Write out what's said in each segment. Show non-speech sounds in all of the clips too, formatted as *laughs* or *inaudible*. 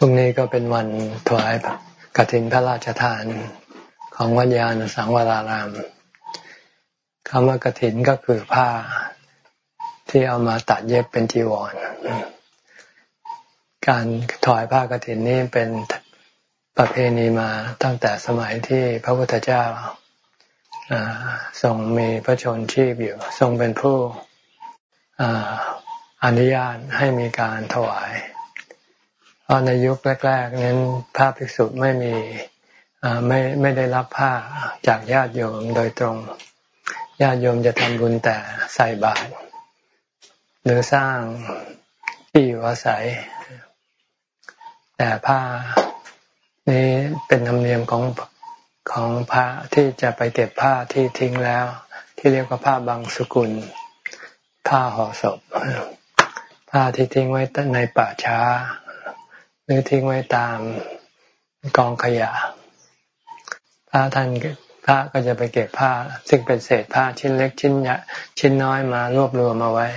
พรุ่งนี้ก็เป็นวันถวายกฐินพระราชทานของวัญญาณสังวรารามคำว่ากฐินก็คือผ้าที่เอามาตัดเย็บเป็นจีวร การถวายผ้ากฐินนี้เป็นประเพณีมาตั้งแต่สมัยที่พระพุทธเจ้าทรงมีพระชนชีพอยู่ ทรงเป็นผู้อนุญาตให้มีการถวาย เพราะในยุคแรกๆนั้นพระภิกษุไม่มีไม่ไม่ได้รับผ้าจากญาติโยมโดยตรง ญาติโยมจะทำบุญแต่ใส่บาตรหรือสร้างที่อยู่อาศัย แต่ผ้านี้เป็นธรรมเนียมของของพระที่จะไปเก็บผ้าที่ทิ้งแล้ว ที่เรียกว่าผ้าบางสุกุล ผ้าห่อศพผ้าที่ทิ้งไว้ในป่าช้า หรือทิ้งไว้ตามกองขยะพระท่านพระก็จะไปเก็บผ้า ซึ่งเป็นเศษผ้าชิ้นเล็กชิ้นใหญ่ชิ้นน้อยมารวบรวมมาไว้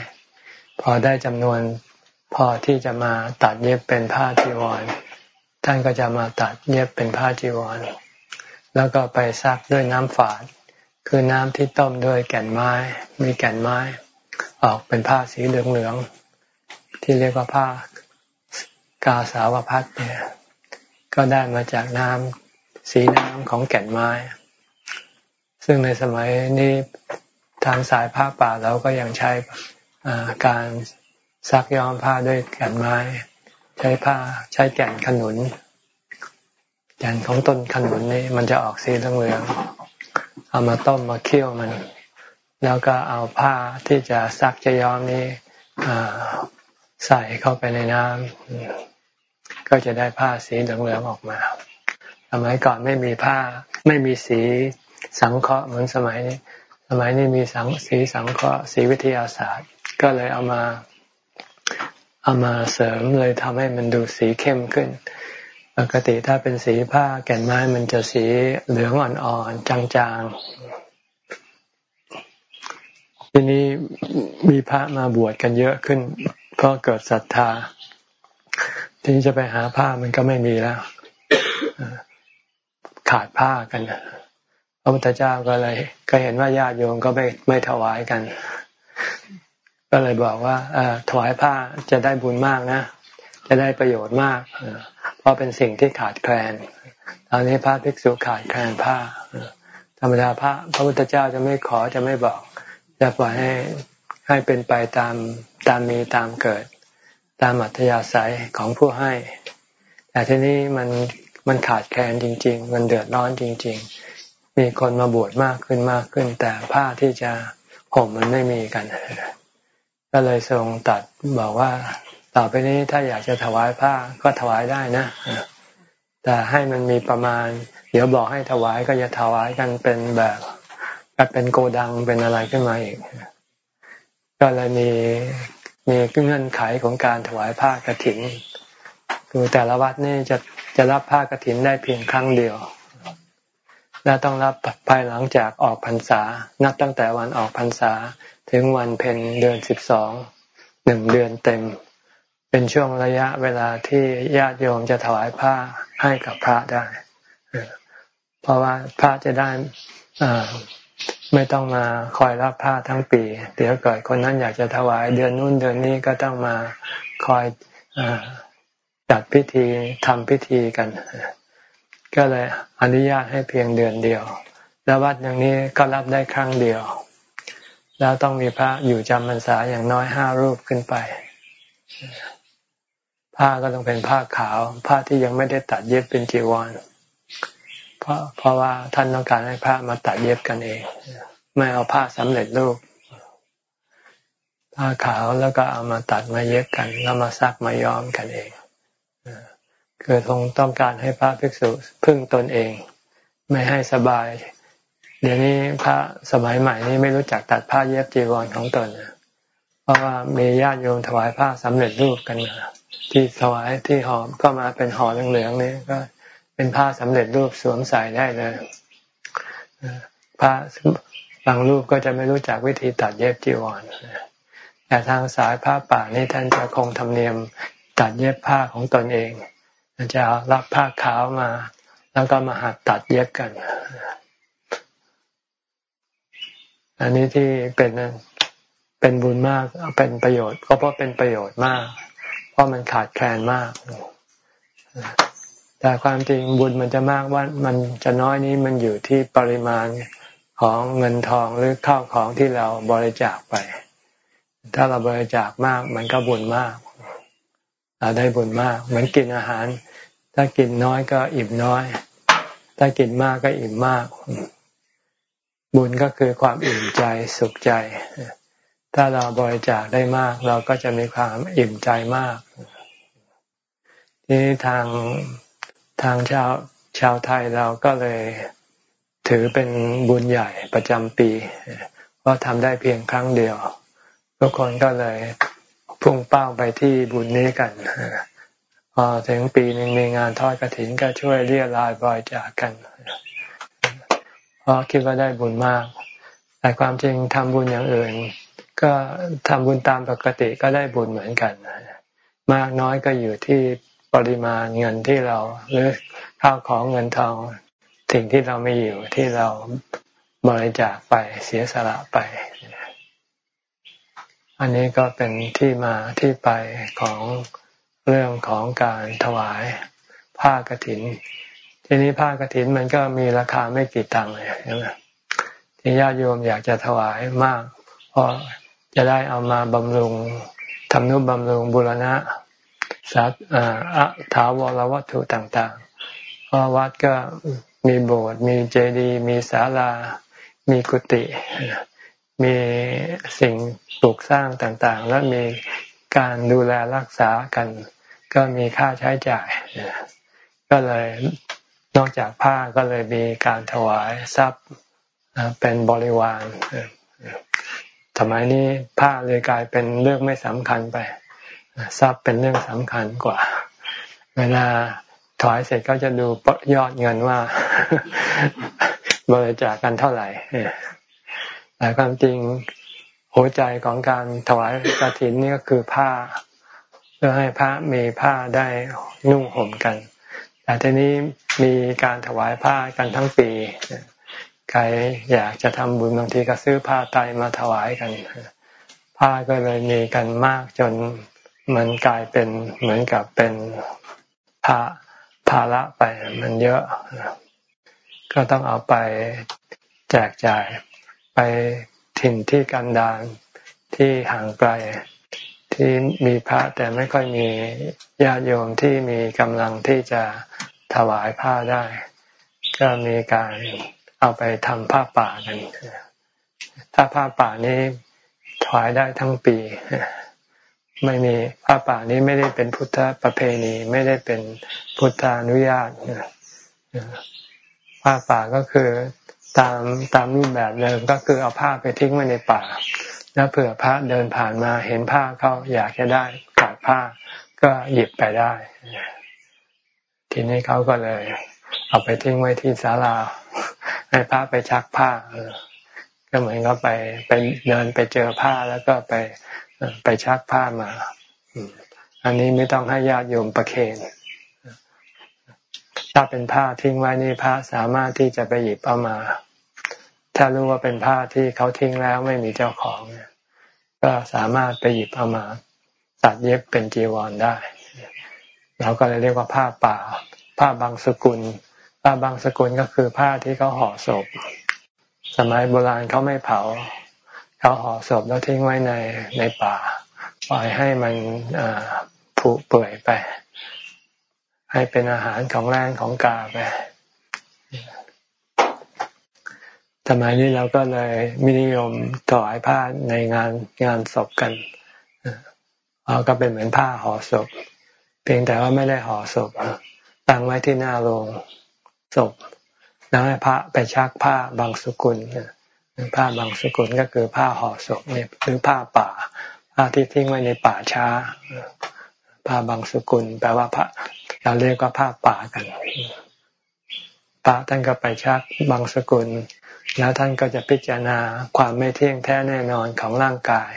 พอได้จำนวนพอที่จะมาตัดเย็บเป็นผ้าจีวร ท่านก็จะมาตัดเย็บเป็นผ้าจีวร แล้วก็ไปซักด้วยน้ำฝาด คือน้ำที่ต้มด้วยแก่นไม้ มีแก่นไม้ ออกเป็นผ้าสีเหลืองๆที่เรียกว่าผ้า กาสาวพัดเนี่ย ก็ได้มาจากน้ำสีน้ำของแก่นไม้ ซึ่งในสมัยนี้ทางสายผ้าป่าเราก็ยังใช้การซักย้อมผ้าด้วยแก่นไม้ ใช้ผ้าใช้แก่นขนุนแก่นของต้นขนุนนี่มันจะออกสีเหลืองเอามาต้มมาเคี่ยวมัน แล้วก็เอาผ้าที่จะซักจะย้อมนี้ใส่เข้าไปในน้ำ ก็จะได้ผ้าสีเหลืองๆออกมาสมัยก่อนไม่มีผ้าไม่มีสีสังเคราะห์เหมือนสมัยนี้ สมัยนี้มีสังสีสังเคราะห์สีวิทยาศาสตร์ ก็เลยเอามา เอามาเสริมเลยทำให้มันดูสีเข้มขึ้น ปกติถ้าเป็นสีผ้าแก่นไม้มันจะสีเหลืองอ่อนๆจางๆ ทีนี้มีพระมาบวชกันเยอะขึ้น เพราะเกิดศรัทธา ทีนี้จะไปหาผ้ามันก็ไม่มีแล้วขาดผ้ากันพระพุทธเจ้าก็เลย ก็เห็นว่าญาติโยมก็ไม่ไม่ถวายกัน ก็เลยบอกว่าอถวายผ้าจะได้บุญมากนะ จะได้ประโยชน์มากเพราะเป็นสิ่งที่ขาดแคลนตอนนี้พระภิกษุขาดแคลนผ้าธรรมดาพระพระพุทธเจ้าจะไม่ขอจะไม่บอกจะปล่อยให้ให้เป็นไปตามตามมีตามเกิด ตามอัธยาศัยของผู้ให้ แต่ทีนี้มันมันขาดแคลนจริง ๆ มันเดือดร้อนจริง ๆ มีคนมาบวชมากขึ้นมากขึ้น แต่ผ้าที่จะห่มมันไม่มีกัน ก็เลยทรงตัดบอกว่า ต่อไปนี้ถ้าอยากจะถวายผ้าก็ถวายได้นะ แต่ให้มันมีประมาณ เดี๋ยวบอกให้ถวายก็จะถวายกันเป็นแบบเป็นโกดังเป็นอะไรขึ้นมาอีก ก็เลยมี มีเงื่อนไขของการถวายผ้ากรถินคือแต่ละวัดนี่จะจะรับผ้ากรถินได้เพียงครั้งเดียว และต้องรับภายหลังจากออกพรรษา นับตั้งแต่วันออกพรรษา ถึงวันเพ็ญเดือนสิบสองหนึ่งเดือนเต็ม เป็นช่วงระยะเวลาที่ญาติโยมจะถวายผ้าให้กับพระได้ เพราะว่าพระจะได้ ไม่ต้องมาคอยรับผ้าทั้งปี เดี๋ยวเกิดคนนั้นอยากจะถวายเดือนนู้นเดือนนี้ก็ต้องมาคอยอจัดพิธีทำพิธีกัน ก็เลยอนุญาตให้เพียงเดือนเดียว แล้ววัดอย่างนี้ก็รับได้ครั้งเดียว แล้วต้องมีพระอยู่จำพรรษาอย่างน้อยห้ารูปขึ้นไป ผ้าก็ต้องเป็นผ้าขาว ผ้าที่ยังไม่ได้ตัดเย็บเป็นจีวร เพราะเพราะว่าท่านต้องการให้พระมาตัดเย็บกันเอง ไม่เอาผ้าสำเร็จรูปผ้าขาวแล้วก็เอามาตัดมาเย็บกัน แล้วมาซักมาย้อมกันเองคือทรงต้องการให้พระภิกษุพึ่งตนเอง ไม่ให้สบาย เดี๋ยวนี้พระสมัยใหม่นี้ไม่รู้จักตัดผ้าเย็บจีวรของตนเพราะว่ามีญาติโยมถวายผ้าสำเร็จรูปกันมาที่ถวายที่หอมก็มาเป็นห่อเหลืองๆนี่ก็ เป็นผ้าสำเร็จรูปสวมใส่ได้เลยพระบางรูปก็จะไม่รู้จักวิธีตัดเย็บจีวรแต่ทางสายผ้าป่านี่ท่านจะคงธรรมเนียมตัดเย็บผ้าของตนเองจะรับผ้าขาวมา แล้วก็มาหัดตัดเย็บกัน อันนี้ที่เป็นเป็นบุญมากเป็นประโยชน์ ก็เพราะเป็นประโยชน์มาก เพราะมันขาดแคลนมาก แต่ความจริงบุญมันจะมากว่ามันจะน้อยนี้มันอยู่ที่ปริมาณของเงินทองหรือข้าวของที่เราบริจาคไป ถ้าเราบริจาคมาก มันก็บุญมากเราได้บุญมาก เหมือนกินอาหาร ถ้ากินน้อยก็อิ่มน้อย ถ้ากินมากก็อิ่มมาก บุญก็คือความอิ่มใจสุขใจ ถ้าเราบริจาคได้มาก เราก็จะมีความอิ่มใจมากนี่ทาง ทางชาวชาวไทยเราก็เลยถือเป็นบุญใหญ่ประจำปีเพราะทำได้เพียงครั้งเดียว ทุกคนก็เลยพุ่งเป้าไปที่บุญนี้กันพอถึงปีหนึ่งมีงานทอดกระถินก็ช่วยเรียรายบริจาคกันเพราะคิดว่าได้บุญมาก แต่ความจริงทำบุญอย่างอื่น ก็ทำบุญตามปกติก็ได้บุญเหมือนกัน มากน้อยก็อยู่ที่ ปริมาณเงินที่เราหรือข้าวของเงินทองสิ่งที่เราไม่อยู่ที่เราบริจาคไปเสียสละไป อันนี้ก็เป็นที่มาที่ไปของเรื่องของการถวายผ้ากรถิน ทีนี้ผ้ากรถินมันก็มีราคาไม่กี่ตังค์เลยใช่ไหมที่ญาติโยมอยากจะถวายมาก เพราะจะได้เอามาบำรุงทำนุบำรุงบุรณะ สัตอะถาวรวัตถุต่างๆเพราะวัดก็มีโบสถ์มีเจดีย์มีศาลา มีกุฏิมีสิ่งปลูกสร้างต่างๆ และมีการดูแลรักษากัน ก็มีค่าใช้จ่าย ก็เลยนอกจากผ้าก็เลยมีการถวายทรัพย์เป็นบริวารสมัยนี้ผ้าเลยกลายเป็นเรื่องไม่สำคัญไป ทรัพย์เป็นเรื่องสำคัญกว่า เวลาถอยเสร็จก็จะดูยอดเงินว่าบริจาคกันเท่าไหร่แต่ความจริงหัวใจของการถวายกฐินนี่ก็คือผ้าเพื่อให้พระมีผ้าได้นุ่งห่มกัน แต่ทีนี้มีการถวายผ้ากันทั้งปีใครอยากจะทำบุญบางทีก็ซื้อผ้าไตมาถวายกัน ผ้าก็เลยมีกันมากจน มันกลายเป็นเหมือนกับเป็นภาภาระไปมันเยอะ ก็ต้องเอาไปแจกจ่ายไปถิ่นที่กันดารที่ห่างไกลที่มีพระแต่ไม่ค่อยมีญาติโยมที่มีกำลังที่จะถวายผ้าได้ ก็มีการเอาไปทำผ้าป่ากันถ้าผ้าป่านี้ถวายได้ทั้งปี ไม่มีผ้าป่านี้ไม่ได้เป็นพุทธประเพณี ไม่ได้เป็นพุทธานุญาตผ้าป่าก็คือตามตามรูปแบบเดิมก็คือเอาผ้าไปทิ้งไว้ในป่า แล้วเผื่อพระเดินผ่านมาเห็นผ้าเขาอยากจะได้กอดผ้าก็หยิบไปได้ ทีนี้เขาก็เลย เอาไปทิ้งไว้ที่ศาลา ให้พระไปชักผ้าก็เหมือนก็ไปไปเดินไปเจอผ้าแล้วก็ไป ไปชักผ้ามา อันนี้ไม่ต้องให้ญาติโยมประเคนถ้าเป็นผ้าทิ้งไว้นี่พระสามารถที่จะไปหยิบเอามา ถ้ารู้ว่าเป็นผ้าที่เขาทิ้งแล้วไม่มีเจ้าของก็สามารถไปหยิบเอามาตัดเย็บเป็นจีวรได้ เราก็เลยเรียกว่าผ้าป่า ผ้าบางสกุล ผ้าบางสกุลก็คือผ้าที่เขาห่อศพ สมัยโบราณเขาไม่เผา เขาห่อศพแล้วทิ้งไว้ในในป่า ปล่อยให้มันผุเปื่อยไป ให้เป็นอาหารของแรงของกาไปสมัยนี้เราก็เลยมินิยมถวายผ้าในงานงานศพกันเราก็เป็นเหมือนผ้าห่อศพ เพียงแต่ว่าไม่ได้ห่อศพตั้งไว้ที่หน้าโรงศพแล้วให้พระไปชักผ้าบางสกุล ผ้าบางสกุลก็คือผ้าห่อศพเนี่ยหรือผ้าป่าผ้าที่ทิ้งไว้ในป่าช้า ผ้าบางสกุล แปลว่าพระเราเรียกว่าผ้าป่ากันพระท่านก็ไปชักบางสกุล แล้วท่านก็จะพิจารณาความไม่เที่ยงแท้แน่นอนของร่างกาย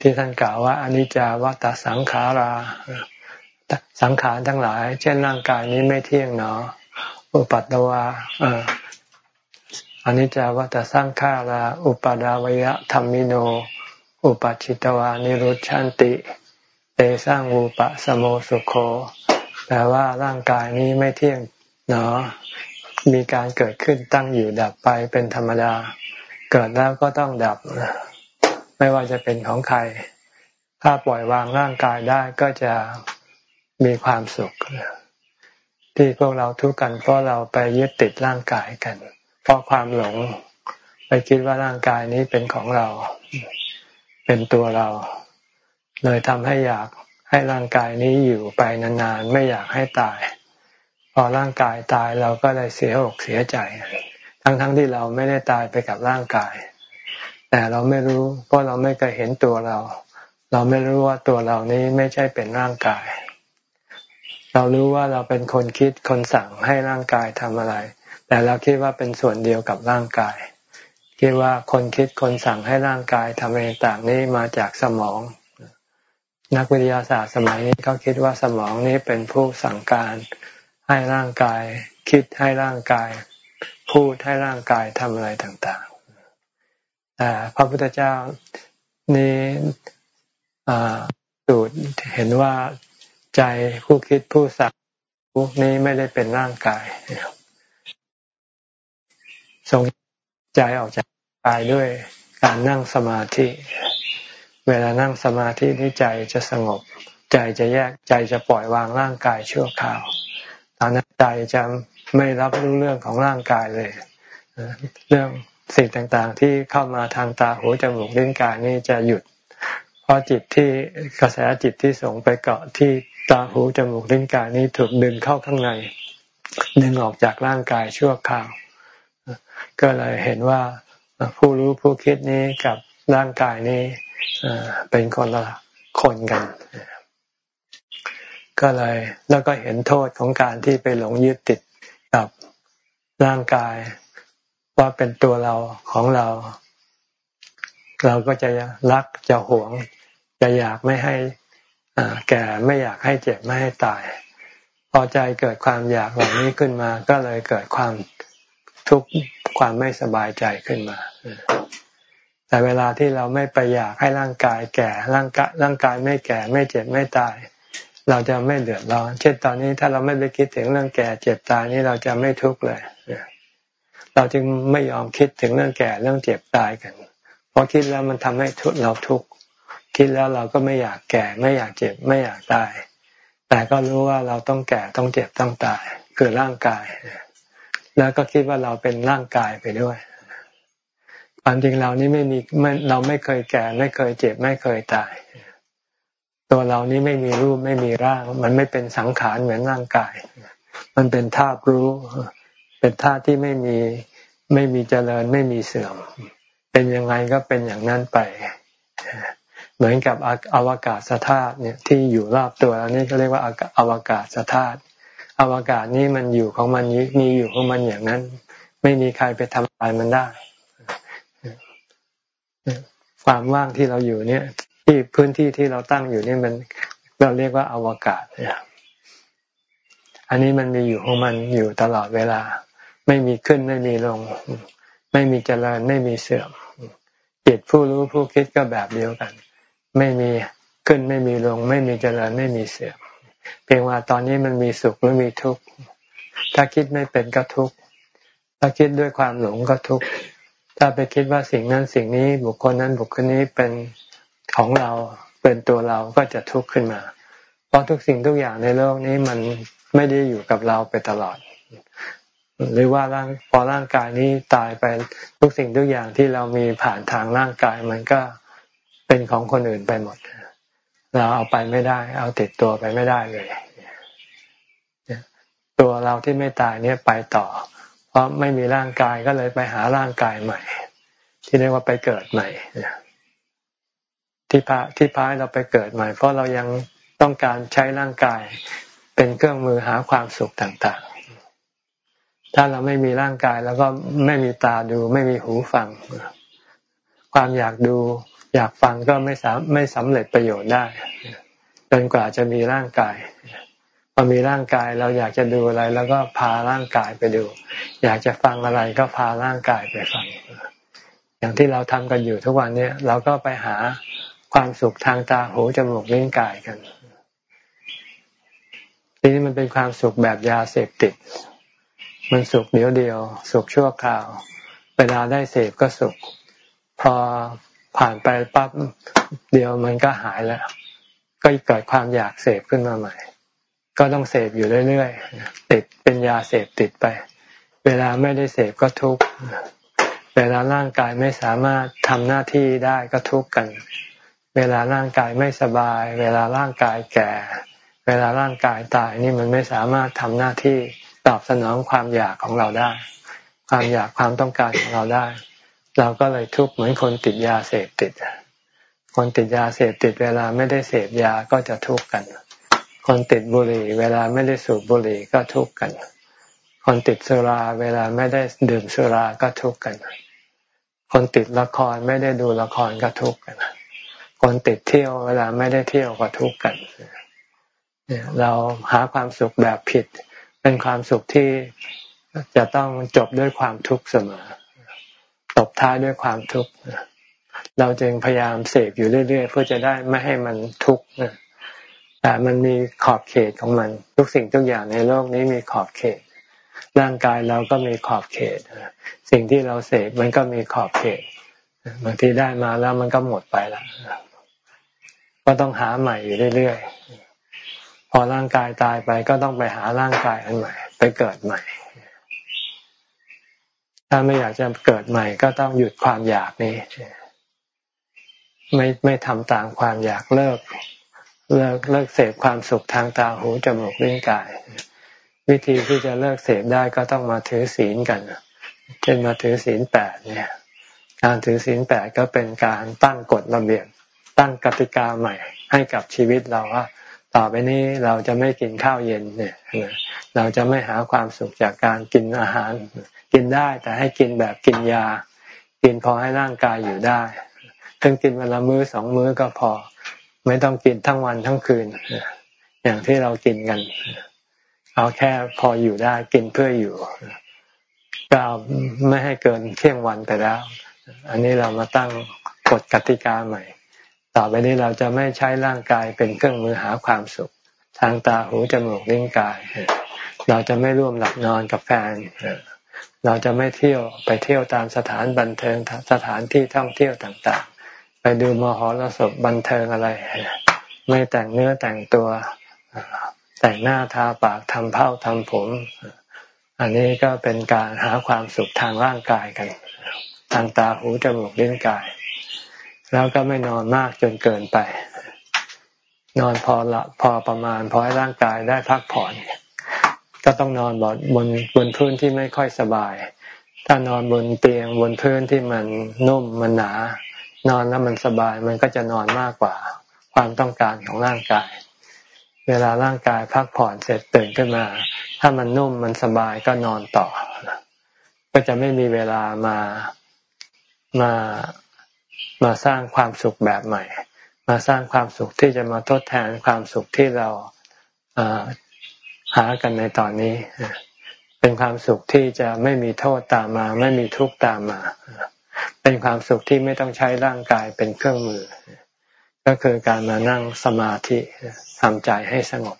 ที่ท่านกล่าวว่าอนิจจาวัตสังขารา สังขารทั้งหลาย เช่นร่างกายนี้ไม่เที่ยงเนาะอุปัตตวา อนนี้จะวัตสร้างขารา อุปดาวยะธรรมิโน อุปชิตวานิรุชันติเตสร้างอุปสโมสุโคแปลว่าร่างกายนี้ไม่เที่ยงเนาะมีการเกิดขึ้นตั้งอยู่ดับไปเป็นธรรมดา เกิดแล้วก็ต้องดับ ไม่ว่าจะเป็นของใคร ถ้าปล่อยวางร่างกายได้ก็จะมีความสุข ที่พวกเราทุกข์กันเพราะเราไปยึดติดร่างกายกัน เพราะความหลง ไปคิดว่าร่างกายนี้เป็นของเรา เป็นตัวเรา เลยทำให้อยากให้ร่างกายนี้อยู่ไปนานๆ ไม่อยากให้ตาย พอร่างกายตายเราก็เลยเสียอกเสียใจ ทั้งๆทที่เราไม่ได้ตายไปกับร่างกาย แต่เราไม่รู้ เพราะเราไม่เคยเห็นตัวเรา เราไม่รู้ว่าตัวเรานี้ไม่ใช่เป็นร่างกาย เรารู้ว่าเราเป็นคนคิดคนสั่งให้ร่างกายทำอะไร แต่เราคิดว่าเป็นส่วนเดียวกับร่างกาย คิดว่าคนคิดคนสั่งให้ร่างกายทำอะไรต่างนี้มาจากสมอง นักวิทยาศาสตร์สมัยนี้เขาคิดว่าสมองนี้เป็นผู้สั่งการ ให้ร่างกาย คิดให้ร่างกาย พูดให้ร่างกายทำอะไรต่างๆแต่พระพุทธเจ้านี่สูตรเห็นว่าใจผู้คิดผู้สั่งพวกนี้ไม่ได้เป็นร่างกาย ส่งใจออกจากกายด้วยการนั่งสมาธิ เวลานั่งสมาธิที่ใจจะสงบ ใจจะแยกใจจะปล่อยวางร่างกายชั่วคราวตอนนั้นใจจะไม่รับรู้เรื่องของร่างกายเลย เรื่องสิ่งต่างๆ ที่เข้ามาทางตาหูจมูกลิ้นกายนี่จะหยุด เพราะจิตที่กระแสจิตที่ส่งไปเกาะที่ตาหูจมูกลิ้นกายนี้ถูกดึงเข้าข้างใน ดึงออกจากร่างกายชั่วคราว ก็เลยเห็นว่าผู้รู้ผู้คิดนี้กับร่างกายนี้เป็นคนละคนกัน ก็เลยแล้วก็เห็นโทษของการที่ไปหลงยึดติดกับร่างกาย ว่าเป็นตัวเราของเรา เราก็จะรักจะหวง จะอยากไม่ให้แก่ไม่อยากให้เจ็บไม่ให้ตาย พอใจเกิดความอยากเหล่านี้ขึ้นมา ก็เลยเกิดความ ทุกข์ความไม่สบายใจขึ้นมาแต่เวลาที่เราไม่ไปอยากให้ร่างกายแก่ร่างกายร่างกายไม่แก่ไม่เจ็บไม่ตาย เราจะไม่เดือดร้อน เช่นตอนนี้ถ้าเราไม่ไปคิดถึงเรื่องแก่เจ็บตายนี่เราจะไม่ทุกข์เลยเราจึงไม่ยอมคิดถึงเรื่องแก่เรื่องเจ็บตายกัน เพราะคิดแล้วมันทำให้ทุกเราทุกข์คิดแล้วเราก็ไม่อยากแก่ ไม่อยากเจ็บไม่อยากตาย แต่ก็รู้ว่าเราต้องแก่ต้องเจ็บต้องตายคือร่างกาย แล้วก็คิดว่าเราเป็นร่างกายไปด้วยความจริงเรานี่ไม่มีเราไม่เคยแก่ ไม่เคยเจ็บ ไม่เคยตาย ตัวเรานี้ไม่มีรูปไม่มีร่าง มันไม่เป็นสังขารเหมือนร่างกาย มันเป็นธาตุรู้ เป็นธาตุที่ไม่มีไม่มีเจริญไม่มีเสื่อม เป็นยังไงก็เป็นอย่างนั้นไป เหมือนกับอวกาศธาตุเนี่ยที่อยู่รอบตัวเรานี่เขาเรียกว่าอวกาศธาตุ อวกาศนี้มันอยู่ของมันมีอยู่ของมันอย่างนั้น ไม่มีใครไปทำลายมันได้ ความว่างที่เราอยู่เนี่ย ที่พื้นที่ที่เราตั้งอยู่นี่มันเราเรียกว่าอวกาศเนี่ยอันนี้มันมีอยู่ของมันอยู่ตลอดเวลา ไม่มีขึ้นไม่มีลง ไม่มีเจริญไม่มีเสื่อมจิตผู้รู้ผู้คิดก็แบบเดียวกัน ไม่มีขึ้นไม่มีลง ไม่มีเจริญไม่มีเสื่อม เพียงว่าตอนนี้มันมีสุขหรือมีทุกข์ถ้าคิดไม่เป็นก็ทุกข์ถ้าคิดด้วยความหลงก็ทุกข์ถ้าไปคิดว่าสิ่งนั้นสิ่งนี้บุคคลนั้นบุคคลนี้เป็นของเราเป็นตัวเราก็จะทุกข์ขึ้นมา เพราะทุกสิ่งทุกอย่างในโลกนี้มันไม่ได้อยู่กับเราไปตลอด หรือว่าร่างพอร่างกายนี้ตายไปทุกสิ่งทุกอย่างที่เรามีผ่านทางร่างกายมันก็เป็นของคนอื่นไปหมดเเราเอาไปไม่ได้ เอาติดตัวไปไม่ได้เลยตัวเราที่ไม่ตายเนี่ยไปต่อ เพราะไม่มีร่างกายก็เลยไปหาร่างกายใหม่ ที่เรียกว่าไปเกิดใหม่ที่พาที่พาเราไปเกิดใหม่ เพราะเรายังต้องการใช้ร่างกายเป็นเครื่องมือหาความสุขต่างๆ ถ้าเราไม่มีร่างกายแล้วก็ไม่มีตาดู ไม่มีหูฟัง ความอยากดู อยากฟังก็ไม่สามไม่สำเร็จประโยชน์ได้จนกว่าจะมีร่างกายพอมีร่างกายเราอยากจะดูอะไร แล้วก็พาร่างกายไปดู อยากจะฟังอะไรก็พาร่างกายไปฟัง อย่างที่เราทำกันอยู่ทุกวันนี้เราก็ไปหาความสุขทางตาหูจมูกลิ้นกายกันทีนี้มันเป็นความสุขแบบยาเสพติด มันสุขเดียวเดียว สุขชั่วคราว เวลาได้เสพก็สุข พอ ผ่านไปปั๊บเดียวมันก็หายแล้ว ก็เกิดความอยากเสพขึ้นมาใหม่ ก็ต้องเสพอยู่เรื่อยๆติดเป็นยาเสพติดไป เวลาไม่ได้เสพก็ทุกข์เวลาร่างกายไม่สามารถทำหน้าที่ได้ก็ทุกข์กัน เวลาร่างกายไม่สบาย เวลาร่างกายแก่ เวลาร่างกายตายนี่มันไม่สามารถทำหน้าที่ตอบสนองความอยากของเราได้ ความอยากความต้องการของเราได้ เราก็เลยทุกข์เหมือนคนติดยาเสพติด คนติดยาเสพติดเวลาไม่ได้เสพยาก็จะทุกข์กัน คนติดบุหรี่ เวลาไม่ได้สูบบุหรี่ก็ทุกข์กัน คนติดสุราเวลาไม่ได้ดื่มสุราก็ทุกข์กัน คนติดละครไม่ได้ดูละครก็ทุกข์กัน คนติดเที่ยวเวลาไม่ได้เที่ยวก็ทุกข์กันเราหาความสุขแบบผิด เป็นความสุขที่จะต้องจบด้วยความทุกข์เสมอ ตบท้ายด้วยความทุกข์เราจึงพยายามเสพอยู่เรื่อย ๆ เพื่อจะได้ไม่ให้มันทุกข์แต่มันมีขอบเขตของมัน ทุกสิ่งทุกอย่างในโลกนี้มีขอบเขต ร่างกายเราก็มีขอบเขตสิ่งที่เราเสพมันก็มีขอบเขตบางทีได้มาแล้วมันก็หมดไปแล้วก็ต้องหาใหม่อยู่เรื่อยๆพอร่างกายตายไปก็ต้องไปหาร่างกายอันใหม่ ไปเกิดใหม่ ถ้าไม่อยากจะเกิดใหม่ ก็ต้องหยุดความอยากนี้ ไม่ไม่ทำตามความอยากเลิก เลิกเลิกเสพความสุขทางตาหูจมูกลิ้นกาย วิธีที่จะเลิกเสพได้ก็ต้องมาถือศีลกันเช่นมาถือศีลแปดเนี่ย การถือศีลแปดก็เป็นการตั้งกฎระเบียบตั้งกติกาใหม่ให้กับชีวิตเราว่า ต่อไปนี้เราจะไม่กินข้าวเย็นเนี่ย เราจะไม่หาความสุขจากการกินอาหาร กินได้แต่ให้กินแบบกินยา กินพอให้ร่างกายอยู่ได้เพิ่งกินวันละมื้อสองมื้อก็พอ ไม่ต้องกินทั้งวันทั้งคืน อย่างที่เรากินกัน เอาแค่พออยู่ได้กินเพื่ออยู่ก็ไม่ให้เกินเที่ยงวันไปแล้ว อันนี้เรามาตั้งกฎกติกาใหม่ ต่อไปนี้เราจะไม่ใช้ร่างกายเป็นเครื่องมือหาความสุข ทางตาหูจมูกลิ้นกาย เราจะไม่ร่วมหลับนอนกับแฟนเราจะไม่เที่ยวไปเที่ยวตามสถานบันเทิงสถานที่ท่องเที่ยวต่างไปดูมหรสพบันเทิงอะไร ไม่แต่งเนื้อแต่งตัวแต่งหน้าทาปากทำเผ้าทำผม อันนี้ก็เป็นการหาความสุขทางร่างกายกัน ทางตาหูจมูกลิ้นกาย แล้วก็ไม่นอนมากจนเกินไป นอนพอละพอประมาณพอให้ร่างกายได้พักผ่อน ก็ต้องนอนบนบนบนพื้นที่ไม่ค่อยสบาย ถ้านอนบนเตียงบนพื้นที่มันนุ่มมันหนา นอนแล้วมันสบายมันก็จะนอนมากกว่า ความต้องการของร่างกาย เวลาร่างกายพักผ่อนเสร็จตื่นขึ้นมา ถ้ามันนุ่มมันสบายก็นอนต่อ ก็จะไม่มีเวลามามามาสร้างความสุขแบบใหม่ มาสร้างความสุขที่จะมาทดแทนความสุขที่เรา หากันในตอนนี้ เป็นความสุขที่จะไม่มีโทษตามมา ไม่มีทุกข์ตามมา เป็นความสุขที่ไม่ต้องใช้ร่างกายเป็นเครื่องมือ ก็คือการมานั่งสมาธิทำใจให้สงบ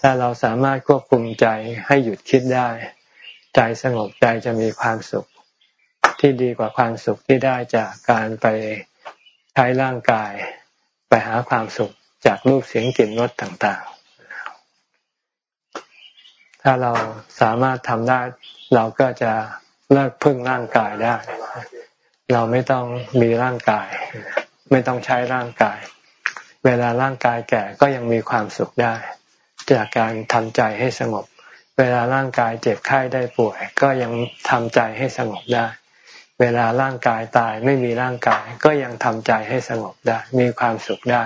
ถ้าเราสามารถควบคุมใจให้หยุดคิดได้ ใจสงบใจจะมีความสุขที่ดีกว่าความสุขที่ได้จากการไปใช้ร่างกาย ไปหาความสุขจากรูปเสียงกลิ่นรสต่างๆ ถ้าเราสามารถทำได้ เราก็จะเลิกพึ่งร่างกายได้ เราไม่ต้องมีร่างกาย ไม่ต้องใช้ร่างกาย เวลาร่างกายแก่ก็ยังมีความสุขได้ จากการทำใจให้สงบ เวลาร่างกายเจ็บไข้ได้ป่วย ก็ยังทำใจให้สงบได้ เวลาร่างกายตายไม่มีร่างกาย ก็ยังทำใจให้สงบได้ มีความสุขได้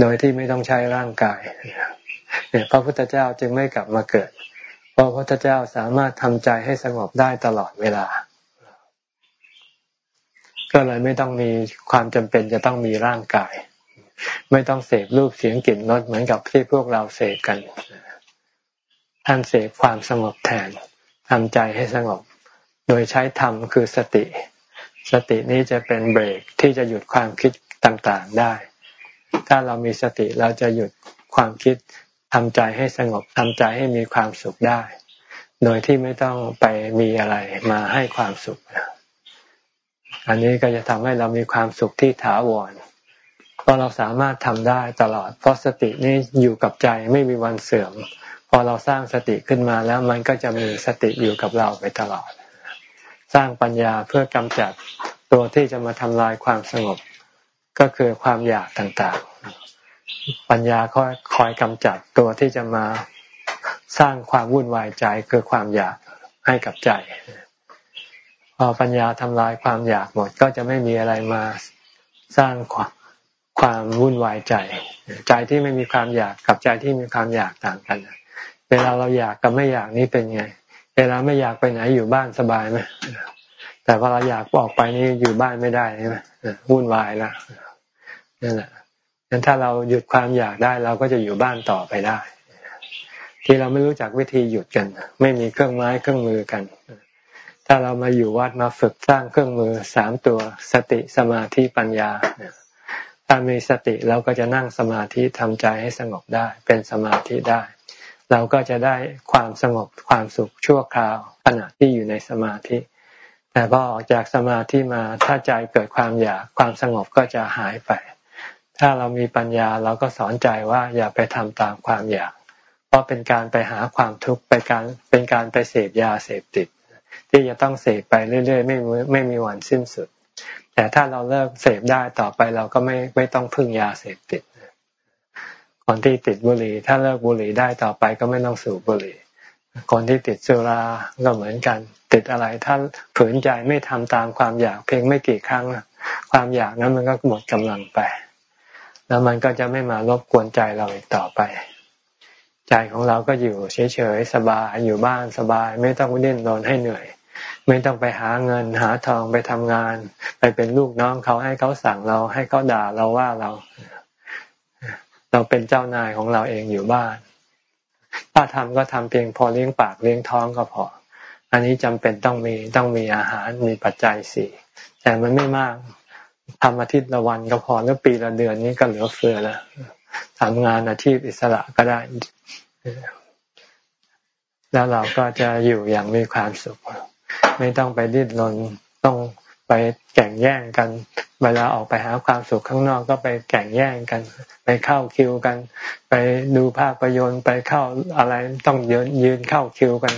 โดยที่ไม่ต้องใช้ร่างกาย เนี่ยพระพุทธเจ้าจึงไม่กลับมาเกิด เพราะพระพุทธเจ้าสามารถทำใจให้สงบได้ตลอดเวลา ก็เลยไม่ต้องมีความจำเป็นจะต้องมีร่างกาย ไม่ต้องเสพรูปเสียงกลิ่นรสเหมือนกับที่พวกเราเสพกัน ท่านเสพความสงบแทนทำใจให้สงบ โดยใช้ธรรมคือสติ สตินี้จะเป็นเบรกที่จะหยุดความคิดต่างๆได้ ถ้าเรามีสติเราจะหยุดความคิด ทำใจให้สงบทำใจให้มีความสุขได้ โดยที่ไม่ต้องไปมีอะไรมาให้ความสุข อันนี้ก็จะทำให้เรามีความสุขที่ถาวรเพราะเราสามารถทำได้ตลอด เพราะสตินี้อยู่กับใจไม่มีวันเสื่อม พอเราสร้างสติขึ้นมาแล้วมันก็จะมีสติอยู่กับเราไปตลอด สร้างปัญญาเพื่อกำจัดตัวที่จะมาทำลายความสงบ ก็คือความอยากต่างๆ ปัญญาคอยคอยกำจัดตัวที่จะมาสร้างความวุ่นวายใจคือความอยากให้กับใจ พอปัญญาทำลายความอยากหมด ก็จะไม่มีอะไรมาสร้างความความวุ่นวายใจ ใจที่ไม่มีความอยากกับใจที่มีความอยากต่างกันเวลาเราอยากกับไม่อยากนี่เป็นไง เวลาไม่อยากไปไหนอยู่บ้านสบายไหมแต่พอเราอยากออกไปนี่อยู่บ้านไม่ได้ใช่ไหมวุ่นวายแล้วนั่นแหละ งั้นถ้าเราหยุดความอยากได้ เราก็จะอยู่บ้านต่อไปได้ ที่เราไม่รู้จักวิธีหยุดกัน ไม่มีเครื่องไม้เครื่องมือกัน ถ้าเรามาอยู่วัดมาฝึกสร้างเครื่องมือสามตัวสติสมาธิปัญญาถ้ามีสติเราก็จะนั่งสมาธิทำใจให้สงบได้ เป็นสมาธิได้ เราก็จะได้ความสงบความสุขชั่วคราวขณะที่อยู่ในสมาธิ แต่พอออกจากสมาธิมาถ้าใจเกิดความอยากความสงบก็จะหายไป ถ้าเรามีปัญญาเราก็สอนใจว่าอย่าไปทำตามความอยาก เพราะเป็นการไปหาความทุกข์ไปการเป็นการไปเสพยาเสพติด ที่จะต้องเสพไปเรื่อยๆ ไม่ไม่มีวันสิ้นสุด แต่ถ้าเราเลิกเสพได้ต่อไปเราก็ไม่ไม่ต้องพึ่งยาเสพติดคนที่ติดบุหรี่ถ้าเลิกบุหรี่ได้ต่อไปก็ไม่ต้องสูบบุหรี่ คนที่ติดสุราก็เหมือนกัน ติดอะไรถ้าฝืนใจไม่ทำตามความอยากเพียงไม่กี่ครั้ง ความอยากนั้นมันก็หมดกำลังไป แล้วมันก็จะไม่มารบกวนใจเราอีกต่อไป ใจของเราก็อยู่เฉยๆสบายอยู่บ้านสบาย ไม่ต้องดิ้นรนให้เหนื่อย ไม่ต้องไปหาเงินหาทองไปทำงาน ไปเป็นลูกน้องเขาให้เขาสั่งเราให้เขาด่าเราว่าเรา เราเป็นเจ้านายของเราเองอยู่บ้าน ถ้าทำก็ทำเพียงพอเลี้ยงปากเลี้ยงท้องก็พอ อันนี้จำเป็นต้องมีต้องมีอาหารมีปัจจัยสี่แต่มันไม่มาก ทำอาทิตย์ละวันก็พอแล้วปีละเดือนนี้ก็เหลือเฟือแล้วทำงานอาชีพอิสระก็ได้ แล้วเราก็จะอยู่อย่างมีความสุข ไม่ต้องไปดิ้นรนต้องไปแข่งแย่งกัน เวลาออกไปหาความสุขข้างนอกก็ไปแข่งแย่งกัน ไปเข้าคิวกัน ไปดูภาพยนตร์ไปเข้าอะไรต้องยืนยืนเข้าคิวกัน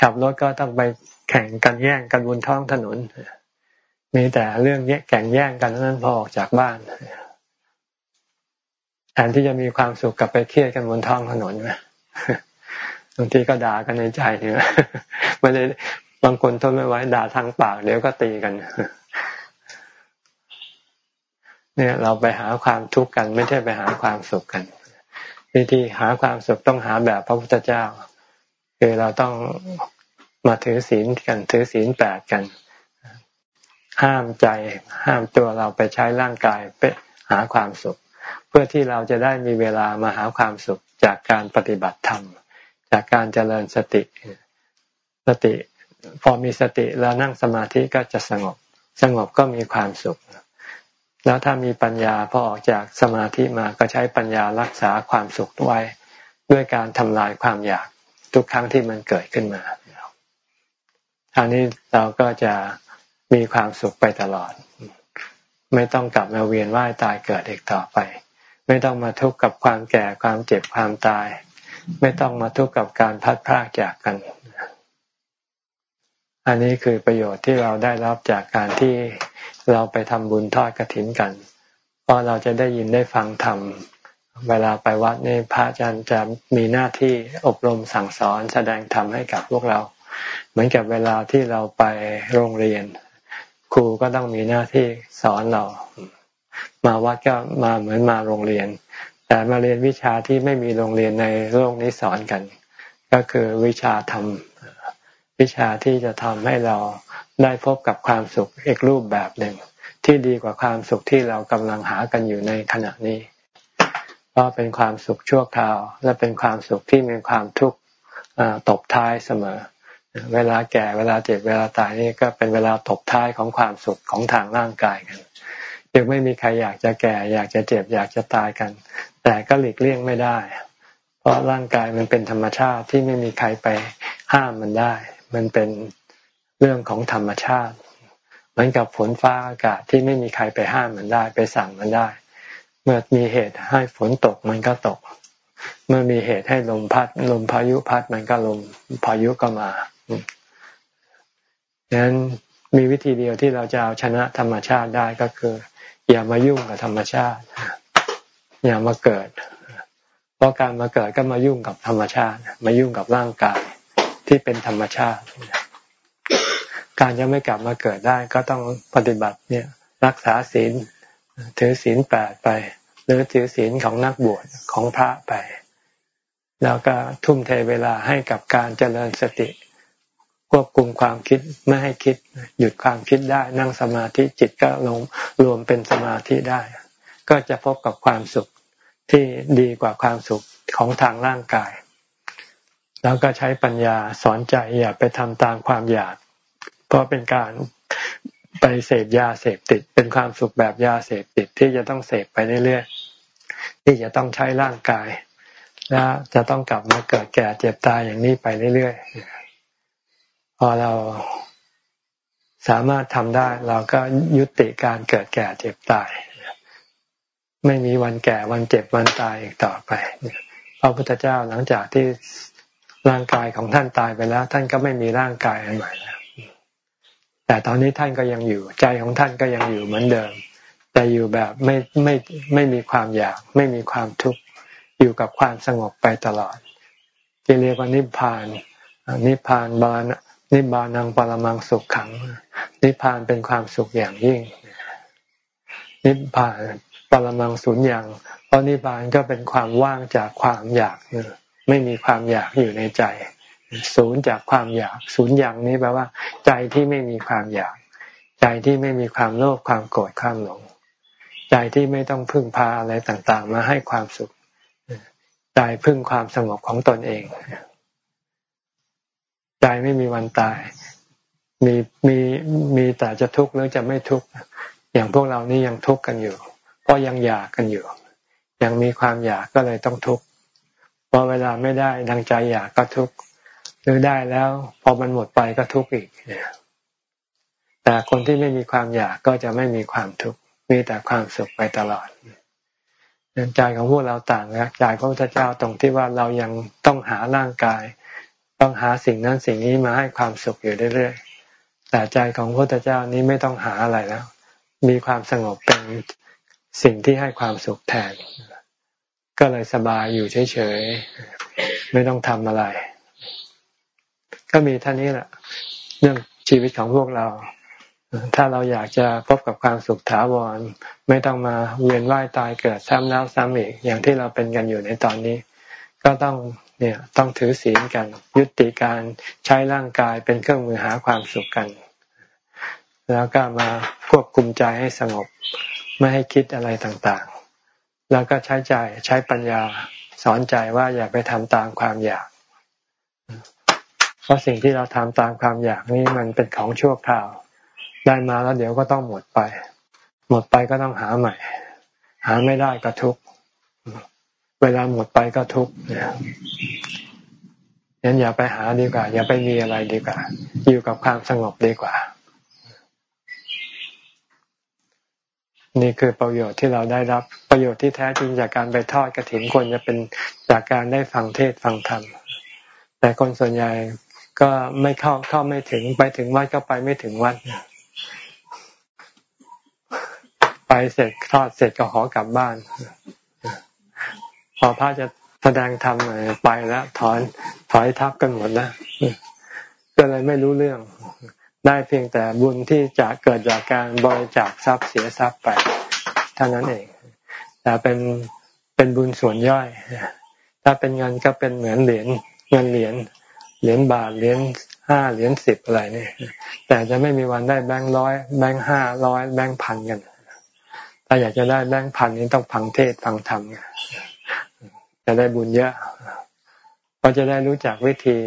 ขับรถก็ต้องไปแข่งกันแย่งกันบนท้องถนน มีแต่เรื่องแย่แข่งแย่งกันนั้นพอออกจากบ้านแทนที่จะมีความสุขกลับไปเครียดกันบนท้องถนนไหมบางทีก็ด่ากันในใจเนี่ยไม่ได้บางคนทนไม่ไหวด่าทางปากเดี๋ยวก็ตีกัน เนี่ยเราไปหาความทุกข์กัน ไม่ใช่ไปหาความสุขกัน วิธีหาความสุขต้องหาแบบพระพุทธเจ้า คือเราต้องมาถือศีลกันถือศีลแปดกัน ห้ามใจห้ามตัวเราไปใช้ร่างกายไปหาความสุข เพื่อที่เราจะได้มีเวลามาหาความสุขจากการปฏิบัติธรรม จากการเจริญสติสติ พอมีสติแล้วนั่งสมาธิก็จะสงบ สงบก็มีความสุข แล้วถ้ามีปัญญาพอออกจากสมาธิมาก็ใช้ปัญญารักษาความสุขไว้ ด้วยการทำลายความอยากทุกครั้งที่มันเกิดขึ้นมาทางนี้เราก็จะ มีความสุขไปตลอด ไม่ต้องกลับมาเวียนว่ายตายเกิดอีกต่อไป ไม่ต้องมาทุกข์กับความแก่ความเจ็บความตาย ไม่ต้องมาทุกข์กับการพัดพากจากกัน อันนี้คือประโยชน์ที่เราได้รับจากการที่เราไปทำบุญทอดกระถินกันเพราะเราจะได้ยินได้ฟังธรรมเวลาไปวัดนี่พระอาจารย์จะมีหน้าที่อบรมสั่งสอนแสดงธรรมให้กับพวกเรา เหมือนกับเวลาที่เราไปโรงเรียน ครูก็ต้องมีหน้าที่สอนเรา มาวัดก็มาเหมือนมาโรงเรียน แต่มาเรียนวิชาที่ไม่มีโรงเรียนในโลกนี้สอนกัน ก็คือวิชาธรรม วิชาที่จะทำให้เราได้พบกับความสุขอีกรูปแบบหนึ่ง ที่ดีกว่าความสุขที่เรากำลังหากันอยู่ในขณะนี้เพราะเป็นความสุขชั่วคราว และเป็นความสุขที่มีความทุกข์ตบท้ายเสมอ เวลาแก่เวลาเจ็บเวลาตายนี่ก็เป็นเวลาตบท้ายของความสุขของทางร่างกายกันยังไม่มีใครอยากจะแก่ อยากจะเจ็บอยากจะตายกัน แต่ก็หลีกเลี่ยงไม่ได้ เพราะร่างกายมันเป็นธรรมชาติที่ไม่มีใครไปห้ามมันได้ มันเป็นเรื่องของธรรมชาติ เหมือนกับฝนฟ้าอากาศที่ไม่มีใครไปห้ามมันได้ ไปสั่งมันได้ เมื่อมีเหตุให้ฝนตกมันก็ตก เมื่อมีเหตุให้ลมพัดลมพายุพัดมันก็ลมพายุก็มา ดังนั้นมีวิธีเดียวที่เราจะเอาชนะธรรมชาติได้ก็คือ อย่ามายุ่งกับธรรมชาติ อย่ามาเกิด เพราะการมาเกิดก็มายุ่งกับธรรมชาติ มายุ่งกับร่างกายที่เป็นธรรมชาติ การจะไม่กลับมาเกิดได้ก็ต้องปฏิบัติเนี่ยรักษาศีลถือศีลแปดไป หรือถือศีลของนักบวชของพระไป แล้วก็ทุ่มเทเวลาให้กับการเจริญสติ ควบคุมความคิดไม่ให้คิด หยุดความคิดได้ นั่งสมาธิจิตก็ลงรวมเป็นสมาธิได้ ก็จะพบกับความสุขที่ดีกว่าความสุขของทางร่างกาย แล้วก็ใช้ปัญญาสอนใจอย่าไปทำตามความอยาก เพราะเป็นการไปเสพยาเสพติด เป็นความสุขแบบยาเสพติดที่จะต้องเสพไปเรื่อยๆที่จะต้องใช้ร่างกาย และจะต้องกลับมาเกิดแก่เจ็บตายอย่างนี้ไปเรื่อยๆ พอเราสามารถทำได้ เราก็ยุติการเกิดแก่เจ็บตาย ไม่มีวันแก่วันเจ็บวันตายอีกต่อไปพระพุทธเจ้าหลังจากที่ร่างกายของท่านตายไปแล้ว ท่านก็ไม่มีร่างกายอันใหม่แล้วแต่ตอนนี้ท่านก็ยังอยู่ ใจของท่านก็ยังอยู่เหมือนเดิม แต่อยู่แบบไม่ไม่ไม่มีความอยาก ไม่มีความทุกข์อยู่กับความสงบไปตลอดที่เรียกว่านิพพานนิพพานบาน นิบานังปรมังสุขขัง นิพพานเป็นความสุขอย่างยิ่ง นิพพานปรมังสุญญ์อย่างเพราะนิพพานก็เป็นความว่างจากความอยากไม่มีความอยากอยู่ในใจ ศูนย์จากความอยากศูนย์อย่างนี้แปลว่า ใจที่ไม่มีความอยาก ใจที่ไม่มีความโลภความโกรธความหลง ใจที่ไม่ต้องพึ่งพาอะไรต่างๆ มาให้ความสุข ใจพึ่งความสงบของตนเอง ใจไม่มีวันตาย มีมีมีแต่จะทุกข์หรือจะไม่ทุกข์อย่างพวกเรานี่ยังทุกข์กันอยู่เพราะยังอยากกันอยู่ ยังมีความอยากก็เลยต้องทุกข์พอเวลาไม่ได้ดังใจอยากก็ทุกข์หรือได้แล้ว พอมันหมดไปก็ทุกข์อีกเนี่ยแต่คนที่ไม่มีความอยากก็จะไม่มีความทุกข์มีแต่ความสุขไปตลอดใจของพวกเราต่างนะใจของพระเจ้าตรงที่ว่าเรายังต้องหาร่างกาย ต้องหาสิ่งนั้นสิ่งนี้มาให้ความสุขอยู่เรื่อยๆแต่ใจของพระพุทธเจ้านี้ไม่ต้องหาอะไรแล้ว มีความสงบเป็นสิ่งที่ให้ความสุขแทน ก็เลยสบายอยู่เฉยๆไม่ต้องทำอะไร ก็มีท่านี้แหละเรื่องชีวิตของพวกเรา ถ้าเราอยากจะพบกับความสุขถาวร ไม่ต้องมาเวียนว่ายตายเกิดซ้ำแล้วซ้ำอีกอย่างที่เราเป็นกันอยู่ในตอนนี้ ก็ต้อง เนี่ยต้องถือศีลกัน ยุติการใช้ร่างกายเป็นเครื่องมือหาความสุขกัน แล้วก็มาควบคุมใจให้สงบ ไม่ให้คิดอะไรต่างๆ แล้วก็ใช้ใจใช้ปัญญาสอนใจว่าอย่าไปทำตามความอยาก เพราะสิ่งที่เราทำตามความอยากนี้มันเป็นของชั่วคราว ได้มาแล้วเดี๋ยวก็ต้องหมดไป หมดไปก็ต้องหาใหม่ หาไม่ได้ก็ทุกข์ เวลาหมดไปก็ทุกเนี่ยงั้นอย่าไปหาดีกว่า อย่าไปมีอะไรดีกว่า อยู่กับความสงบดีกว่า นี่คือประโยชน์ที่เราได้รับประโยชน์ที่แท้จริงจากการไปทอดกระถิ่นควรจะเป็นจากการได้ฟังเทศฟังธรรม แต่คนส่วนใหญ่ก็ไม่เข้าเข้าไม่ถึงไปถึงวัดก็ไปไม่ถึงวัดไปเสร็จทอดเสร็จก็ขอกลับบ้าน พอพระจะแสดงธรรมไปแล้วถอนถอยทับกันหมดแล้วก็เลยไม่รู้เรื่อง ได้เพียงแต่บุญที่จะเกิดจากการบริจาคทรัพย์เสียทรัพย์ไปเท่านั้นเอง แต่เป็นเป็นบุญส่วนย่อย ถ้าเป็นเงินก็เป็นเหมือนเหรียญเงินเหรียญเหรียญบาทเหรียญห้าเหรียญสิบอะไรนี่แต่จะไม่มีวันได้แบงค์ร้อยแบงค์ห้าร้อยแบงค์พันกัน ถ้าอยากจะได้แบงค์พันนี้ต้องฟังเทศฟังธรรม จะได้บุญเยอะก็จะได้รู้จักวิธี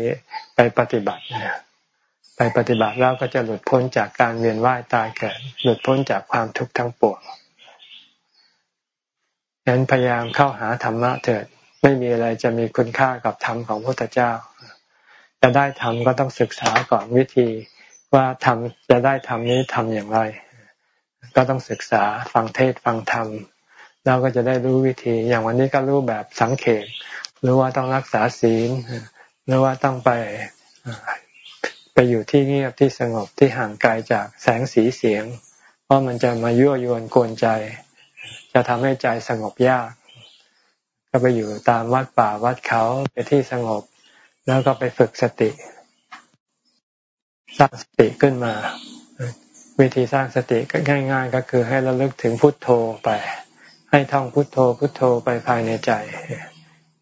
ไปปฏิบัติไปปฏิบัติแล้วก็จะหลุดพ้นจากการเวียนว่ายตายเกิด หลุดพ้นจากความทุกข์ทั้งปวงฉะนั้นพยายามเข้าหาธรรมะเถิด ไม่มีอะไรจะมีคุณค่ากับธรรมของพระพุทธเจ้า จะได้ธรรมก็ต้องศึกษาก่อนวิธีว่าทำจะได้ธรรมนี้ทำอย่างไร ก็ต้องศึกษาฟังเทศฟังธรรม เราก็จะได้รู้วิธี อย่างวันนี้ก็รู้แบบสังเขตหรือว่าต้องรักษาศีลหรือว่าต้องไปไปอยู่ที่เงียบที่สงบที่ห่างไกลจากแสงสีเสียง เพราะมันจะมายั่วยวนกวนใจ จะทำให้ใจสงบยาก ก็ไปอยู่ตามวัดป่าวัดเขาไปที่สงบ แล้วก็ไปฝึกสติสร้างสติขึ้นมา วิธีสร้างสติก็ง่าย ๆ ก็คือให้ระลึกถึงพุทโธไป ให้ท่องพุทโธพุทโธไปภายในใจ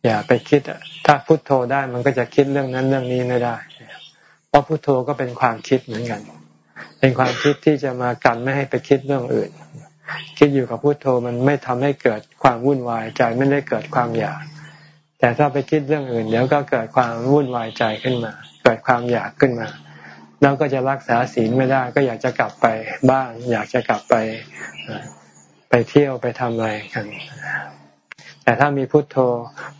อย่าไปคิดถ้าพุทโธได้มันก็จะคิดเรื่องนั้นเรื่องนี้ไม่ได้ เพราะพุทโธก็เป็นความคิดเหมือนกัน เป็นความคิดที่จะมากันไม่ให้ไปคิดเรื่องอื่น คิดอยู่กับพุทโธมันไม่ทำให้เกิดความวุ่นวายใจไม่ได้เกิดความอยาก แต่ถ้าไปคิดเรื่องอื่น เดี๋ยวก็เกิดความวุ่นวายใจขึ้นมา เกิดความอยากขึ้นมาแล้วก็จะรักษาศีลไม่ได้ ก็อยากจะกลับไปบ้าน อยากจะกลับไป ไปเที่ยวไปทำอะไรกัน แต่ถ้ามีพุทโธ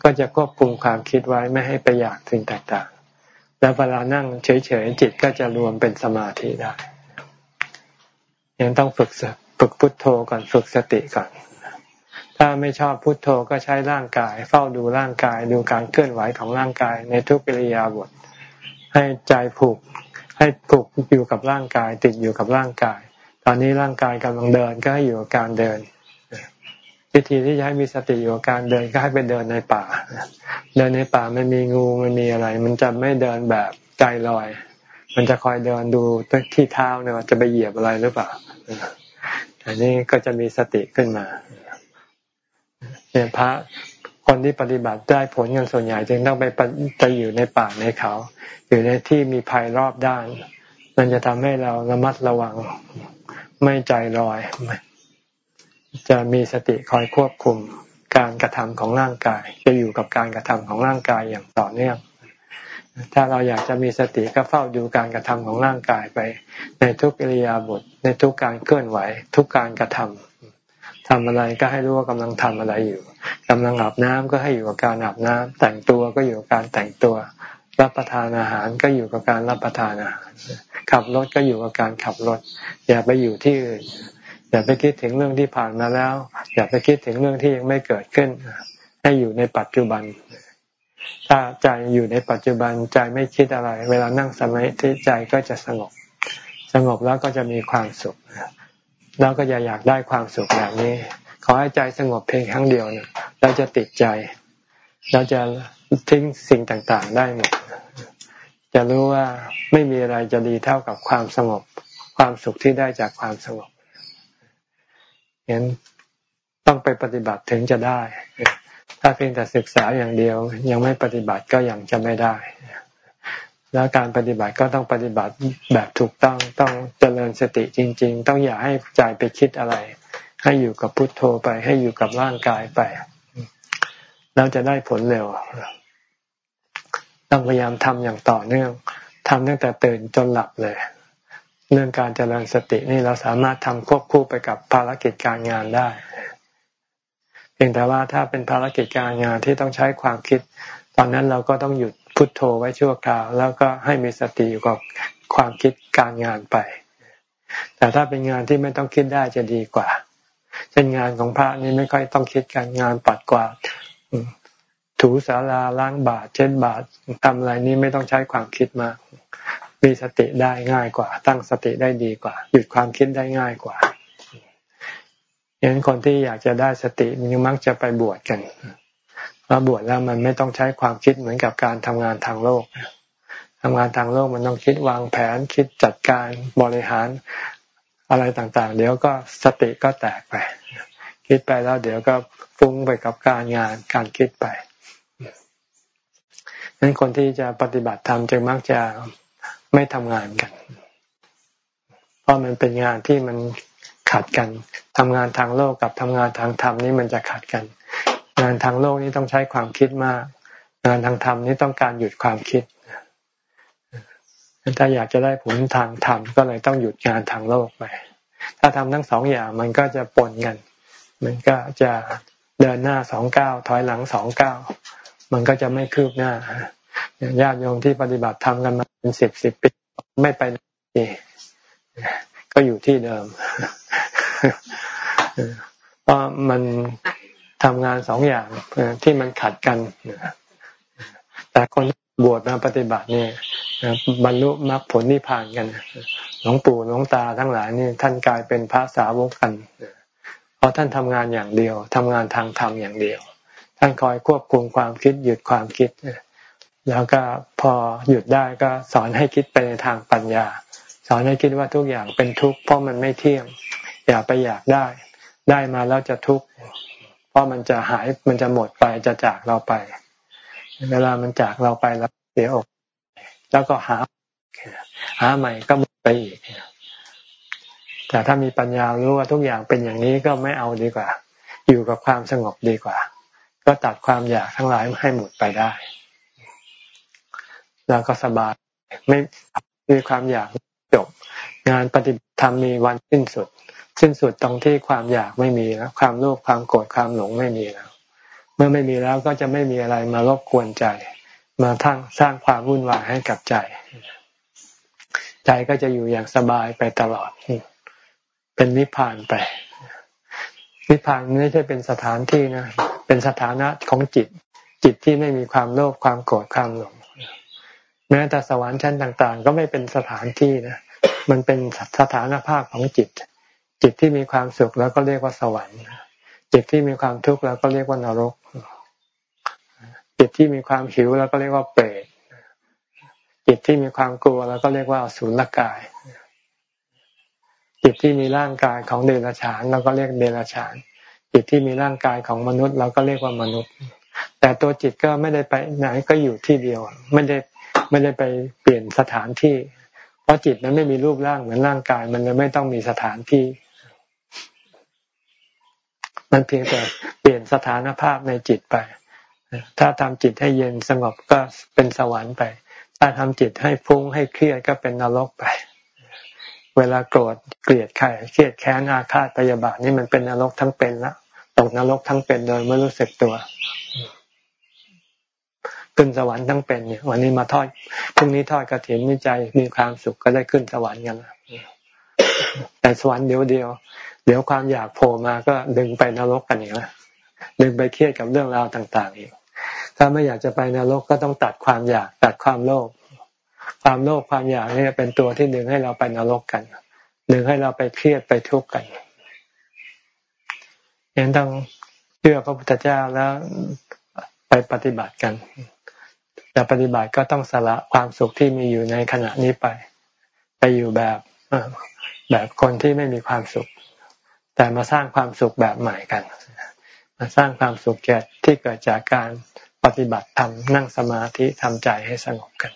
ก็จะควบคุมความคิดไว้ไม่ให้ไปอยากสิ่งต่างๆ แล้วเวลานั่งเฉยๆจิตก็จะรวมเป็นสมาธิได้ ยังต้องฝึกฝึกพุทโธก่อนฝึกสติก่อน ถ้าไม่ชอบพุทโธก็ใช้ร่างกาย เฝ้าดูร่างกายดูการเคลื่อนไหวของร่างกายในทุกปิริยาบทให้ใจผูกให้ผูกอยู่กับร่างกาย ติดอยู่กับร่างกาย ตอนนี้ร่างกายกำลังเดินก็ให้อยู่กับการเดิน วิธีที่จะให้มีสติอยู่กับการเดินก็ให้ไปเดินในป่า เดินในป่าไม่มีงูไม่มีอะไร มันจะไม่เดินแบบใจลอย มันจะคอยเดินดูที่เท้าเนี่ยจะไปเหยียบอะไรหรือเปล่าอันนี้ก็จะมีสติขึ้นมาเนี่ยพระคนที่ปฏิบัติได้ผลกันส่วนใหญ่จึงต้องไปจะอยู่ในป่าในเขา อยู่ในที่มีภัยรอบด้าน มันจะทำให้เราระมัดระวัง ไม่ใจลอย จะมีสติคอยควบคุมการกระทำของร่างกาย จะอยู่กับการกระทำของร่างกายอย่างต่อเนื่องถ้าเราอยากจะมีสติก็เฝ้าดูการกระทำของร่างกายไป ในทุกอิริยาบถในทุกการเคลื่อนไหว ทุกการกระทำทำอะไรก็ให้รู้ว่ากำลังทำอะไรอยู่กำลังอาบน้ำก็ให้อยู่กับการอาบน้ำแต่งตัวก็อยู่กับการแต่งตัว รับประทานอาหารก็อยู่กับการรับประทานอาหาร ขับรถก็อยู่กับการขับรถ อย่าไปอยู่ที่อื่น อย่าไปคิดถึงเรื่องที่ผ่านมาแล้ว อย่าไปคิดถึงเรื่องที่ยังไม่เกิดขึ้น ให้อยู่ในปัจจุบัน ถ้าใจอยู่ในปัจจุบันใจไม่คิดอะไร เวลานั่งสมาธิใจก็จะสงบ สงบแล้วก็จะมีความสุข แล้วก็จะอยากได้ความสุขแบบนี้ ขอให้ใจสงบเพียงครั้งเดียวนะเราจะติดใจ เราจะทิ้งสิ่งต่างๆ ได้หมด จะรู้ว่าไม่มีอะไรจะดีเท่ากับความสงบ ความสุขที่ได้จากความสงบเห็นต้องไปปฏิบัติถึงจะได้ ถ้าเพียงแต่ศึกษาอย่างเดียว ยังไม่ปฏิบัติก็ยังจะไม่ได้ แล้วการปฏิบัติก็ต้องปฏิบัติแบบถูกต้องต้องเจริญสติจริง ๆ ต้องอย่าให้ใจไปคิดอะไร ให้อยู่กับพุทโธไป ให้อยู่กับร่างกายไป แล้วจะได้ผลเร็ว ต้องพยายามทำอย่างต่อเนื่องทำตั้งแต่ตื่นจนหลับเลย เรื่องการเจริญสตินี่เราสามารถทำควบคู่ไปกับภารกิจการงานได้เพียงแต่ว่าถ้าเป็นภารกิจการงานที่ต้องใช้ความคิด ตอนนั้นเราก็ต้องหยุดพุดโทโธไว้ชั่วคราว แล้วก็ให้มีสติอยู่กับความคิดการงานไป แต่ถ้าเป็นงานที่ไม่ต้องคิดได้จะดีกว่า เช่นงานของพระนี่ไม่ค่อยต้องคิดการงานปัดกวาด ถูสาราล้างบาตเช่นบาตทำอะไรนี้ไม่ต้องใช้ความคิดมาก มีสติได้ง่ายกว่า ตั้งสติได้ดีกว่า หยุดความคิดได้ง่ายกว่าอย่างนั้นคนที่อยากจะได้สติมันมักจะไปบวชกันมาบวชแล้วมันไม่ต้องใช้ความคิดเหมือนกับการทำงานทางโลกทำงานทางโลกมันต้องคิดวางแผนคิดจัดการบริหารอะไรต่างๆ เดี๋ยวก็สติก็แตกไป คิดไปแล้วเดี๋ยวก็ฟุ้งไปกับการงานการคิดไป นั้นคนที่จะปฏิบัติธรรมจึงมักจะไม่ทำงานกัน เพราะมันเป็นงานที่มันขัดกันทำงานทางโลกกับทำงานทางธรรมนี่มันจะขัดกัน งานทางโลกนี่ต้องใช้ความคิดมาก งานทางธรรมนี่ต้องการหยุดความคิดถ้าอยากจะได้ผลทางธรรมก็เลยต้องหยุดงานทางโลกไป ถ้าทำทั้งสองอย่างมันก็จะปนกัน มันก็จะเดินหน้าสองเก้าถอยหลังสองเก้า มันก็จะไม่คืบหน้าญาติโยมที่ปฏิบัติทำกันมาเป็นสิบสิบปีไม่ไปไหนก็อยู่ที่เดิมเพราะมันทำงานสองอย่างที่มันขัดกันแต่คนบวชมาปฏิบัติเนี่ยบรรลุมรรคผลนิพพานกันหลวงปู่หลวงตาทั้งหลายนี่ท่านกลายเป็นพระสาวกกันเพราะท่านทำงานอย่างเดียวทำงานทางธรรมอย่างเดียว ท่านคอยควบคุมความคิดหยุดความคิด แล้วก็พอหยุดได้ก็สอนให้คิดไปในทางปัญญา สอนให้คิดว่าทุกอย่างเป็นทุกข์เพราะมันไม่เที่ยง อย่าไปอยากได้ ได้มาแล้วจะทุกข์เพราะมันจะหายมันจะหมดไปจะจากเราไป เวลามันจากเราไปแล้วเสียอก แล้วก็หา หาใหม่ก็หมดไปอีกแต่ถ้ามีปัญญารู้ว่าทุกอย่างเป็นอย่างนี้ก็ไม่เอาดีกว่า อยู่กับความสงบดีกว่า ก็ตัดความอยากทั้งหลายให้หมดไปได้ แล้วก็สบายไม่มีความอยากจบ งานปฏิบัติธรรมมีวันสิ้นสุด สิ้นสุดตรงที่ความอยากไม่มีแล้วความโลภความโกรธความหลงไม่มีแล้ว เมื่อไม่มีแล้วก็จะไม่มีอะไรมารบกวนใจ มาทั้งสร้างความวุ่นวายให้กับใจ ใจก็จะอยู่อย่างสบายไปตลอด เป็นนิพพานไปนิพพานไม่ใช่เป็นสถานที่นะ เป็นสถานะของจิต จิตที่ไม่มีความโลภความโกรธความหลงแม้แต่สวรรค์ชั้นต่าง ๆ ก็ไม่เป็นสถานที่นะมันเป็นสถานภาพของจิต จิตที่มีความสุขแล้วก็เรียกว่าสวรรค์จิตที่มีความทุกข์แล้วก็เรียกว่านรก จิตที่มีความหิวแล้วก็เรียกว่าเปรตจิตที่มีความกลัวแล้วก็เรียกว่าสุลกาย จิตที่มีร่างกายของเดรัจฉานเราก็เรียกเดรัจฉาน จิตที่มีร่างกายของมนุษย์ เราก็เรียกว่ามนุษย์ แต่ตัวจิตก็ไม่ได้ไปไหนก็อยู่ที่เดียว ไม่ได้ไม่ได้ไปเปลี่ยนสถานที่ เพราะจิตมันไม่มีรูปร่างเหมือนร่างกาย มันเลยไม่ต้องมีสถานที่ มันเพียงแต่เปลี่ยนสถานภาพในจิตไป ถ้าทำจิตให้เย็นสงบก็เป็นสวรรค์ไป ถ้าทำจิตให้ฟุ้งให้เครียดก็เป็นนรกไป เวลาโกรธเกลียดใครเครียดแค้นอาฆาตพยาบาทนี่มันเป็นนรกทั้งเป็นละตกนรกทั้งเป็นโดยไม่รู้สึกตัวขึ้นสวรรค์ทั้งเป็นเนี่ยวันนี้มาทอดพรุ่งนี้ทอดกระถิ่นมิจใจมีความสุขก็ได้ขึ้นสวรรค์กันแต่สวรรค์เดียวเดียว เดี๋ยวความอยากโผล่มาก็ดึงไปนรกกันอีกแล้วดึงไปเครียดกับเรื่องราวต่าง ๆ อีกถ้าไม่อยากจะไปนรกก็ต้องตัดความอยากตัดความโลภ ความโลภความอยากนี่เป็นตัวที่ดึงให้เราไปนรกกัน ดึงให้เราไปเครียดไปทุกข์กันยังต้องเชื่อพระพุทธเจ้าแล้วไปปฏิบัติกัน แต่ปฏิบัติก็ต้องสละความสุขที่มีอยู่ในขณะนี้ไป ไปอยู่แบบแบบคนที่ไม่มีความสุข แต่มาสร้างความสุขแบบใหม่กัน มาสร้างความสุขที่เกิดจากการปฏิบัติทำนั่งสมาธิทำใจให้สงบกัน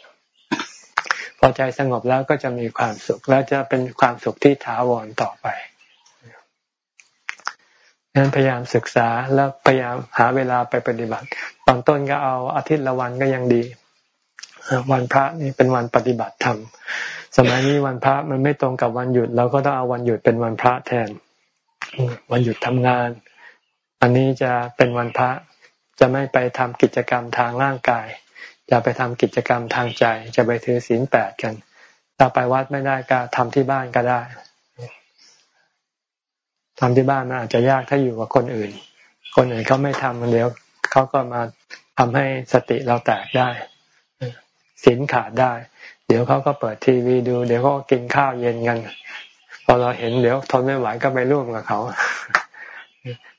พอใจสงบแล้วก็จะมีความสุข แล้วจะเป็นความสุขที่ถาวรต่อไปงั้นพยายามศึกษาแล้วพยายามหาเวลาไปปฏิบัติ ตอนต้นก็เอาอาทิตย์ละวันก็ยังดี วันพระนี่เป็นวันปฏิบัติธรรม สมัยนี้วันพระมันไม่ตรงกับวันหยุด เราก็ต้องเอาวันหยุดเป็นวันพระแทน วันหยุดทำงาน อันนี้จะเป็นวันพระจะไม่ไปทำกิจกรรมทางร่างกาย จะไปทำกิจกรรมทางใจ จะไปถือศีลแปดกันถ้าไปวัดไม่ได้ก็ทำที่บ้านก็ได้ทำที่บ้านมันอาจจะยากถ้าอยู่กับคนอื่น คนอื่นเขาไม่ทำเดี๋ยวเขาก็มาทำให้สติเราแตกได้ศีลขาดได้ เดี๋ยวเขาก็เปิดทีวีดู เดี๋ยวก็กินข้าวเย็นกันพอเราเห็นเดี๋ยวทนไม่ไหวก็ไปร่วมกับเขา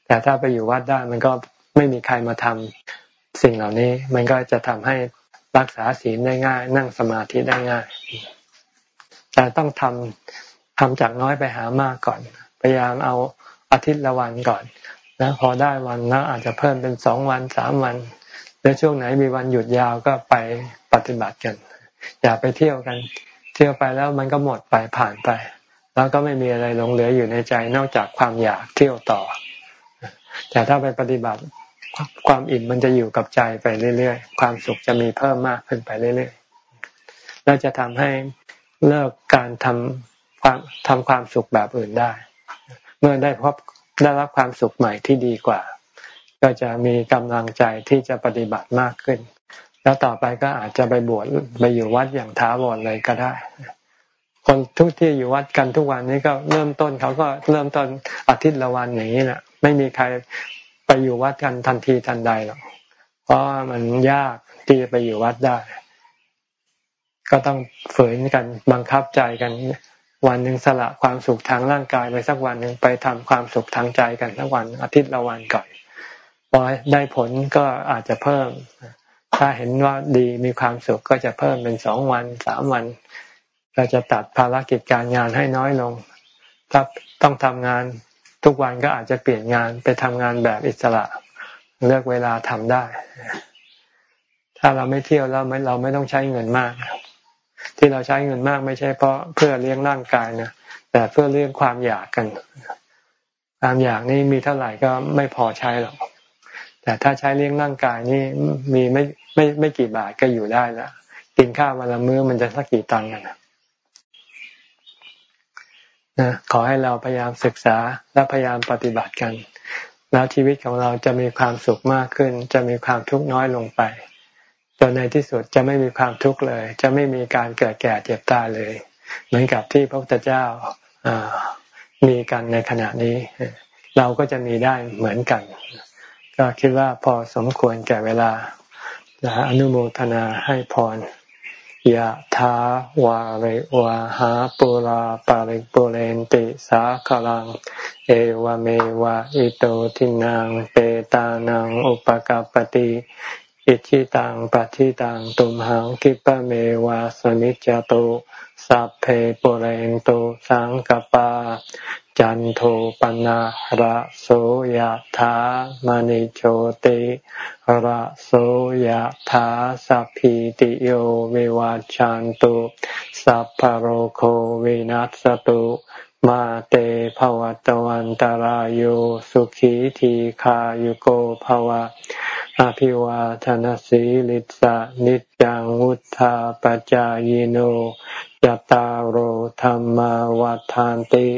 แต่ถ้าไปอยู่วัดได้มันก็ไม่มีใครมาทำสิ่งเหล่านี้ มันก็จะทำให้ รักษาศีลได้ง่าย นั่งสมาธิได้ง่าย แต่ต้องทำทำจากน้อยไปหามากก่อน พยายามเอาอาทิตย์ละวันก่อนแล้วพอได้วันแล้วอาจจะเพิ่มเป็นสองวันสามวันแล้วช่วงไหนมีวันหยุดยาวก็ไปปฏิบัติกัน อย่าไปเที่ยวกัน เที่ยวไปแล้วมันก็หมดไปผ่านไป แล้วก็ไม่มีอะไรหลงเหลืออยู่ในใจนอกจากความอยากเที่ยวต่อ แต่ถ้าไปปฏิบัติ ความอิ่มมันจะอยู่กับใจไปเรื่อยๆ ความสุขจะมีเพิ่มมากขึ้นไปเรื่อยๆ แล้วจะทำให้เลิกการทำความทำความสุขแบบอื่นได้ เมื่อได้พบได้รับความสุขใหม่ที่ดีกว่า ก็จะมีกำลังใจที่จะปฏิบัติมากขึ้น แล้วต่อไปก็อาจจะไปบวชไปอยู่วัดอย่างท้าวรเลยก็ได้ คนทุกที่อยู่วัดกันทุกวันนี้ก็เริ่มต้นเขาก็เริ่มต้นอาทิตย์ละวันอย่างนี้แหละไม่มีใคร อยู่วัดกันทันทีทันใดหรอกเพราะมันยากที่จะไปอยู่วัดได้ ก็ต้องฝืนกันบังคับใจกัน วันหนึ่งสละความสุขทางร่างกายไปสักวันหนึ่งไปทำความสุขทางใจกันสักวันอาทิตย์ละวันก่อนพอได้ผลก็อาจจะเพิ่ม ถ้าเห็นว่าดีมีความสุขก็จะเพิ่มเป็นสองวันสามวัน เราจะตัดภารกิจการงานให้น้อยลง ถ้าต้องทำงาน ทุกวันก็อาจจะเปลี่ยนงานไปทำงานแบบอิสระ เลือกเวลาทำได้ ถ้าเราไม่เที่ยวแล้วเราไม่ต้องใช้เงินมาก ที่เราใช้เงินมากไม่ใช่เพราะเพื่อเลี้ยงร่างกายนะแต่เพื่อเลี้ยงความอยากกัน ความอยากนี่มีเท่าไหร่ก็ไม่พอใช้หรอกแต่ถ้าใช้เลี้ยงร่างกายนี่มีไม่ไม่ไม่กี่บาทก็อยู่ได้ล้วกินข้าววันละมื้อมันจะสักกี่ตังค์กันนะ นะขอให้เราพยายามศึกษาและพยายามปฏิบัติกัน แล้วชีวิตของเราจะมีความสุขมากขึ้น จะมีความทุกข์น้อยลงไปจนในที่สุดจะไม่มีความทุกข์เลย จะไม่มีการเกิดแก่เจ็บตายเลย เหมือนกับที่พระพุทธเจ้ามีกันในขณะนี้ เราก็จะมีได้เหมือนกัน ก็คิดว่าพอสมควรแก่เวลาจะอนุโมทนาให้พร ยะถาวาริวาหาปุราปาริปุเรนติสาคลัง เอวเมวะอิโตทินังเปตานังอุปกาปติอิชิตังปัชิตังตุมหังกิปะเมวะสมิจจตุ สัพเพปุเรนตุสังกปา จันโทปนะระโสยธามณิโชติระโสยธาสัพพิติโยวิวัจจันตุสัพพโรโควินัสตุมาเตภวัตวันตารโยสุขีทีขายุโกภวะ อภิวาทนสีลิสะนิจังวุธาปจายโนยตาโหธรรมวาทานติ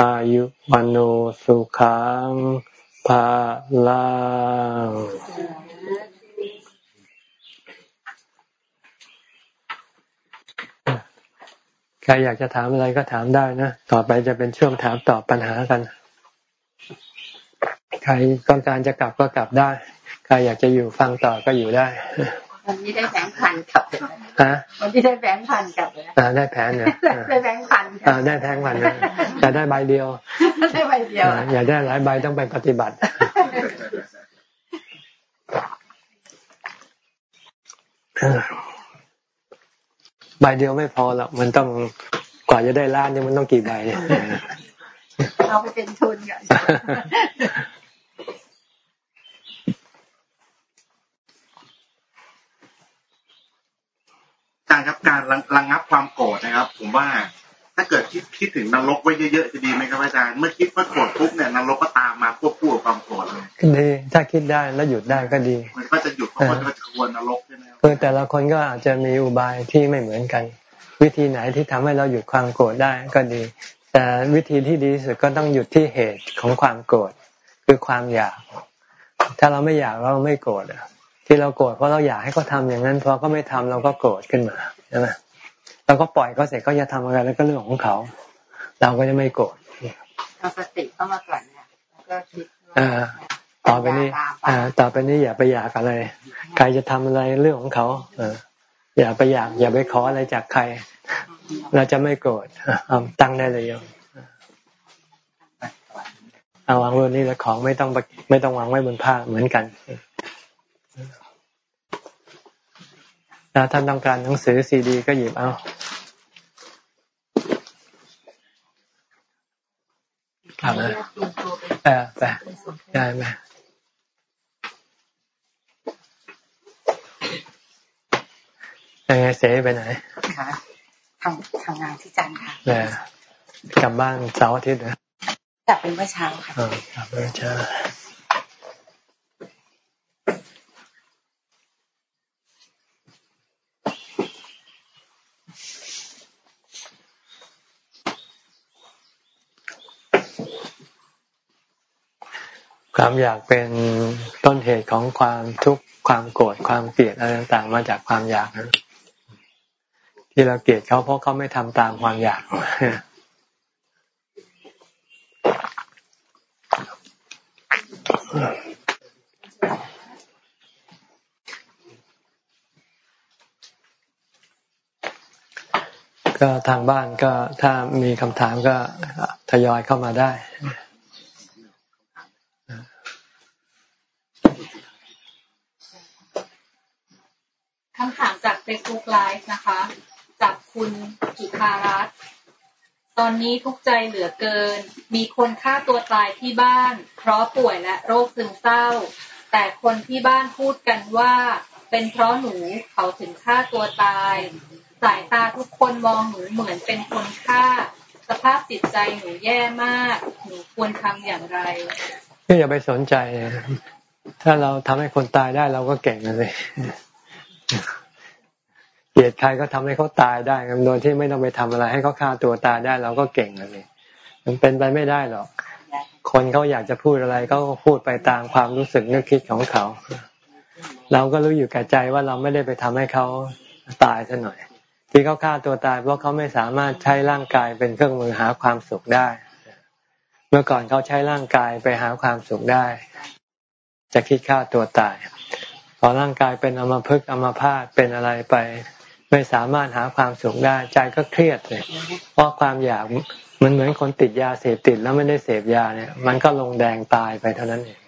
อายุวโนสุขังภาลังใครอยากจะถามอะไรก็ถามได้นะ ต่อไปจะเป็นช่วงถามตอบปัญหากัน ใครต้องการจะกลับก็กลับได้ ใครอยากจะอยู่ฟังต่อก็อยู่ได้วันนี้ได้แบงค์พันกลับเลยฮะวันนี้ได้แบงค์พันกลับเลยอ่าได้แผนเนี่ยได้แบงค์พันอ่าได้แบงค์พันแต่ได้ใบเดียวได้ใบเดียวอยากได้หลายใบต้องไปปฏิบัติใบเดียวไม่พอหรอกมันต้องกว่าจะได้ล้านนี่มันต้องกี่ใบเนี่ยเอาไปเป็นทุนกัน การครับการระงับความโกรธนะครับ ผมว่า ถ้าเกิดคิดคิดถึงนรกไว้เยอะๆจะดีไหมครับอาจารย์เมื่อคิดว่าโกรธปุ๊บเนี่ยนรกก็ตามมาควบคู่กับความโกรธเลยดีถ้าคิดได้แล้วหยุดได้ก็ดี มันก็จะหยุดเพราะมันจะควรนรกใช่ไหมเออแต่ละคนก็อาจจะมีอุบายที่ไม่เหมือนกัน วิธีไหนที่ทำให้เราหยุดความโกรธได้ก็ดี แต่วิธีที่ดีที่สุดก็ต้องหยุดที่เหตุของความโกรธคือความอยาก ถ้าเราไม่อยากเราไม่โกรธอะ ที่เราโกรธเพราะเราอยากให้เขาทาอย่างนั้นพอเขาไม่ทำเราก็โกรธขึ้นมาใช่ไหมเราก็ปล่อยเขาเสร็จเขาจะทำอะไรแล้วก็เรื่องของเขา เราก็จะไม่โกรธเอาสติเข้ามาก่อนเนี่ยก็คิดต่อไปนี้อ่า ต่อไปนี้อย่าไปอยากอะไร ใครจะทำอะไรเรื่องของเขา เออ อย่าไปอยาก อย่าไปขออะไรจากใคร เราจะไม่โกรธเอาตั้งได้เลยโยมเอาวางบนนี้แล้วของไม่ต้องไม่ต้องวางไว้บนผ้าเหมือนกัน ถ้าท่านต้องการหนังสือซีดี ก็หยิบเอาเอาเลยเออไปได้ไหมยังไงเสไปไหนค่ะทำทำงานที่จันทร์ค่ะกลับบ้านเสาร์อาทิตย์นะกลับเป็นเมื่อเช้าค่ะกลับเมื่อเช้า ความอยากเป็นต้นเหตุของความทุกข์ความโกรธความเกลียดอะไรต่างๆ มาจากความอยากนะที่เราเกลียดเขาเพราะเขาไม่ทำตามความอยาก ก็ทางบ้านก็ถ้ามีคำถามก็ทยอยเข้ามาได้คำถามจาก Facebook Live นะคะ จากคุณจุธารัตน์ตอนนี้ทุกใจเหลือเกิน มีคนฆ่าตัวตายที่บ้าน เพราะป่วยและโรคซึมเศร้า แต่คนที่บ้านพูดกันว่า เป็นเพราะหนูเขาถึงฆ่าตัวตาย สายตาทุกคนมองหนูเหมือนเป็นคนฆ่า สภาพจิตใจหนูแย่มาก หนูควรทำอย่างไรก็อย่าไปสนใจ ถ้าเราทำให้คนตายได้เราก็เก่งเลย ลียดใครก็ทำให้เขาตายได้โดยที่ไม่ต้องไปทำอะไร ให้เขาฆ่าตัวตายได้เราก็เก่งเลยมันเป็นไปไม่ได้หรอก คนเขาอยากจะพูดอะไรก็พูดไปตามความรู้สึกนึกคิดของเขา เราก็รู้อยู่กับใจว่าเราไม่ได้ไปทำให้เขาตายซะหน่อย ที่เขาฆ่าตัวตายเพราะเขาไม่สามารถใช้ร่างกายเป็นเครื่องมือหาความสุขได้ เมื่อก่อนเขาใช้ร่างกายไปหาความสุขได้ จะคิดฆ่าตัวตายพอร่างกายเป็นอมภพอมพาตเป็นอะไรไป ไม่สามารถหาความสุขได้ใจก็เครียดเลย เพราะความอยากมันเหมือนคนติดยาเสพติดแล้วไม่ได้เสพยาเนี่ย มันก็ลงแดงตายไปเท่านั้นเอง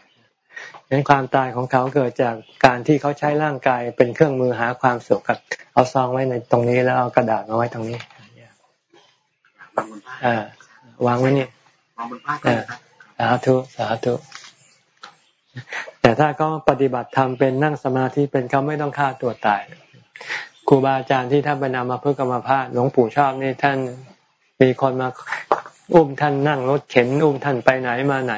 งั้นความตายของเขาเกิดจากการที่เขาใช้ร่างกายเป็นเครื่องมือหาความสุขกับ เอาซองไว้ในตรงนี้แล้วเอากระดาษมาไว้ตรงนี้อ่าวางไว้นี่สาธุสาธุแต่ถ้าเขาปฏิบัติธรรมเป็นนั่งสมาธิเป็นเขาไม่ต้องฆ่าตัวตาย ครูบาอาจารย์ที่ท่านไปนำมาเพื่อกรรมภาพหลวงปู่ชอบนี่ท่านมีคนมาอุ้มท่านนั่งรถเข็นอุ้มท่านไปไหนมาไหน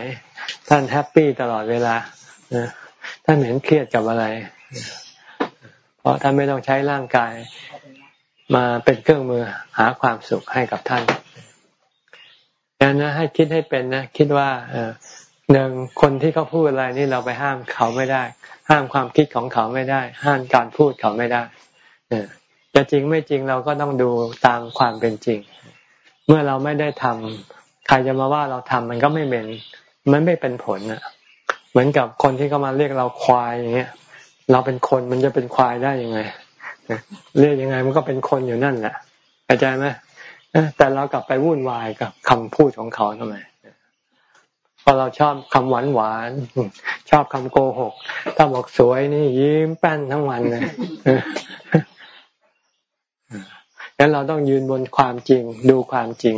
ท่านแฮปปี้ตลอดเวลาท่านเห็นเครียดกับอะไร เพราะท่านไม่ต้องใช้ร่างกายมาเป็นเครื่องมือหาความสุขให้กับท่านดังนั้นให้คิดให้เป็นนะคิดว่าหนึ่งคนที่เขาพูดอะไรนี่เราไปห้ามเขาไม่ได้ ห้ามความคิดของเขาไม่ได้ ห้ามการพูดเขาไม่ได้ จะจริงไม่จริงเราก็ต้องดูตามความเป็นจริง เมื่อเราไม่ได้ทำใครจะมาว่าเราทำมันก็ไม่เป็นมันไม่เป็นผลอะเหมือนกับคนที่เขามาเรียกเราควายอย่างเงี้ย เราเป็นคนมันจะเป็นควายได้ยังไงเรียกยังไงมันก็เป็นคนอยู่นั่นแหละเข้าใจไหมแต่เรากลับไปวุ่นวายกับคำพูดของเขาทำไมพอเราชอบคำหวานหวานชอบคำโกหก ถ้าบอกสวยนี่ยิ้มแป้นทั้งวันเลย งั้นเราต้องยืนบนความจริง ดูความจริง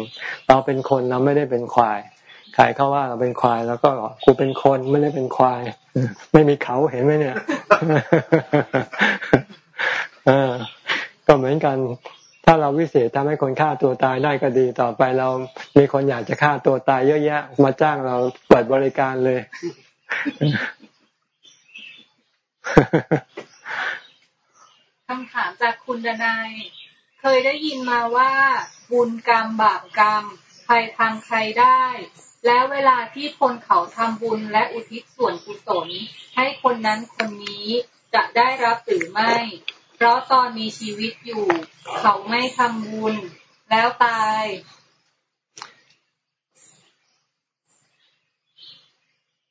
เราเป็นคนเราไม่ได้เป็นควายใครเขาว่าเราเป็นควายแล้วก็กูเป็นคนไม่ได้เป็นควาย ไม่มีเขาเห็นไหมเนี่ยก็เหมือนกัน ถ้าเราวิเศษทำให้คนฆ่าตัวตายได้ก็ดีต่อไปเรามีคนอยากจะฆ่าตัวตายเยอะแยะ มาจ้างเราเปิดบริการเลย คำถามจากคุณดนาย เคยได้ยินมาว่า บุญกรรมบาปกรรม ใครทำใครได้ แล้วเวลาที่คนเขาทำบุญและอุทิศส่วนกุศลให้คนนั้นคนนี้จะได้รับหรือไม่ เพราะตอนมีชีวิตอยู่ เขาไม่ทำบุญแล้วตาย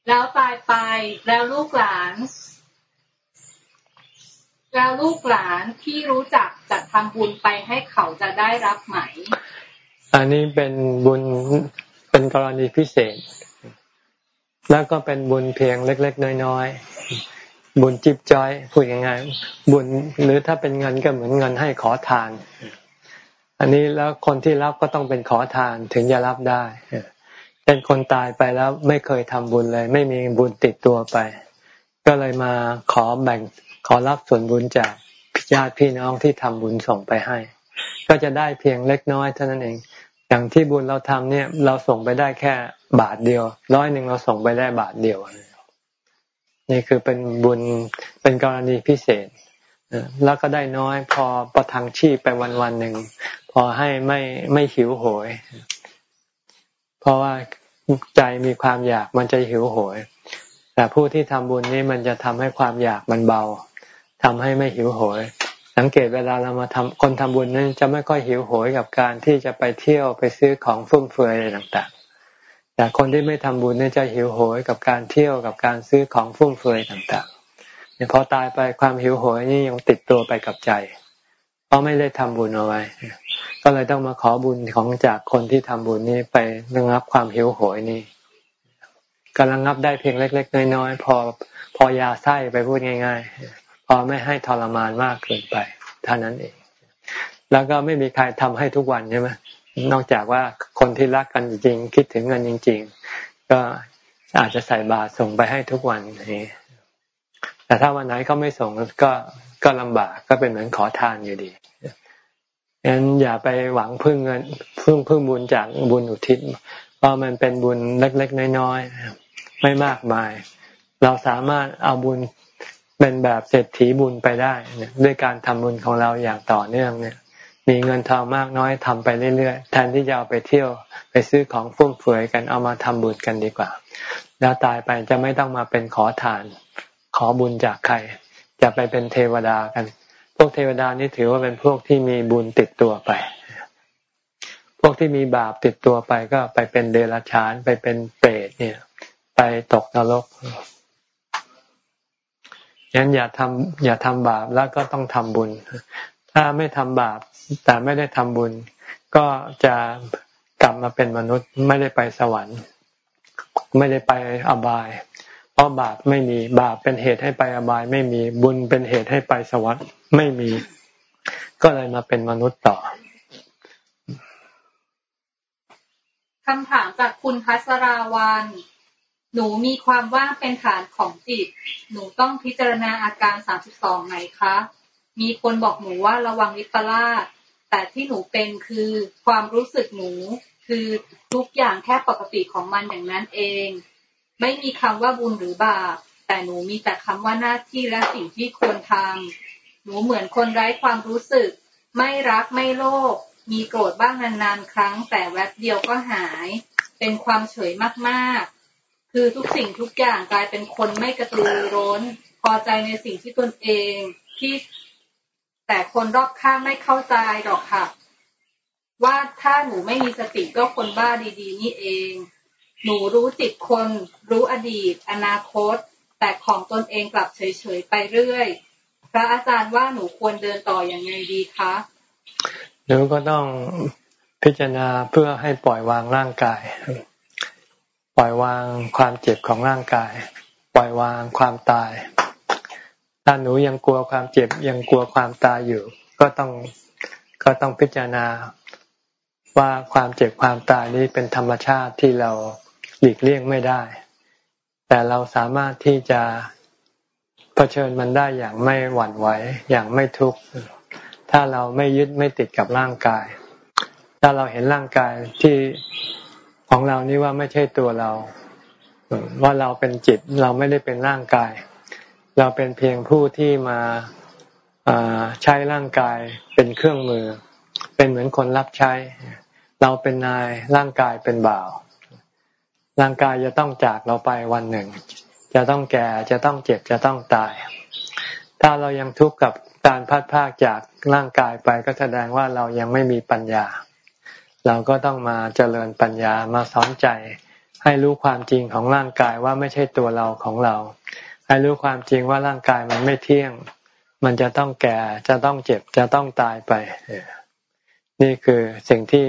แล้วตายไปแล้วลูกหลาน แล้วลูกหลานที่รู้จักจะทำบุญไปให้เขาจะได้รับไหม อันนี้เป็นบุญเป็นกรณีพิเศษ แล้วก็เป็นบุญเพียงเล็ก ๆ น้อยๆ บุญจิบจอยพูดยังไงบุญหรือถ้าเป็นเงินก็เหมือนเงินให้ขอทาน อันนี้แล้วคนที่รับก็ต้องเป็นขอทานถึงจะรับได้เป็นคนตายไปแล้วไม่เคยทำบุญเลย ไม่มีบุญติดตัวไป ก็เลยมาขอแบ่ง ขอรับส่วนบุญจากญาติพี่น้องที่ทำบุญส่งไปให้ ก็จะได้เพียงเล็กน้อยเท่านั้นเอง อย่างที่บุญเราทำเนี่ย เราส่งไปได้แค่บาทเดียว ร้อยหนึ่งเราส่งไปได้บาทเดียว นี่คือเป็นบุญเป็นกรณีพิเศษแล้วก็ได้น้อยพอประทังชีพไปวันวันหนึ่งพอให้ไม่ไม่หิวโหย เพราะว่าใจมีความอยากมันจะหิวโหย แต่ผู้ที่ทำบุญนี้มันจะทำให้ความอยากมันเบา ทำให้ไม่หิวโหย สังเกตเวลาเรามาทำคนทำบุญนั้นจะไม่ค่อยหิวโหยกับการที่จะไปเที่ยวไปซื้อของฟุ่มเฟือยอะไรต่างๆ แต่คนที่ไม่ทำบุญนี่จะหิวโหยกับการเที่ยวกับการซื้อของฟุ่มเฟือยต่างๆเนี่ยพอตายไปความหิวโหยนี่ยังติดตัวไปกับใจ เพราะไม่ได้ทำบุญเอาไว้ ก็เลยต้องมาขอบุญของจากคนที่ทำบุญนี้ไประงับความหิวโหยนี่กำลังงับได้เพียงเล็ก ๆ น้อยๆพอพอยาไส้ไปพูดง่าย ๆ พอไม่ให้ทรมานมากเกินไปเท่านั้นเอง แล้วก็ไม่มีใครทำให้ทุกวันใช่ไหมนอกจากว่าคนที่รักกันจริงคิดถึงเงินจริง ๆ ก็อาจจะใส่บาตรส่งไปให้ทุกวันนี่แต่ถ้าวันไหนเขาไม่ส่งก็ก็ลำบากก็เป็นเหมือนขอทานอยู่ดีงั้นอย่าไปหวังพึ่งเงินพึ่งพึ่งบุญจากบุญอุทิศเพราะมันเป็นบุญเล็กๆน้อยๆไม่มากมาย เราสามารถเอาบุญ เป็นแบบเศรษฐีบุญไปได้ด้วยการทำบุญของเราอย่างต่อเนื่องเนี่ย มีเงินทองมากน้อยทำไปเรื่อยๆ แทนที่จะเอาไปเที่ยวไปซื้อของฟุ่มเฟือยกันเอามาทำบุญกันดีกว่า แล้วตายไปจะไม่ต้องมาเป็นขอทาน ขอบุญจากใคร จะไปเป็นเทวดากัน พวกเทวดานี่ถือว่าเป็นพวกที่มีบุญติดตัวไป พวกที่มีบาปติดตัวไปก็ไปเป็นเดรัจฉานไปเป็นเปรตเนี่ย ไปตกนรก งั้นอย่าทำอย่าทำบาปแล้วก็ต้องทำบุญ ถ้าไม่ทำบาปแต่ไม่ได้ทำบุญ ก็จะกลับมาเป็นมนุษย์ไม่ได้ไปสวรรค์ ไม่ได้ไปอบาย เพราะบาปไม่มีบาปเป็นเหตุให้ไปอบาย ไม่มีบุญเป็นเหตุให้ไปสวรรค์ไม่มี ก็เลยมาเป็นมนุษย์ต่อคำถามจากคุณพัสราวัน หนูมีความว่างเป็นฐานของจิต หนูต้องพิจารณาอาการสามสิบสองไหมคะ มีคนบอกหนูว่าระวังวิปลาสแต่ที่หนูเป็นคือความรู้สึกหนูคือทุกอย่างแค่ปกติของมันอย่างนั้นเอง ไม่มีคำว่าบุญหรือบาปแต่หนูมีแต่คำว่าหน้าที่และสิ่งที่ควรทำหนูเหมือนคนไร้ความรู้สึก ไม่รักไม่โลภมีโกรธบ้างนานๆครั้ง แต่แวบเดียวก็หาย เป็นความเฉยมากๆ คือทุกสิ่งทุกอย่างกลายเป็นคนไม่กระตือร้น พอใจในสิ่งที่ตนเองที่แต่คนรอบข้างไม่เข้าใจหรอกค่ะ ว่าถ้าหนูไม่มีสติก็คนบ้าดีๆ นี่เอง หนูรู้จิตคน รู้อดีต อนาคต แต่ของตนเองกลับเฉยๆไปเรื่อย พระอาจารย์ว่าหนูควรเดินต่ออย่างไงดีคะหนูก็ต้องพิจารณาเพื่อให้ปล่อยวางร่างกาย ปล่อยวางความเจ็บของร่างกาย ปล่อยวางความตาย ถ้าหนูยังกลัวความเจ็บยังกลัวความตายอยู่ ก็ต้องก็ต้องพิจารณาว่าความเจ็บความตายนี้เป็นธรรมชาติที่เราหลีกเลี่ยงไม่ได้ แต่เราสามารถที่จะเผชิญมันได้อย่างไม่หวั่นไหวอย่างไม่ทุกข์ถ้าเราไม่ยึดไม่ติดกับร่างกาย ถ้าเราเห็นร่างกายที่ ของเรานี่ว่าไม่ใช่ตัวเรา ว่าเราเป็นจิตเราไม่ได้เป็นร่างกาย เราเป็นเพียงผู้ที่มาใช้ร่างกายเป็นเครื่องมือ เป็นเหมือนคนรับใช้ เราเป็นนายร่างกายเป็นบ่าว ร่างกายจะต้องจากเราไปวันหนึ่ง จะต้องแก่จะต้องเจ็บจะต้องตาย ถ้าเรายังทุกข์กับการพัดพากจากร่างกายไปก็แสดงว่าเรายังไม่มีปัญญา เราก็ต้องมาเจริญปัญญามาสอนใจ ให้รู้ความจริงของร่างกายว่าไม่ใช่ตัวเราของเรา ให้รู้ความจริงว่าร่างกายมันไม่เที่ยง มันจะต้องแก่จะต้องเจ็บจะต้องตายไป นี่คือสิ่งที่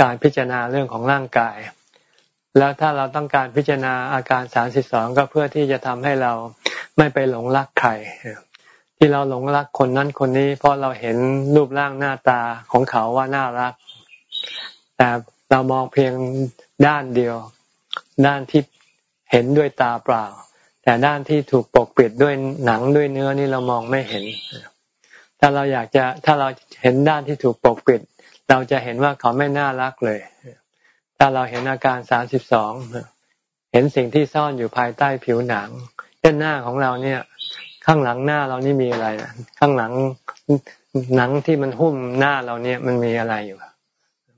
การพิจารณาเรื่องของร่างกาย แล้วถ้าเราต้องการพิจารณาอาการสามสิบสองก็เพื่อที่จะทำให้เราไม่ไปหลงรักใครที่เราหลงรักคนนั้นคนนี้ เพราะเราเห็นรูปร่างหน้าตาของเขาว่าน่ารัก แต่เรามองเพียงด้านเดียว ด้านที่เห็นด้วยตาเปล่า แต่ด้านที่ถูกปกปิดด้วยหนังด้วยเนื้อนี่เรามองไม่เห็น ถ้าเราอยากจะถ้าเราเห็นด้านที่ถูกปกปิด เราจะเห็นว่าเขาไม่น่ารักเลย ถ้าเราเห็นอาการสามสิบสองเห็นสิ่งที่ซ่อนอยู่ภายใต้ผิวหนังเช่นหน้าของเราเนี่ย ข้างหลังหน้าเรานี่มีอะไรข้างหลังหนังที่มันหุ้มหน้าเราเนี่ยมันมีอะไรอยู่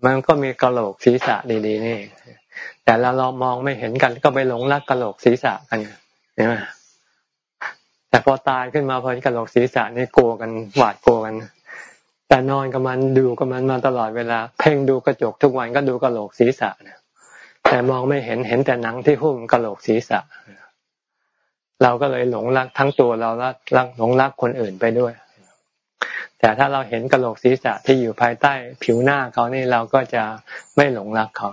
มันก็มีกระโหลกศีรษะดีๆนี่ แต่เราเรามองไม่เห็นกัน ก็ไปหลงรักกระโหลกศีรษะกันเห็นไหมแต่พอตายขึ้นมาพอกระโหลกศีรษะนี่กลัวกันหวาดกลัวกัน แต่นอนกับมันดูกับมันมาตลอดเวลา เพ่งดูกระจกทุกวันก็ดูกระโหลกศีรษะนะแต่มองไม่เห็นเห็นแต่หนังที่หุ้มกระโหลกศีรษะ เราก็เลยหลงรักทั้งตัวเรารักหลงรักคนอื่นไปด้วย แต่ถ้าเราเห็นกระโหลกศีรษะที่อยู่ภายใต้ผิวหน้าเขานี่เราก็จะไม่หลงรักเขา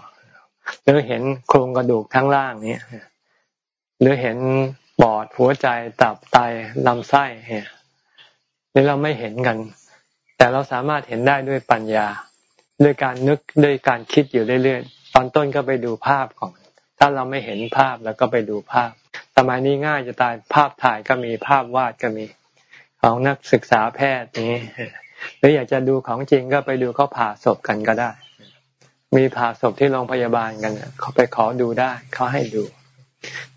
หรือเห็นโครงกระดูกทั้งล่างนี้หรือเห็นปอดหัวใจตับไตลำไส้เนี่ยนี่เราไม่เห็นกัน แต่เราสามารถเห็นได้ด้วยปัญญา ด้วยการนึกด้วยการคิดอยู่เรื่อยๆ ตอนต้นก็ไปดูภาพก่อนถ้าเราไม่เห็นภาพแล้วก็ไปดูภาพสมัยนี้ง่ายจะตายภาพถ่ายก็มีภาพวาดก็มี ของนักศึกษาแพทย์นี้หรืออยากจะดูของจริงก็ไปดูเขาผ่าศพกันก็ได้ มีผ่าศพที่โรงพยาบาลกันเขาไปขอดูได้เขาให้ดู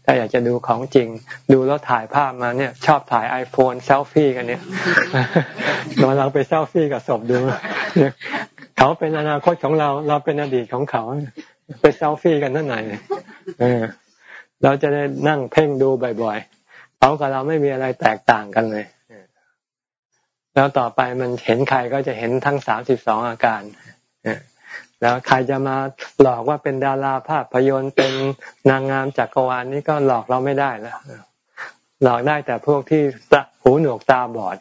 ถ้าอยากจะดูของจริง ดูแล้วถ่ายภาพมาเนี่ย ชอบถ่ายไอโฟนเซลฟี่กันเนี่ยเราเราไปเซลฟี่กับศพดูเขาเป็นอนาคตของเราเราเป็นอดีตของเขาไปเซลฟี่กันนั่นไหนเออเราจะได้นั่งเพ่งดูบ่อยๆเขากับเราไม่มีอะไรแตกต่างกันเลย แล้วต่อไปมันเห็นใครก็จะเห็นทั้งสามสิบสองอาการแล้วใครจะมาหลอกว่าเป็นดาราภาพยนตร์เป็นนางงามจักรวาลนี้ก็หลอกเราไม่ได้แล้วหลอกได้แต่พวกที่หูหนวกตาบอด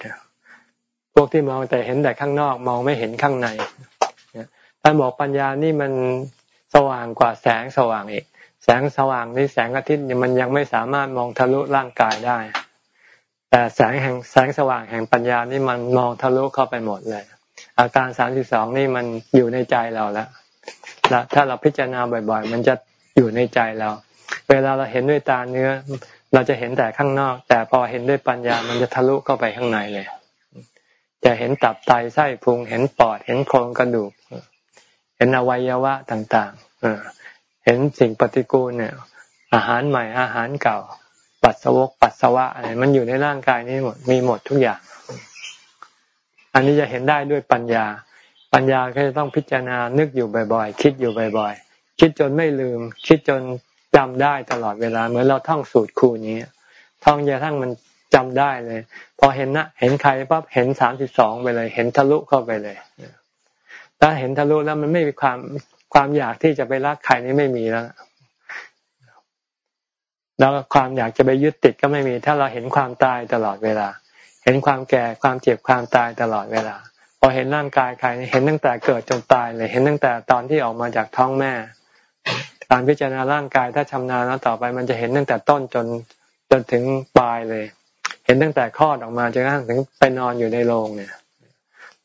พวกที่มองแต่เห็นแต่ข้างนอกมองไม่เห็นข้างในท่านบอกปัญญานี่มันสว่างกว่าแสงสว่างอีก แสงสว่างนี่แสงอาทิตย์มันยังไม่สามารถมองทะลุร่างกายได้ แต่แสงแห่งแสงสว่างแห่งปัญญานี่มันมองทะลุเข้าไปหมดเลย อาการสามสิบสองนี่มันอยู่ในใจเราแล้วแล้วถ้าเราพิจารณาบ่อยๆ มันจะอยู่ในใจเรา เวลาเราเห็นด้วยตาเนื้อ เราจะเห็นแต่ข้างนอก แต่พอเห็นด้วยปัญญามันจะทะลุเข้าไปข้างในเลย จะเห็นตับไตไส้พุงเห็นปอด เห็นโครงกระดูก เห็นอวัยวะต่างๆเห็นสิ่งปฏิกูลเนี่ย อาหารใหม่อาหารเก่า ปัสสาวกปัสสาวะอะไรมันอยู่ในร่างกายนี้หมดมีหมดทุกอย่าง อันนี้จะเห็นได้ด้วยปัญญา ปัญญาก็จะต้องพิจารณานึกอยู่บ่อยๆ คิดอยู่บ่อยๆ คิดจนไม่ลืม คิดจนจำได้ตลอดเวลา เหมือนเราท่องสูตรคูนี้ท่องจนทั้งมันจำได้เลย พอเห็นนะเห็นใครปั๊บเห็นสามสิบสองไปเลย เห็นทะลุเข้าไปเลยถ้าเห็นทะลุแล้วมันไม่มีความความอยากที่จะไปรักใครนี่ไม่มีแล้ว แล้วความอยากจะไปยึดติดก็ไม่มี ถ้าเราเห็นความตายตลอดเวลา เห็นความแก่ความเจ็บความตายตลอดเวลา พอเห็นร่างกายใครเห็นตั้งแต่เกิดจนตายเลย เห็นตั้งแต่ตอนที่ออกมาจากท้องแม่ การพิจารณาร่างกายถ้าชำนาญแล้วต่อไป มันจะเห็นตั้งแต่ต้นจนจนถึงปลายเลย เห็นตั้งแต่คลอดออกมาจนกระทั่งถึงไปนอนอยู่ในโรงเนี่ย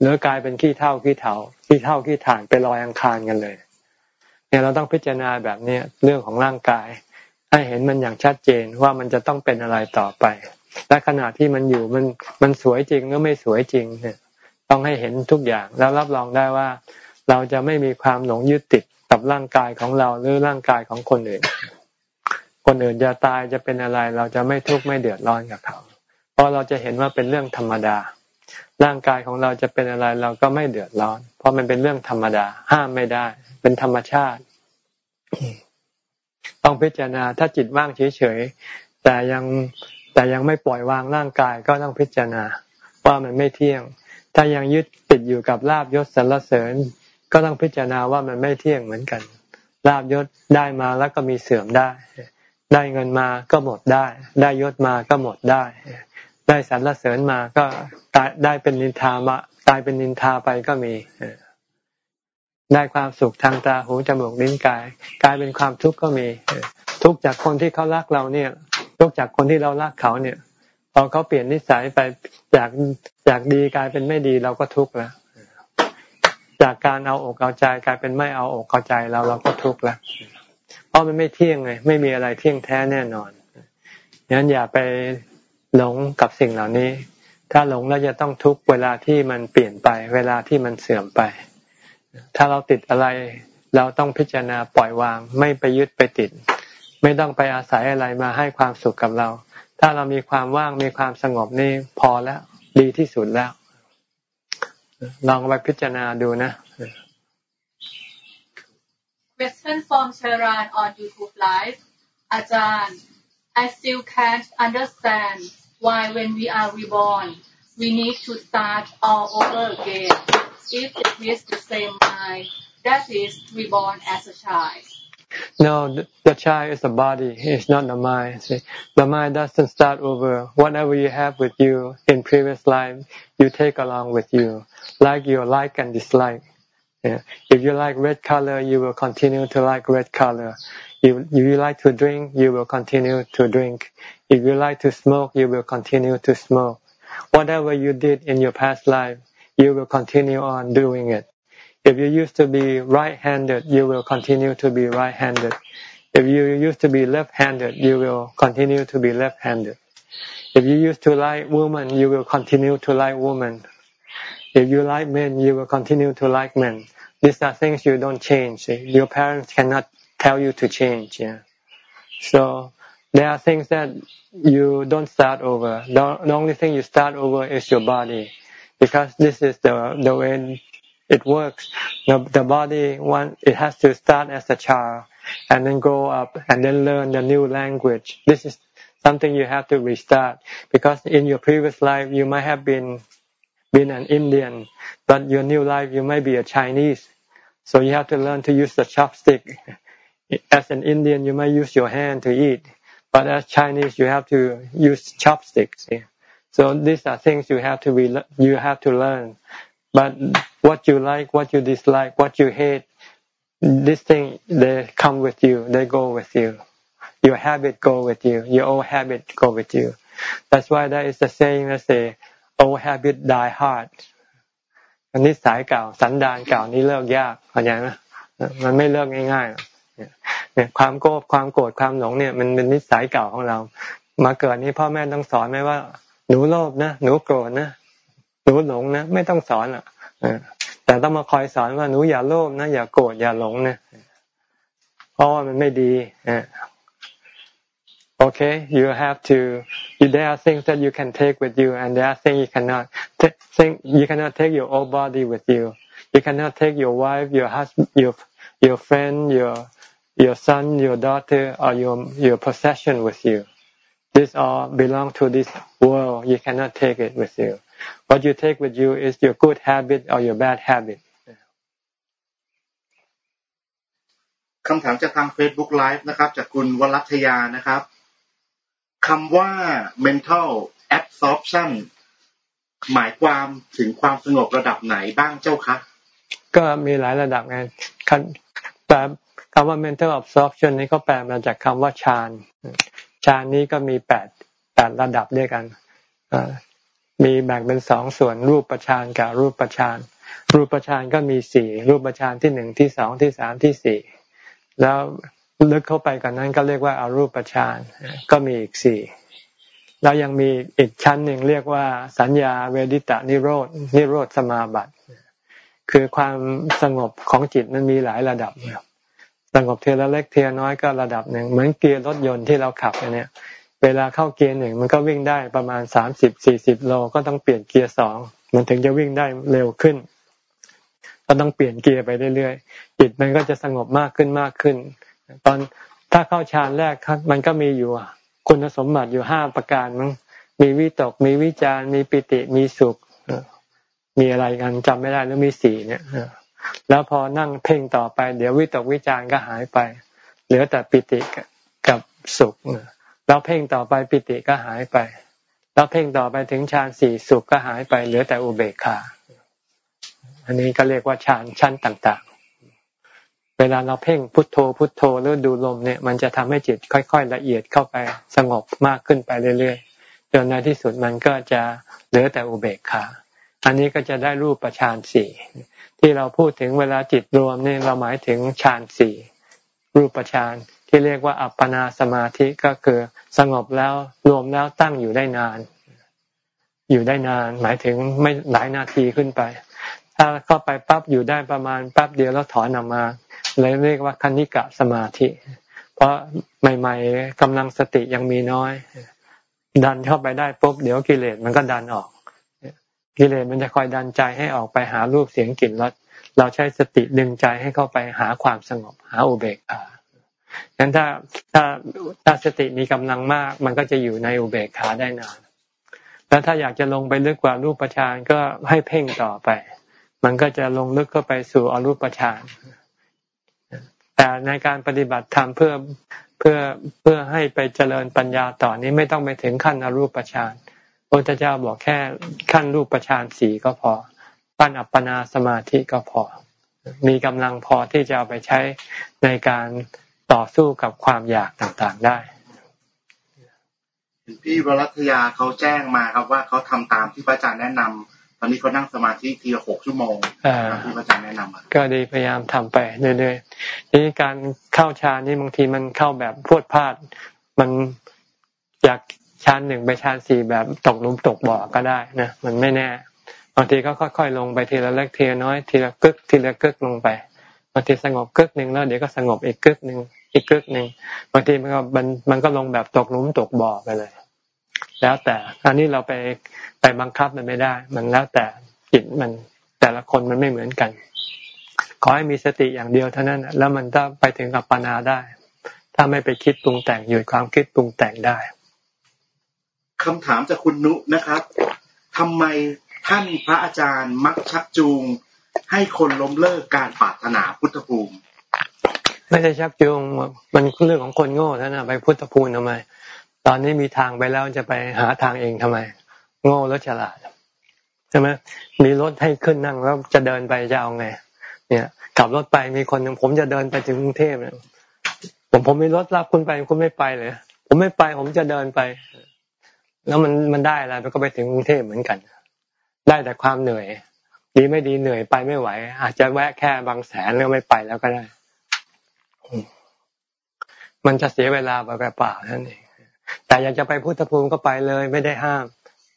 เนื้อกายเป็นขี้เท่าขี้เถาขี้เท่าขี้ถ่านไปลอยอังคารกันเลย เนี่ยเราต้องพิจารณาแบบเนี้ยเรื่องของร่างกาย ให้เห็นมันอย่างชัดเจนว่ามันจะต้องเป็นอะไรต่อไป และขณะที่มันอยู่มันมันสวยจริงหรือไม่สวยจริงเนี่ยต้องให้เห็นทุกอย่างแล้วรับรองได้ว่า เราจะไม่มีความหลงยึดติดกับร่างกายของเราหรือร่างกายของคนอื่น คนอื่นจะตายจะเป็นอะไร เราจะไม่ทุกข์ไม่เดือดร้อนกับเขา เพราะเราจะเห็นว่าเป็นเรื่องธรรมดา ร่างกายของเราจะเป็นอะไรเราก็ไม่เดือดร้อน เพราะมันเป็นเรื่องธรรมดา ห้ามไม่ได้ เป็นธรรมชาติ ต้องพิจารณาถ้าจิตว่างเฉยๆแต่ยังแต่ยังไม่ปล่อยวางร่างกายก็ต้องพิจารณาว่ามันไม่เที่ยง ถ้ายังยึดติดอยู่กับลาบยศสรรเสริญ ก็ต้องพิจารณาว่ามันไม่เที่ยงเหมือนกันลาบยศได้มาแล้วก็มีเสื่อมได้ ได้เงินมาก็หมดได้ ได้ยศมาก็หมดได้ ได้สรรเสริญมาก็ตายได้เป็นนินทามะตายเป็นนินทาไปก็มี ได้ความสุขทางตาหูจมูกลิ้นกาย กลายเป็นความทุกข์ก็มี ทุกจากคนที่เขารักเราเนี่ย ทุกจากคนที่เรารักเขาเนี่ยพอเขาเปลี่ยนนิสัยไปจากจากดีกลายเป็นไม่ดีเราก็ทุกข์แล้วจากการเอาอกเอาใจกลายเป็นไม่เอาอกเอาใจเราเราก็ทุกข์แล้วเพราะมันไม่เที่ยงไงไม่มีอะไรเที่ยงแท้แน่นอนงั้นอย่าไปหลงกับสิ่งเหล่านี้ ถ้าหลงแล้วจะต้องทุกเวลาที่มันเปลี่ยนไป เวลาที่มันเสื่อมไป ถ้าเราติดอะไร เราต้องพิจารณาปล่อยวาง ไม่ไปยึดไปติด ไม่ต้องไปอาศัยอะไรมาให้ความสุขกับเรา ถ้าเรามีความว่างมีความสงบนี่พอแล้ว ดีที่สุดแล้ว ลองไปพิจารณาดูนะ Question from Sharon on YouTube Live อาจารย์ I still can't understand why when we are reborn we need to start all over again if it is the same mind that is reborn as a child. No, the child is the body, it's not the mind. See, the mind doesn't start over. Whatever you have with you in previous life, you take along with you, like your like and dislike. Yeah. If you like red color, you will continue to like red color. If, if you like to drink, you will continue to drink. If you like to smoke, you will continue to smoke. Whatever you did in your past life, you will continue on doing it. If you used to be right-handed, you will continue to be right-handed. If you used to be left-handed, you will continue to be left-handed. If you used to like women, you will continue to like women. If you like men, you will continue to like men. These are things you don't change. Your parents cannot tell you to change. Yeah. So there are things that you don't start over. The, the only thing you start over is your body, because this is the the way it works. The, the body one it has to start as a child and then grow up and then learn the new language. This is something you have to restart because in your previous life you might have been been an Indian, but your new life you might be a Chinese. So you have to learn to use the chopstick. *laughs* As an Indian, you might use your hand to eat, but as Chinese, you have to use chopsticks. So these are things you have to be you have to learn. But what you like, what you dislike, what you hate, this thing they come with you. They go with you. Your habit go with you. Your old habit go with you. That's why there is a saying that say, "Old habit die hard." อันนี้สายเก่าสันดานเก่านี่เลิกยากเข้าใจไหมมันไม่เลิกง่ายๆเนี่ยความโกรธความโกรธความหลงเนี่ยมันเป็นนิสัยเก่าของเรา มาเกิดนี้พ่อแม่ต้องสอนไหมว่า หนูโลภนะหนูโกรธนะหนูหลงนะไม่ต้องสอนอะแต่ต้องมาคอยสอนว่าหนูอย่าโลภนะอย่าโกรธอย่าหลงนะเพราะว่ามันไม่ดีอ่า okay you have to there are things that you can take with you and there are things you cannot think you cannot take your old body with you you cannot take your wife your husband your your friend your your son your daughter or your your possession with you this all belong to this world you cannot take it with you what you take with you is your good habit or your bad habit คำถามจากทาง Facebook Live นะครับ จากคุณวรัชยานะครับคำว่า mental absorption หมายความถึงความสงบระดับไหนบ้างเจ้าคะก็มีหลายระดับไงแต่คำว่า mental absorption นี้ก็แปลมาจากคำว่าฌาน ฌานนี้ก็มีแปดแปดระดับด้วยกันมีแบ่งเป็นสองส่วนรูปประชานกับรูปประชานรูปประชานก็มีสี่รูปประชานที่หนึ่งที่สองที่สามที่สี่แล้วลึกเข้าไปกันนั้นก็เรียกว่าอรูปฌานก็มีอีกสี่แล้วยังมีอีกชั้นหนึ่งเรียกว่าสัญญาเวทยิตนิโรธนิโรธสมาบัติ คือความสงบของจิตมันมีหลายระดับ สงบทีละเล็กทีละน้อยก็ระดับหนึ่งเหมือนเกียร์รถยนต์ที่เราขับเนี่ยเวลาเข้าเกียร์หนึ่งมันก็วิ่งได้ประมาณสามสิบสี่สิบโลก็ต้องเปลี่ยนเกียร์สองมันถึงจะวิ่งได้เร็วขึ้น ก็ต้องเปลี่ยนเกียร์ไปเรื่อยๆจิตมันก็จะสงบมากขึ้นมากขึ้น ตอนถ้าเข้าฌานแรกมันก็มีอยู่คุณสมบัติอยู่ห้าประการมั้งมีวิตกมีวิจารมีปิติมีสุขมีอะไรกันจำไม่ได้แล้วมีสี่เนี่ย แล้วพอนั่งเพ่งต่อไป เดี๋ยววิตกวิจารก็หายไป เหลือแต่ปิติกับสุขแล้วเพ่งต่อไปปิติก็หายไป แล้วเพ่งต่อไปถึงฌานสี่สุขก็หายไป เหลือแต่อุเบกขาอันนี้ก็เรียกว่าฌานชั้นต่างๆ เวลาเราเพ่งพุทโธ พุทโธหรือดูลมเนี่ย มันจะทำให้จิตค่อย ๆ ละเอียดเข้าไปสงบมากขึ้นไปเรื่อยๆจนในที่สุดมันก็จะเหลือแต่อุเบกขา อันนี้ก็จะได้รูปประชานสี่ ที่เราพูดถึงเวลาจิตรวมนี่เราหมายถึงฌานสี่รูปประชานที่เรียกว่าอัปปนาสมาธิก็คือสงบแล้วรวมแล้วตั้งอยู่ได้นาน อยู่ได้นาน หมายถึงไม่หลายนาทีขึ้นไป ถ้าเข้าไปปั๊บอยู่ได้ประมาณแป๊บเดียวแล้วถอนออกมาเลยเรียกว่าคณิกะสมาธิ เพราะใหม่ ๆกำลังสติยังมีน้อย ดันเข้าไปได้ปุ๊บเดี๋ยวกิเลสมันก็ดันออก กิเลสมันจะคอยดันใจให้ออกไปหารูปเสียงกลิ่นรสเราใช้สติดึงใจให้เข้าไปหาความสงบ หาอุเบกขางั้นถ้าถ้าถ้าสติมีกำลังมาก มันก็จะอยู่ในอุเบกขาได้นาน แล้วถ้าอยากจะลงไปลึกกว่ารูปฌานก็ให้เพ่งต่อไป มันก็จะลงลึกเข้าไปสู่อรูปฌานแต่ในการปฏิบัติธรรมเพื่อเพื่อเพื่อให้ไปเจริญปัญญาต่อนนี้ไม่ต้องไปถึงขั้นอรูปฌาน พระพุทธเจ้าบอกแค่ขั้นรูปฌานสี่ก็พอปั้นอัปปนาสมาธิก็พอ มีกำลังพอที่จะเอาไปใช้ในการต่อสู้กับความอยากต่างๆได้พี่วรัตยาเขาแจ้งมาครับว่าเขาทำตามที่พระอาจารย์แนะนำตอนนี้เขานั่งสมาธิทีละหกชั่วโมงที่พระอาจารย์แนะนำก็ดีพยายามทำไปเรื่อยๆนี่การเข้าฌานนี่บางทีมันเข้าแบบพวดพลาด มันจาก ฌานหนึ่งไปฌานสี่แบบตกลุมตกบ่อก็ได้นะมันไม่แน่บางทีก็ค่อยๆลงไปทีละเล็กทีละน้อยทีละกึกทีละกึกลงไปบางทีสงบกึกหนึ่งแล้วเดี๋ยวก็สงบอีกกึกหนึ่งอีกกึกหนึ่งบางทีมันก็มันมันก็ลงแบบตกลุมตกบ่อไปเลย แล้วแต่อันนี้เราไปไปบังคับมันไม่ได้ มันแล้วแต่จิตมันแต่ละคนมันไม่เหมือนกัน ขอให้มีสติอย่างเดียวเท่านั้นแล้วมันจะไปถึงกับปานาได้ ถ้าไม่ไปคิดปรุงแต่งหยุดความคิดปรุงแต่งได้ คำถามจากคุณนุนะครับทำไมท่านพระอาจารย์มักชักจูง ให้คนล้มเลิกการปรารถนาพุทธภูมิ ไม่ใช่ชักจูงมันเรื่องของคนโง่ท่านนะไปพุทธภูมิทำไม ตอนนี้มีทางไปแล้วจะไปหาทางเองทำไม โง่แล้วฉลาดใช่ไหมมีรถให้ขึ้นนั่งแล้วจะเดินไปจะเอาไง เนี่ยขับรถไปมีคนหนึ่งผมจะเดินไปถึงกรุงเทพเนี่ยผมผมมีรถรับคุณไปคุณไม่ไปเลย ผมไม่ไปผมจะเดินไป แล้วมันมันได้อะไรมันก็ไปถึงกรุงเทพเหมือนกัน ได้แต่ความเหนื่อย ดีไม่ดีเหนื่อยไปไม่ไหว อาจจะแวะแค่บางแสนแล้วไม่ไปแล้วก็ได้ มันจะเสียเวลาไปเปล่าๆนั่นเองแต่อยากจะไปพุทธภูมิก็ไปเลยไม่ได้ห้าม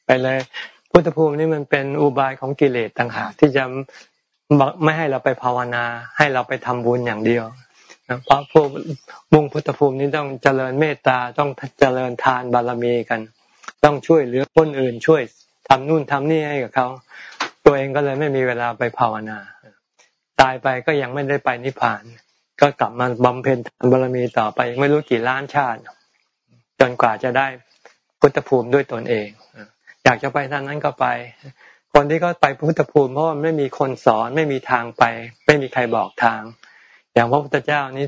ไปเลย พุทธภูมินี่มันเป็นอุบายของกิเลสต่างหากที่จะไม่ให้เราไปภาวนา ให้เราไปทำบุญอย่างเดียวเพราะพวกมุ่งพุทธภูมินี้ต้องเจริญเมตตาต้องเจริญทานบารมีกัน ต้องช่วยเหลือคนอื่นช่วยทำนู่นทำนี่ให้กับเขา ตัวเองก็เลยไม่มีเวลาไปภาวนา ตายไปก็ยังไม่ได้ไปนิพพาน ก็กลับมาบำเพ็ญบารมีต่อไปไม่รู้กี่ล้านชาติ จนกว่าจะได้พุทธภูมิด้วยตนเอง อยากจะไปทางนั้นก็ไป คนที่เขาไปพุทธภูมิเพราะว่าไม่มีคนสอนไม่มีทางไป ไม่มีใครบอกทาง อย่างพระพุทธเจ้านี้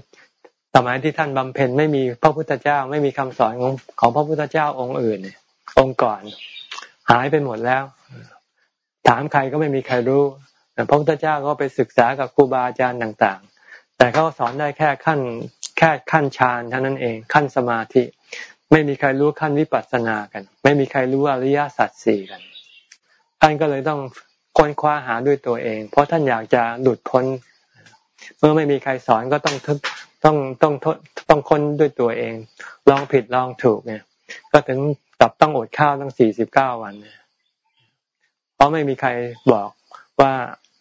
สมัยที่ท่านบำเพ็ญไม่มีพระพุทธเจ้า ไม่มีคำสอนของของพระพุทธเจ้าองค์อื่น องค์ก่อน หายไปหมดแล้ว ถามใครก็ไม่มีใครรู้พระพุทธเจ้าก็ไปศึกษากับครูบาอาจารย์ต่าง ๆ แต่เขาสอนได้แค่ขั้นแค่ขั้นฌานเท่านั้นเองขั้นสมาธิ ไม่มีใครรู้ขั้นวิปัสสนากัน ไม่มีใครรู้อริยสัจสี่กัน ท่านก็เลยต้องค้นคว้าหาด้วยตัวเอง เพราะท่านอยากจะหลุดพ้น เมื่อไม่มีใครสอนก็ต้องต้องต้องต้องค้นด้วยตัวเอง ลองผิดลองถูกเนี่ย ก็ถึง กับต้องอดข้าวตั้งสี่สิบเก้าวันเพราะไม่มีใครบอกว่า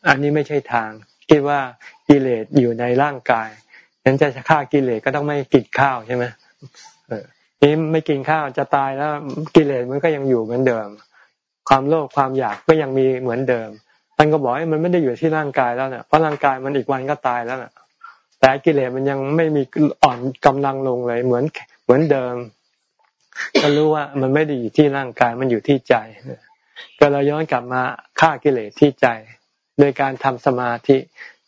อันนี้ไม่ใช่ทาง คิดว่ากิเลสอยู่ในร่างกายนั้นจะฆ่ากิเลสก็ต้องไม่กินข้าวใช่ไหมนี่ไม่กินข้าวจะตายแล้วกิเลสมันก็ยังอยู่เหมือนเดิม ความโลภความอยากก็ยังมีเหมือนเดิมท่านก็บอกให้มันไม่ได้อยู่ที่ร่างกายแล้วเนี่ยเพราะร่างกายมันอีกวันก็ตายแล้วน่ะ แต่กิเลสมันยังไม่มีอ่อนกำลังลงเลยเหมือนเหมือนเดิม ก็รู้ว่ามันไม่ได้อยู่ที่ร่างกายมันอยู่ที่ใจก็เราย้อนกลับมาฆ่ากิเลสที่ใจ โดยการทำสมาธิ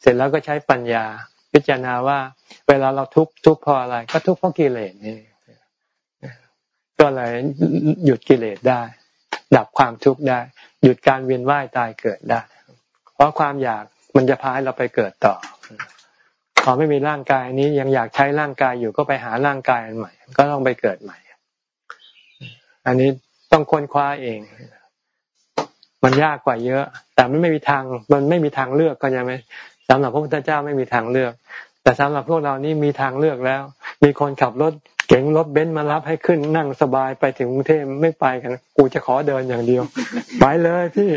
เสร็จแล้วก็ใช้ปัญญา พิจารณาว่า เวลาเราทุกข์ทุกข์เพราะอะไร ก็ทุกข์เพราะกิเลสนี่ก็เลยหยุดกิเลสได้ ดับความทุกข์ได้ หยุดการเวียนว่ายตายเกิดได้ เพราะความอยากมันจะพาให้เราไปเกิดต่อพอไม่มีร่างกายนี้ยังอยากใช้ร่างกายอยู่ก็ไปหาร่างกายอันใหม่ ก็ต้องไปเกิดใหม่ อันนี้ต้องค้นคว้าเอง มันยากกว่าเยอะ แต่มันไม่มีทาง มันไม่มีทางเลือกก็ยังไหมสำหรับพระพุทธเจ้าไม่มีทางเลือก แต่สำหรับพวกเรานี่มีทางเลือกแล้ว มีคนขับรถเก๋งรถเบนซ์มารับให้ขึ้นนั่งสบายไปถึงกรุงเทพไม่ไปกัน กูจะขอเดินอย่างเดียว ไปเลยพี่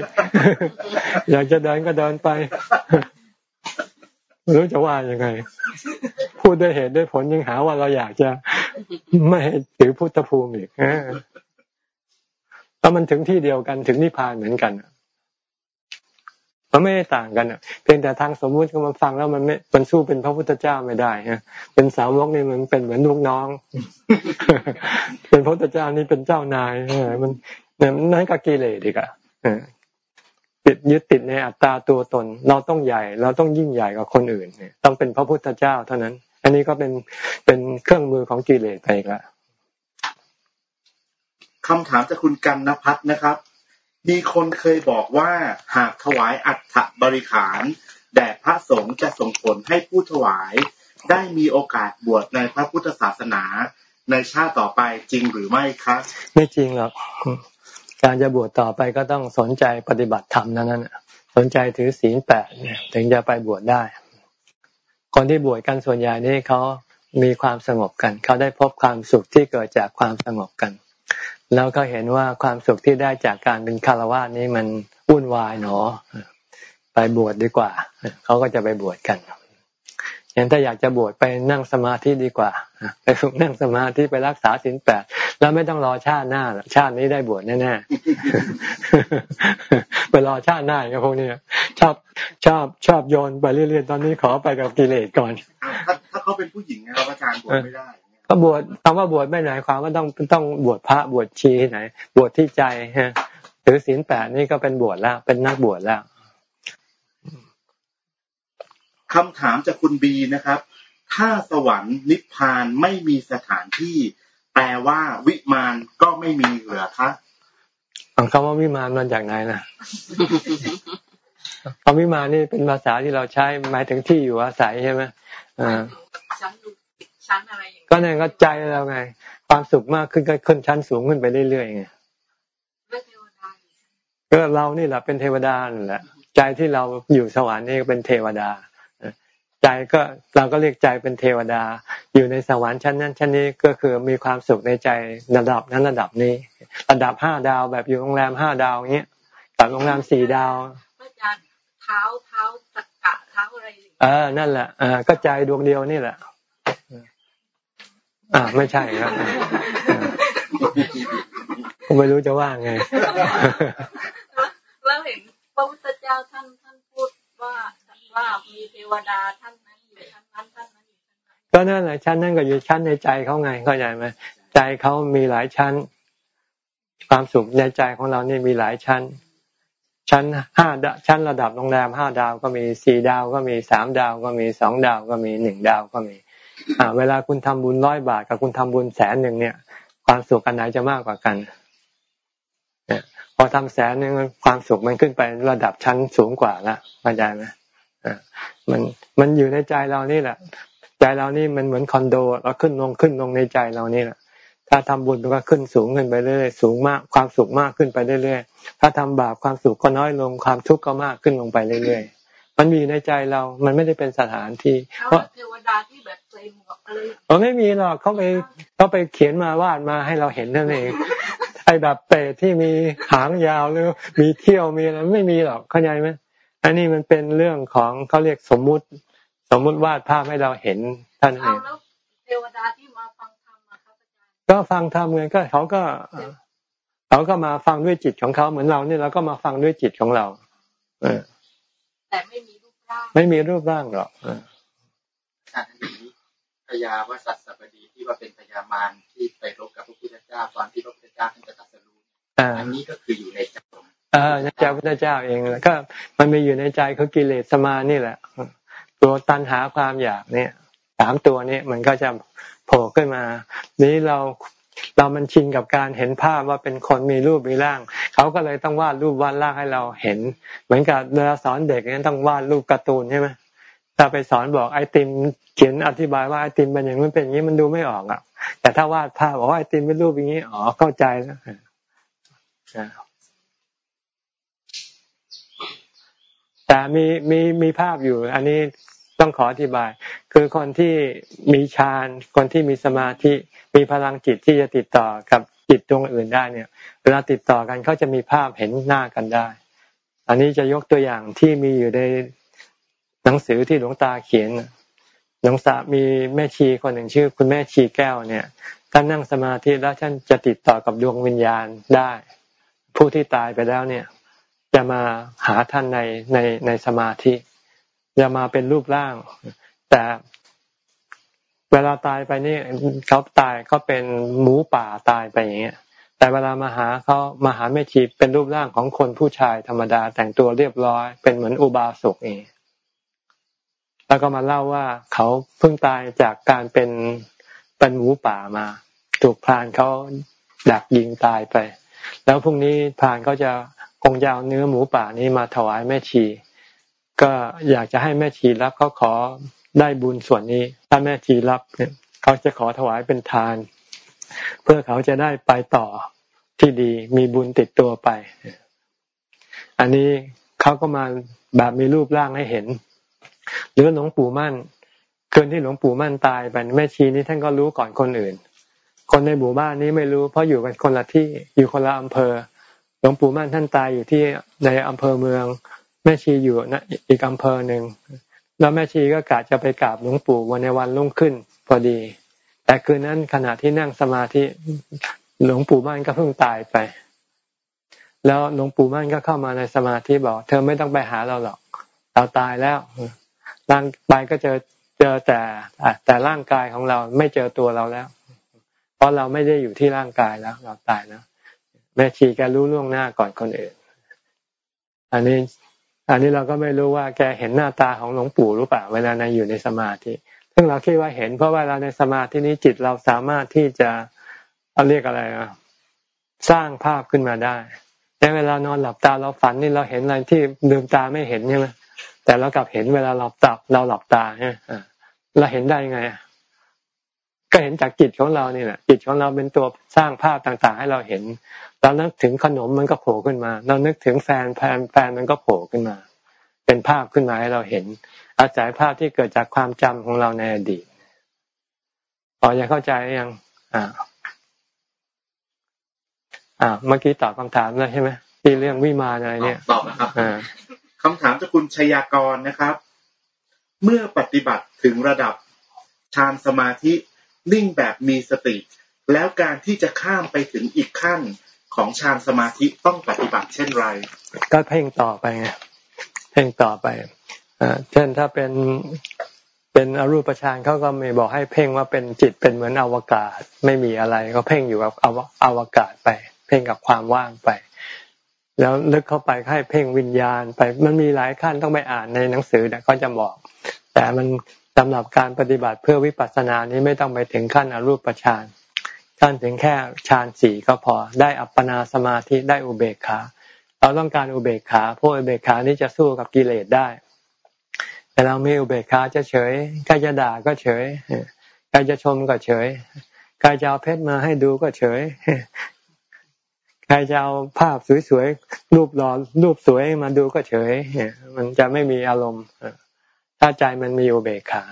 อยากจะเดินก็เดินไปไม่รู้จะว่ายังไง พูดด้วยเหตุด้วยผลยังหาว่าเราอยากจะไม่ถือพุทธภูมิอีก แล้วมันถึงที่เดียวกันถึงนิพพานเหมือนกันมันไม่ได้ต่างกันเพียงแต่ทางสมมุติก็มาฟังแล้วมันไม่มันสู้เป็นพระพุทธเจ้าไม่ได้ฮะเป็นสาวกนี่มันเป็นเหมือนลูกน้อง เป็นพระพุทธเจ้านี่เป็นเจ้านายมันนั่นก็กิเลสอีกอะติดยึดติดในอัตตาตัวตน เราต้องใหญ่ เราต้องยิ่งใหญ่กว่าคนอื่นเนี่ยต้องเป็นพระพุทธเจ้าเท่านั้น อันนี้ก็เป็นเป็นเครื่องมือของกิเลสไปอีกแล้ว คำถามจากคุณกันนภัทรนะครับ มีคนเคยบอกว่าหากถวายอัฐบริขารแด่พระสงฆ์จะส่งผลให้ผู้ถวาย ได้มีโอกาสบวชในพระพุทธศาสนาในชาติต่อไปจริงหรือไม่ครับไม่จริงหรอกการจะบวชต่อไปก็ต้องสนใจปฏิบัติธรรมนั้นนสนใจถือศีลแปดถึงจะไปบวชได้ คนที่บวชกันส่วนใหญ่นี่เขามีความสงบกัน เขาได้พบความสุขที่เกิดจากความสงบกัน แล้วก็เห็นว่าความสุขที่ได้จากการเป็นคารวะนี้มันวุ่นวายหนอ ไปบวชดดีกว่า เขาก็จะไปบวชกันอย่างถ้าอยากจะบวชไปนั่งสมาธิดีกว่า ไปฝึกนั่งสมาธิไปรักษาศีลแปดแล้วไม่ต้องรอชาติหน้า ชาตินี้ได้บวชแน่ๆไปรอชาติหน้าอย่างพวกนี้ชอบชอบชอบโยนไปเรื่อยๆตอนนี้ขอไปกับกิเลสก่อน ถ้าถ้าเขาเป็นผู้หญิงนะครับอาจารย์บวชไม่ได้ ก็บวชคำว่าบวชไม่ไหนความว่าต้องต้องบวชพระบวชชีที่ไหน บวชที่ใจฮะถือศีลแปดนี่ก็เป็นบวชแล้ว เป็นนักบวชแล้วคำถามจากคุณบีนะครับ ถ้าสวรรค์นิพพานไม่มีสถานที่ แปลว่าวิมานก็ไม่มีเหลือคะคำว่าวิมานมาจากไหนนะคำวิมานนี่เป็นภาษาที่เราใช้หมายถึงที่อยู่อาศัยใช่ไหมอ่า ชั้นอะไรก็นั่นก็ใจเราไง ความสุขมากขึ้นก็ขึ้นชั้นสูงขึ้นไปเรื่อยๆไงก็เรานี่แหละเป็นเทวดาแหละ ใจที่เราอยู่สวรรค์นี่เป็นเทวดาใจก็เราก็เรียกใจเป็นเทวดา อยู่ในสวรรค์ชั้นนั้นชั้นนี้ก็คือมีความสุขในใจระดับนั้นระดับนี้ ระดับห้าดาวแบบอยู่โรงแรมห้าดาวเงี้ยกับโรงแรมสี่ดาวเท้าเท้าตะกะเท้าอะไรเออนั่นแหละอ่าก็ใจดวงเดียวนี่แหละ อ่าไม่ใช่ครับผมไม่รู้จะว่าไงเราเห็นพระพุทธเจ้าท่านท่านพูดว่าว่ามีเทวดาท่านนั้นอยู่ชั้นนั้นท่านนั้นอยู่ชั้นนั้นก็นั่นแหละชั้นนั้นก็อยู่ชั้นในใจเขาไงเข้าใจไหมใจเขามีหลายชั้น ความสุขในใจของเรานี่มีหลายชั้น ชั้นห้าชั้นระดับโรงแรมห้าดาวก็มีสี่ดาวก็มีสามดาวก็มีสองดาวก็มีหนึ่งดาวก็มีอ่า เวลาคุณทำบุญร้อยบาท กับคุณทำบุญแสนหนึ่งเนี่ย ความสุขอันไหนจะมากกว่ากันเนี่ยพอทำแสนหนึ่งความสุขมันขึ้นไประดับชั้นสูงกว่าละเข้าใจไหมมันมันอยู่ในใจเรานี่แหละ ใจเรานี่มันเหมือนคอนโด เราขึ้นลงขึ้นลงในใจเรานี่แหละถ้าทำบุญมันก็ขึ้นสูงขึ้นไปเรื่อยสูงมากความสุขมากขึ้นไปเรื่อยๆถ้าทำบาปความสุขก็น้อยลงความทุกข์ก็มากขึ้นลงไปเรื่อยๆมันมีในใจเรา มันไม่ได้เป็นสถานที่เพราะเทวดาที่ แบบใส่หมวกอะไรเออไม่มีหรอกเขาไปเขาไปเขียนมาวาดมาให้เราเห็นนั่นเอง ไอ้แบบเปรตที่มีหางยาวหรือมีเที่ยวมีอะไรไม่มีหรอกเข้าใจไหมอันนี้มันเป็นเรื่องของเขาเรียกสมมุติ สมมุติวาดภาพให้เราเห็นท่านเองเทวดาที่มาฟังธรรมครับอาจารย์ก็ฟังธรรมเงินก็เขาก็เขาก็มาฟังด้วยจิตของเขาเหมือนเราเนี่ยเราก็มาฟังด้วยจิตของเรา เออแต่ไม่มีรูปร่างไม่มีรูปร่างหรอกอาจารย์นี้พญาว่าสัตสบดีที่ว่าเป็นพญามารที่ไปรบกับพระพุทธเจ้าตอนที่พระพุทธเจ้าท่านจะตัดสรู้อันนี้ก็คืออยู่ในใจเออใจพระเจ้าเองแล้วก็มันมีอยู่ในใจคือกิเลสสมานี่แหละ ตัวตันหาความอยากเนี่ยสามตัวนี้มันก็จะโผล่ขึ้นมา นี้เราเรามันชินกับการเห็นภาพว่าเป็นคนมีรูปมีร่าง เขาก็เลยต้องวาดรูปวาดร่างให้เราเห็น เหมือนกับเวลาสอนเด็กเนี่ยต้องวาดรูปการ์ตูนใช่ไหม ถ้าไปสอนบอกไอติมเขียนอธิบายว่าไอติมเป็นอย่างนี้เป็นอย่างนี้มันดูไม่ออกอะ แต่ถ้าวาดภาพบอกว่าไอติมเป็นรูปอย่างนี้อ๋อเข้าใจแล้วแต่มีมีมีภาพอยู่ อันนี้ต้องขออธิบาย คือคนที่มีฌานคนที่มีสมาธิมีพลังจิตที่จะติดต่อกับจิตดวงอื่นได้เนี่ย เวลาติดต่อกันเขาจะมีภาพเห็นหน้ากันได้ อันนี้จะยกตัวอย่างที่มีอยู่ใน หนังสือที่หลวงตาเขียนหลวงตามีแม่ชีคนหนึ่งชื่อ คุณแม่ชีแก้วเนี่ยท่านนั่งสมาธิแล้วท่านจะติดต่อกับดวงวิญญาณได้ ผู้ที่ตายไปแล้วเนี่ย จะมาหาท่านในในในสมาธิจะมาเป็นรูปร่าง แต่เวลาตายไปนี่เขาตายเขาเป็นหมูป่าตายไปอย่างเงี้ยแต่เวลามาหาเขามาหาแม่ชีเป็นรูปร่างของคนผู้ชายธรรมดาแต่งตัวเรียบร้อย เป็นเหมือนอุบาสกเอง แล้วก็มาเล่าว่าเขาเพิ่งตายจากการเป็นเป็นหมูป่ามา ถูกพรานเขาดักยิงตายไป แล้วพรุ่งนี้พรานเขาจะคงจะเอาเนื้อหมูป่านี้มาถวายแม่ชี ก็อยากจะให้แม่ชีรับเขาขอได้บุญส่วนนี้ ถ้าแม่ชีรับเนี่ยเขาจะขอถวายเป็นทาน เพื่อเขาจะได้ไปต่อที่ดีมีบุญติดตัวไป อันนี้เขาก็มาแบบมีรูปร่างให้เห็น หรือหลวงปู่มั่นคืนที่หลวงปู่มั่นตายไปแม่ชีนี้ท่านก็รู้ก่อนคนอื่น คนในหมู่บ้านนี้ไม่รู้ เพราะอยู่กันคนละที่อยู่คนละอำเภอ หลวงปู่มั่นท่านตายอยู่ที่ในอำเภอเมือง แม่ชีอยู่นะอีกอำเภอหนึ่งแล้วแม่ชีก็กะจะไปกราบหลวงปู่วันในวันรุ่งขึ้นพอดี แต่คืนนั้นขณะที่นั่งสมาธิหลวงปู่มั่นก็เพิ่งตายไป แล้วหลวงปู่มั่นก็เข้ามาในสมาธิบอก เธอไม่ต้องไปหาเราหรอกเราตายแล้ว ร่างกายก็เจอเจอแต่แต่ร่างกายของเราไม่เจอตัวเราแล้ว เพราะเราไม่ได้อยู่ที่ร่างกายแล้ว เราตายแล้วแม่ชีแกรู้ล่วงหน้าก่อนคนอื่น อันนี้ อันนี้เราก็ไม่รู้ว่าแกเห็นหน้าตาของหลวงปู่หรือเปล่าเวลาในอยู่ในสมาธิซึ่งเราคิดว่าเห็น เพราะว่าเราในสมาธินี้จิตเราสามารถที่จะเอาเรียกอะไรอะสร้างภาพขึ้นมาได้ แต่เวลานอนหลับตาเราฝันนี่เราเห็นอะไรที่ลืมตาไม่เห็นใช่ไหม แต่เรากลับเห็นเวลาเราตับเราหลับตาเนี่ยเราเห็นได้ไง ก็เห็นจากจิตของเราเนี่ยแหละจิตของเราเป็นตัวสร้างภาพต่างๆ ให้เราเห็น เรานึกถึงขนมมันก็โผล่ขึ้นมา เรานึกถึงแฟนแฟนแฟนมันก็โผล่ขึ้นมา เป็นภาพขึ้นมาให้เราเห็น อาศัยภาพที่เกิดจากความจำของเราในอดีตพอจะเข้าใจยังอ่าอ่าเมื่อกี้ตอบคำถามแล้วใช่ไหมที่เรื่องวิมานอะไรเนี่ยตอบนะครับอ่า คำถามจากคุณชยากรนะครับ เมื่อปฏิบัติถึงระดับฌานสมาธินิ่งแบบมีสติ แล้วการที่จะข้ามไปถึงอีกขั้นของฌานสมาธิต้องปฏิบัติเช่นไร ก็เพ่งต่อไปไงเพ่งต่อไปอ่าเช่นถ้าเป็นเป็นอรูปฌานเขาก็ไม่บอกให้เพ่งว่าเป็นจิตเป็นเหมือนอวกาศ ไม่มีอะไร ก็เพ่งอยู่กับอวกาศไป เพ่งกับความว่างไป แล้วลึกเข้าไปให้เพ่งวิญญาณไปมันมีหลายขั้นต้องไปอ่านในหนังสือแต่ก็จะบอก แต่มันสำหรับการปฏิบัติเพื่อวิปัสสนานี้ไม่ต้องไปถึงขั้นอรูปฌานขั้นถึงแค่ฌานสี่ก็พอได้อัปปนาสมาธิได้อุเบกขาเราต้องการอุเบกขาพวกอุเบกขานี้จะสู้กับกิเลสได้ แต่เราไม่อุเบกขาจะเฉยใครจะด่าก็เฉยใครจะชมก็เฉยใครจะเอาเพชรมาให้ดูก็เฉย ใครจะเอาภาพสวยๆรูปหล่อรูปสวยมาดูก็เฉย มันจะไม่มีอารมณ์ถ้าใจมันมีอุเบกขา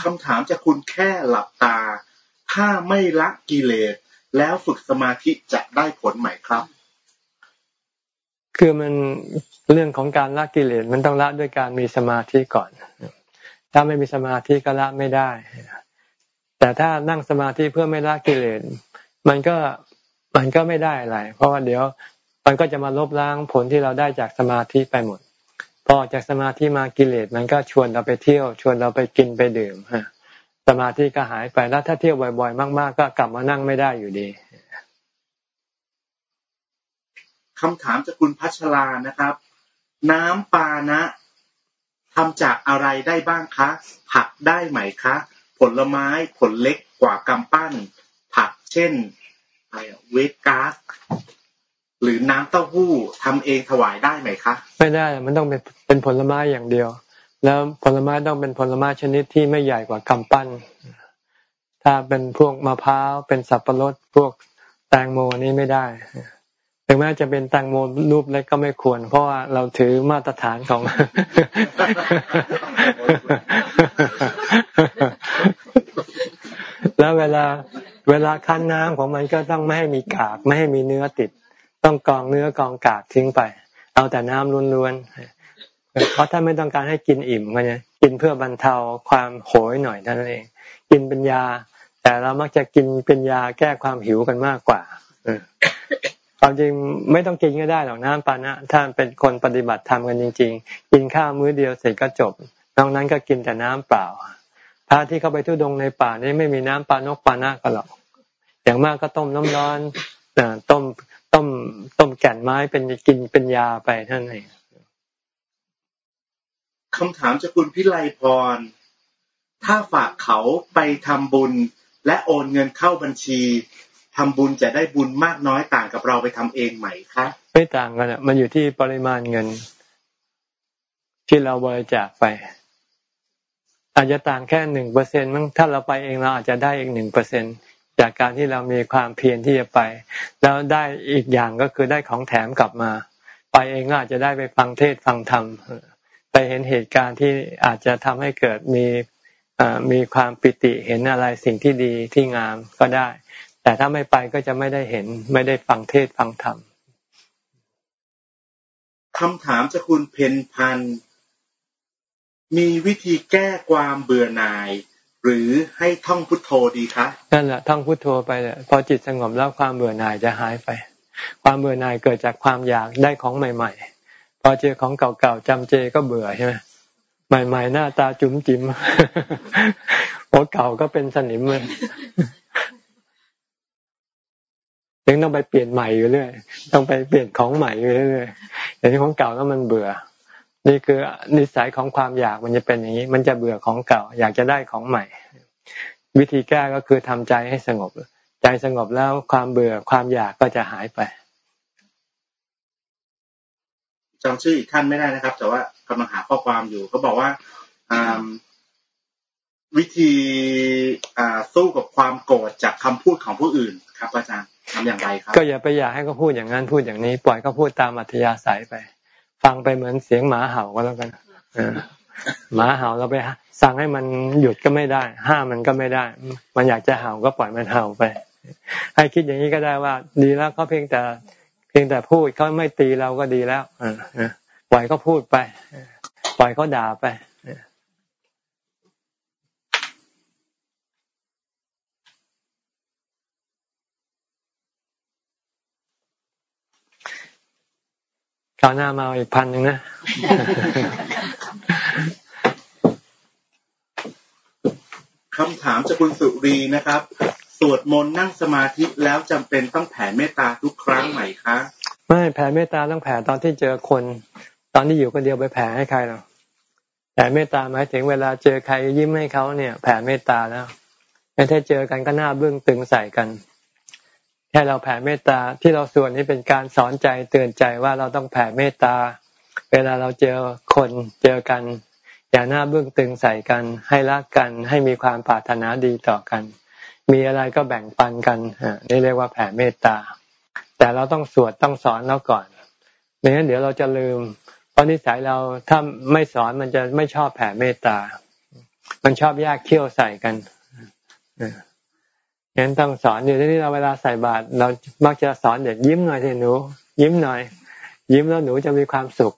คำถามจะคุณแค่หลับตา ถ้าไม่ละกิเลส แล้วฝึกสมาธิจะได้ผลไหมครับ คือมันเรื่องของการละกิเลสมันต้องละด้วยการมีสมาธิก่อน ถ้าไม่มีสมาธิก็ละไม่ได้ แต่ถ้านั่งสมาธิเพื่อไม่ละกิเลส มันก็มันก็ไม่ได้อะไร เพราะว่าเดี๋ยวมันก็จะมาลบล้างผลที่เราได้จากสมาธิไปหมด พอจากสมาธิมากิเลสมันก็ชวนเราไปเที่ยว ชวนเราไปกินไปดื่มฮะสมาธิก็หายไปแล้วถ้าเที่ยวบ่อย ๆ มาก ๆ ก็กลับมานั่งไม่ได้อยู่ดีคำถามจากคุณพัชรานะครับ น้ำปานะทำจากอะไรได้บ้างคะ ผักได้ไหมคะ ผลไม้ผลเล็กกว่ากำปั้น ช่นเวกกาสหรือน้ำเต้าหู้ทำเองถวายได้ไหมคะ ไม่ได้มันต้องเป็นเป็นผลไม้อย่างเดียว แล้วผลไม้ต้องเป็นผลไม้ชนิดที่ไม่ใหญ่กว่ากำปั้น ถ้าเป็นพวกมะพร้าวเป็นสับปะรดพวกแตงโมนี่ไม่ได้ ถึงแม้จะเป็นตังโมรูปเล็กก็ไม่ควร เพราะว่าเราถือมาตรฐานของ แล้วเวลาเวลาคั้นน้ำของมันก็ต้องไม่ให้มีกาก ไม่ให้มีเนื้อติด ต้องกองเนื้อกองกากทิ้งไป เอาแต่น้ำล้วนๆเพราะถ้าไม่ต้องการให้กินอิ่มก็เนี่ยกินเพื่อบรรเทาความโหยหน่อยนั่นเอง กินเป็นยา แต่เรามักจะกินเป็นยาแก้ความหิวกันมากกว่า ความจริงไม่ต้องกินก็ได้หรอกน้ำปานะถ้าเป็นคนปฏิบัติธรรมกันจริง ๆ กินข้าวมื้อเดียวเสร็จก็จบนอกนั้นก็กินแต่น้ำเปล่าพระที่เขาไปทุดงในป่านี่ไม่มีน้ำปานกปานะก็หรอกอย่างมากก็ต้มน้ำร้อนต้มต้มต้มแก่นไม้เป็นกินเป็นยาไปท่านเองคำถามจากคุณพิไลพร ถ้าฝากเขาไปทำบุญและโอนเงินเข้าบัญชี ทำบุญจะได้บุญมากน้อยต่างกับเราไปทำเองไหมคะไม่ต่างกันอะ มันอยู่ที่ปริมาณเงิน ที่เราบริจาคไป อาจจะต่างแค่หนึ่งเปอร์เซ็นต์มั้งถ้าเราไปเองเราอาจจะได้อีกหนึ่งเปอร์เซ็นตจากการที่เรามีความเพียรที่จะไป แล้วได้อีกอย่างก็คือได้ของแถมกลับมา ไปเองก็อาจจะได้ไปฟังเทศฟังธรรมไปเห็นเหตุการณ์ที่อาจจะทำให้เกิดมีมีความปิติเห็นอะไรสิ่งที่ดีที่งามก็ได้ แต่ถ้าไม่ไปก็จะไม่ได้เห็น ไม่ได้ฟังเทศฟังธรรมคำถามจะคุณเพนพัน มีวิธีแก้ความเบื่อหน่าย หรือให้ท่องพุทโธดีคะนั่นแหละท่องพุทโธไปเลยพอจิตสงบแล้วความเบื่อหน่ายจะหายไป ความเบื่อหน่ายเกิดจากความอยากได้ของใหม่ ๆ พอเจอของเก่าๆจำเจก็เบื่อใช่ไหมใหม่ ๆ หน้าตาจุ๋มจิ๋มหัวเก่าก็เป็นสนิมเลย ยังต้องไปเปลี่ยนใหม่อยู่เรื่อยต้องไปเปลี่ยนของใหม่อยู่เรื่อยอย่างที่ของเก่าแล้วมันเบื่อ นี่คือนิสัยของความอยากมันจะเป็นอย่างนี้ มันจะเบื่อของเก่า อยากจะได้ของใหม่ วิธีแก้ก็คือทำใจให้สงบ ใจสงบแล้วความเบื่อความอยากก็จะหายไปจำชื่ออีกท่านไม่ได้นะครับ แต่ว่ากำลังหาข้อความอยู่เขาบอกว่าวิธีสู้กับความโกรธจากคำพูดของผู้อื่นครับอาจารย์ ทำอย่างไรครับ ก็อย่าไปอยากให้เขาพูดอย่างนั้นพูดอย่างนี้ ปล่อยเขาพูดตามอัธยาศัยไป ฟังไปเหมือนเสียงหมาเห่าก็แล้วกันหมาเห่าเราไปสั่งให้มันหยุดก็ไม่ได้ ห้ามมันก็ไม่ได้ มันอยากจะเห่าก็ปล่อยมันเห่าไป ให้คิดอย่างนี้ก็ได้ว่า ดีแล้วเขาเพียงแต่เพียงแต่พูดเขาไม่ตีเราก็ดีแล้วปล่อยเขาพูดไป ปล่อยเขาด่าไป คราวหน้ามาอีกพันหนึ่งนะ คำถามจากคุณสุรีนะครับ สวดมนต์นั่งสมาธิแล้วจำเป็นต้องแผ่เมตตาทุกครั้งไหมคะ ไม่แผ่เมตตาต้องแผ่ตอนที่เจอคน ตอนที่อยู่คนเดียวไปแผ่ให้ใครหรอแผ่เมตตาหมายถึงเวลาเจอใครยิ้มให้เขาเนี่ย แผ่เมตตาแล้วไม่ถ้าเจอกันก็หน้าเบื้องตึงใส่กัน แค่เราแผ่เมตตาที่เราสวนนี้เป็นการสอนใจเตือนใจว่าเราต้องแผ่เมตตา เวลาเราเจอคนเจอกัน อย่าหน้าเบื้องตึงใส่กัน ให้รักกันให้มีความปรารถนาดีต่อกัน มีอะไรก็แบ่งปันกันนี่เรียกว่าแผ่เมตตา แต่เราต้องสวดต้องสอนแล้วก่อนไม่งั้นเดี๋ยวเราจะลืม เพราะนิสัยเราถ้าไม่สอนมันจะไม่ชอบแผ่เมตตา มันชอบแยกเขี้ยวใส่กัน งั้นต้องสอนอยู่ที่นี่เราเวลาใส่บาตรเรามักจะสอนเด็กยิ้มหน่อยสิหนู ยิ้มหน่อย ยิ้มแล้วหนูจะมีความสุข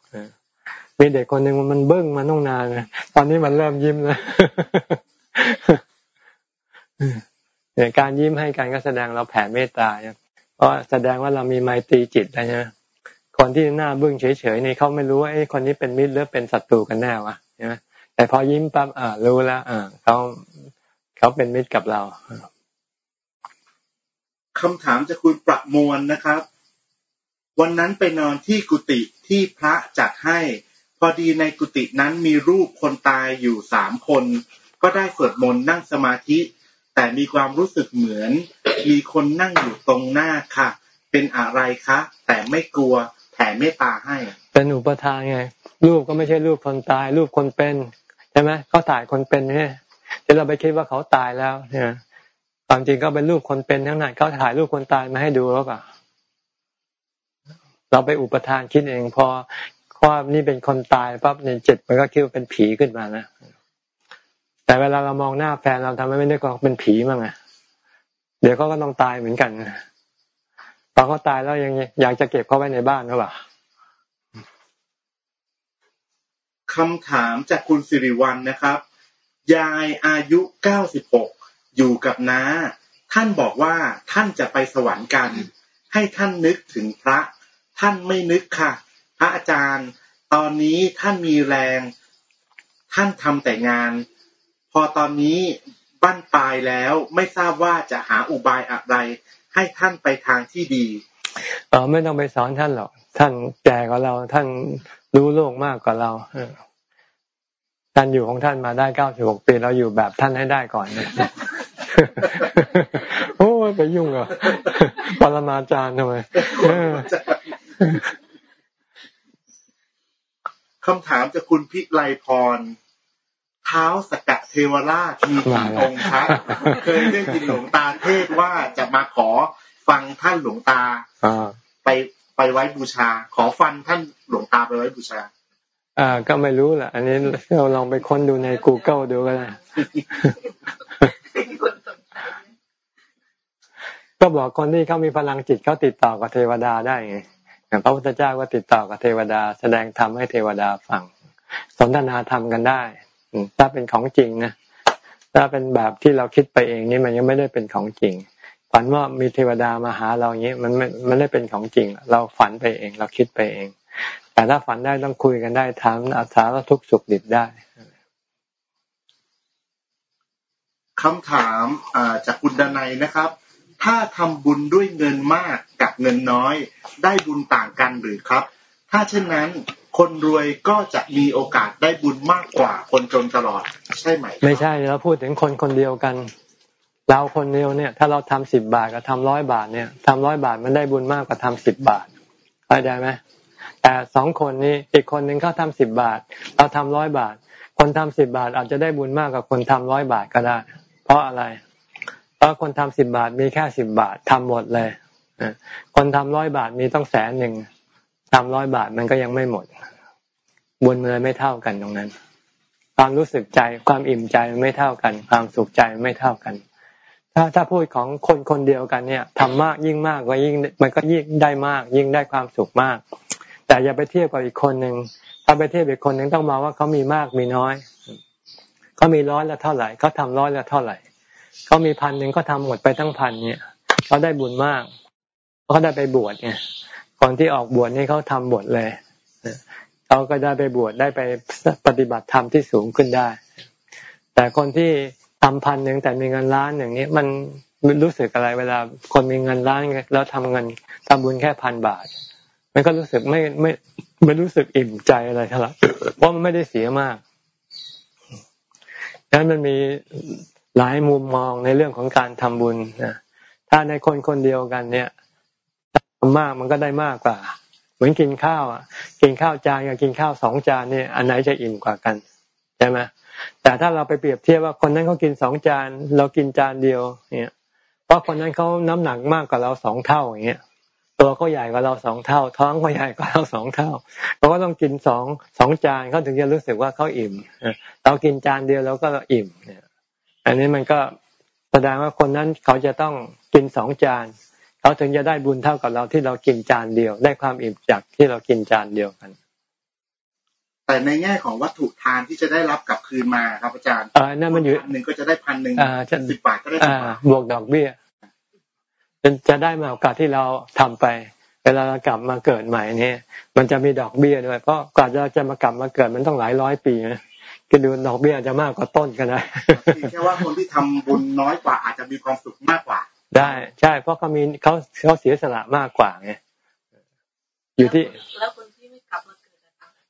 มีเด็กคนหนึ่งมันเบิ้งมาต้องนานตอนนี้มันเริ่มยิ้มแล้วการยิ้มให้กันก็แสดงเราแผ่เมตตาเพราะแสดงว่าเรามีไมตรีจิตนะฮะคนที่หน้าบึ้งเฉยๆนี่เขาไม่รู้ว่าไอ้คนนี้เป็นมิตรหรือเป็นศัตรูกันแน่วะใช่ไหมแต่พอยิ้มปั๊บอ่ารู้แล้วอ่าเขาเขาเป็นมิตรกับเรา คำถามจะคุณประมวลนะครับ วันนั้นไปนอนที่กุฏิที่พระจัดให้ พอดีในกุฏินั้นมีรูปคนตายอยู่สามคน ก็ได้สวดมนต์นั่งสมาธิ แต่มีความรู้สึกเหมือน มีคนนั่งอยู่ตรงหน้าค่ะ เป็นอะไรคะ แต่ไม่กลัวแผ่เมตตาให้ เป็นอุปทานไง รูปก็ไม่ใช่รูปคนตาย รูปคนเป็นใช่ไหมเขาถ่ายคนเป็นเนี่ยที่เราไปคิดว่าเขาตายแล้วเนี่ย ความจริงก็เป็นรูปคนเป็นทั้งนั้นเขาถ่ายรูปคนตายมาให้ดูแล้วป่ะเราไปอุปทานคิดเองพอคว่านี่เป็นคนตายปั๊บในจิตมันก็คิดว่าเป็นผีขึ้นมานะแต่เวลาเรามองหน้าแฟนเราทำให้ไม่ได้ก็เป็นผีมั้งอะเดี๋ยวเขาก็ต้องตายเหมือนกันตอนเขาตายแล้วยังอยากจะเก็บเขาไว้ในบ้านหรือเปล่าคำถามจากคุณสิริวัลนนะครับ ยายอายุเก้าสิบหก อยู่กับน้า ท่านบอกว่าท่านจะไปสวรรค์กัน ให้ท่านนึกถึงพระ ท่านไม่นึกค่ะ พระอาจารย์ ตอนนี้ท่านมีแรง ท่านทำแต่งาน พอตอนนี้บั้นปลายแล้วไม่ทราบว่าจะหาอุบายอะไร ให้ท่านไปทางที่ดีเออไม่ต้องไปสอนท่านหรอกท่านแก่กว่าเราท่านรู้โลกมากกว่าเราท่านอยู่ของท่านมาได้เก้าสิบหกปีเราอยู่แบบท่านให้ได้ก่อนนะ โอ้ไปยุ่งอะปรมาจารย์ทำไมคำถามจากคุณพิไลพรเท้าสกัดเทวราชมีกี่องค์ครับเคยได้ยินหลวงตาเทศว่าจะมาขอฟังท่านหลวงตาไปไปไว้บูชา ขอฟันท่านหลวงตาไปไว้บูชา อ่า ก็ไม่รู้แหละอันนี้เราลองไปค้นดูใน Google ดูก็ได้ ก็บอกคนที่เขามีพลังจิตเขาติดต่อกับเทวดาได้ไงอย่างพระพุทธเจ้าก็ติดต่อกับเทวดา แสดงธรรมให้เทวดาฟัง สนทนาธรรมกันได้ถ้าเป็นของจริงนะถ้าเป็นแบบที่เราคิดไปเองนี่มันยังไม่ได้เป็นของจริง ฝันว่ามีเทวดามาหาเราอย่างนี้มันไม่มันไม่เป็นของจริง เราฝันไปเองเราคิดไปเอง แต่ถ้าฝันได้ต้องคุยกันได้ถามอาสาว่าทุกสุขดิบได้คำถามจากคุณดนัยนะครับ ถ้าทำบุญด้วยเงินมากกับเงินน้อย ได้บุญต่างกันหรือครับ ถ้าเช่นนั้น คนรวยก็จะมีโอกาสได้บุญมากกว่าคนจนตลอดใช่ไหม ไม่ใช่เราพูดถึงคนคนเดียวกัน เราคนเดียวเนี่ย ถ้าเราทำสิบบาทกับทำร้อยบาทเนี่ยทำร้อยบาทมันได้บุญมากกว่าทำสิบบาทเข้าใจไหมแต่สองคนนี้อีกคนหนึ่งเขาทำสิบบาท เราทำร้อยบาท คนทำสิบบาทอาจจะได้บุญมากกว่าคนทำร้อยบาทก็ได้ เพราะอะไรเเพราะคนทำสิบบาทมีแค่สิบบาททำหมดเลยคนทำร้อยบาทมีต้องแสนหนึ่งทำร้อยบาทมันก็ยังไม่หมด บุญมันเลยไม่เท่ากันตรงนั้น ความรู้สึกใจความอิ่มใจมันไม่เท่ากัน ความสุขใจมันไม่เท่ากัน ถ้าถ้าพูดของคนคนเดียวกันเนี่ยทำมากยิ่งมากก็ยิ่งมันก็ยิ่งได้มาก ยิ่งได้ความสุขมาก แต่อย่าไปเทียบกับอีกคนหนึ่งถ้าไปเทียบอีกคนหนึ่งต้องมาว่าเขามีมากมีน้อยเขามีร้อยละเท่าไหร่เขาทำร้อยละเท่าไหร่ เขามีพันหนึ่งก็ทำหมดไปทั้งพันเนี่ยเขาได้บุญมากเขาได้ไปบวชเนี่ยก่อนที่ออกบวชนี่เขาทำบวชเลยเขาก็ได้ไปบวชได้ไปปฏิบัติธรรมที่สูงขึ้นได้ แต่คนที่ทำพันหนึ่งแต่มีเงินล้านอย่างนี้มันรู้สึกอะไรเวลาคนมีเงินล้านแล้วทำเงินทำบุญแค่พันบาท มันก็รู้สึกไม่ไม่ไม่รู้สึกอิ่มใจอะไรเท่าไหร่เพราะมันไม่ได้เสียมากดังนั้นมันมี หลายมุมมองในเรื่องของการทำบุญนะถ้าในคนคนเดียวกันเนี่ยทำมากมันก็ได้มากกว่า เหมือนกินข้าวอะ กินข้าวจานกับกินข้าวสองจานเนี่ยอันไหนจะอิ่มกว่ากันใช่ไหมแต่ถ้าเราไปเปรียบเทียบว่าคนนั้นเขากินสองจาน เรากินจานเดียวเนี่ยเพราะคนนั้นเขาน้ำหนักมากกว่าเราสองเท่าอย่างเงี้ยตัวเขาใหญ่กว่าเราสองเท่า ท้องก็ใหญ่กว่าเราสองเท่าเราก็ต้องกินสองสองจานเขาถึงจะรู้สึกว่าเขาอิ่มเรากินจานเดียวเราก็อิ่มเนี่ย อันนี้มันก็แสดงว่าคนนั้นเขาจะต้องกินสองจาน เขาถึงจะได้บุญเท่ากับเราที่เรากินจานเดียว ได้ความอิ่มจากที่เรากินจานเดียวกัน แต่ในแง่ของวัตถุทานที่จะได้รับกลับคืนมาครับอาจารย์เออนั่นมันอยู่หนึ่งก็จะได้พันหนึ่งสิบบาทก็ได้สิบบาทบวกดอกเบี้ยจะได้มาโอกาสที่เราทำไป เวลาเรากลับมาเกิดใหม่เนี่ย มันจะมีดอกเบี้ยด้วย เพราะกว่าจะจะมากลับมาเกิดมันต้องหลายร้อยปีนะ ก็ดูดอกเบี้ยจะมากกว่าต้นกันนะแค่ว่าคนที่ทำบุญน้อยกว่า อาจจะมีความสุขมากกว่า ได้ ใช่ เพราะเขามีเขาเขาเสียสละมากกว่าไงอยู่ที่แล้วคนที่ไม่กลับมาเกิด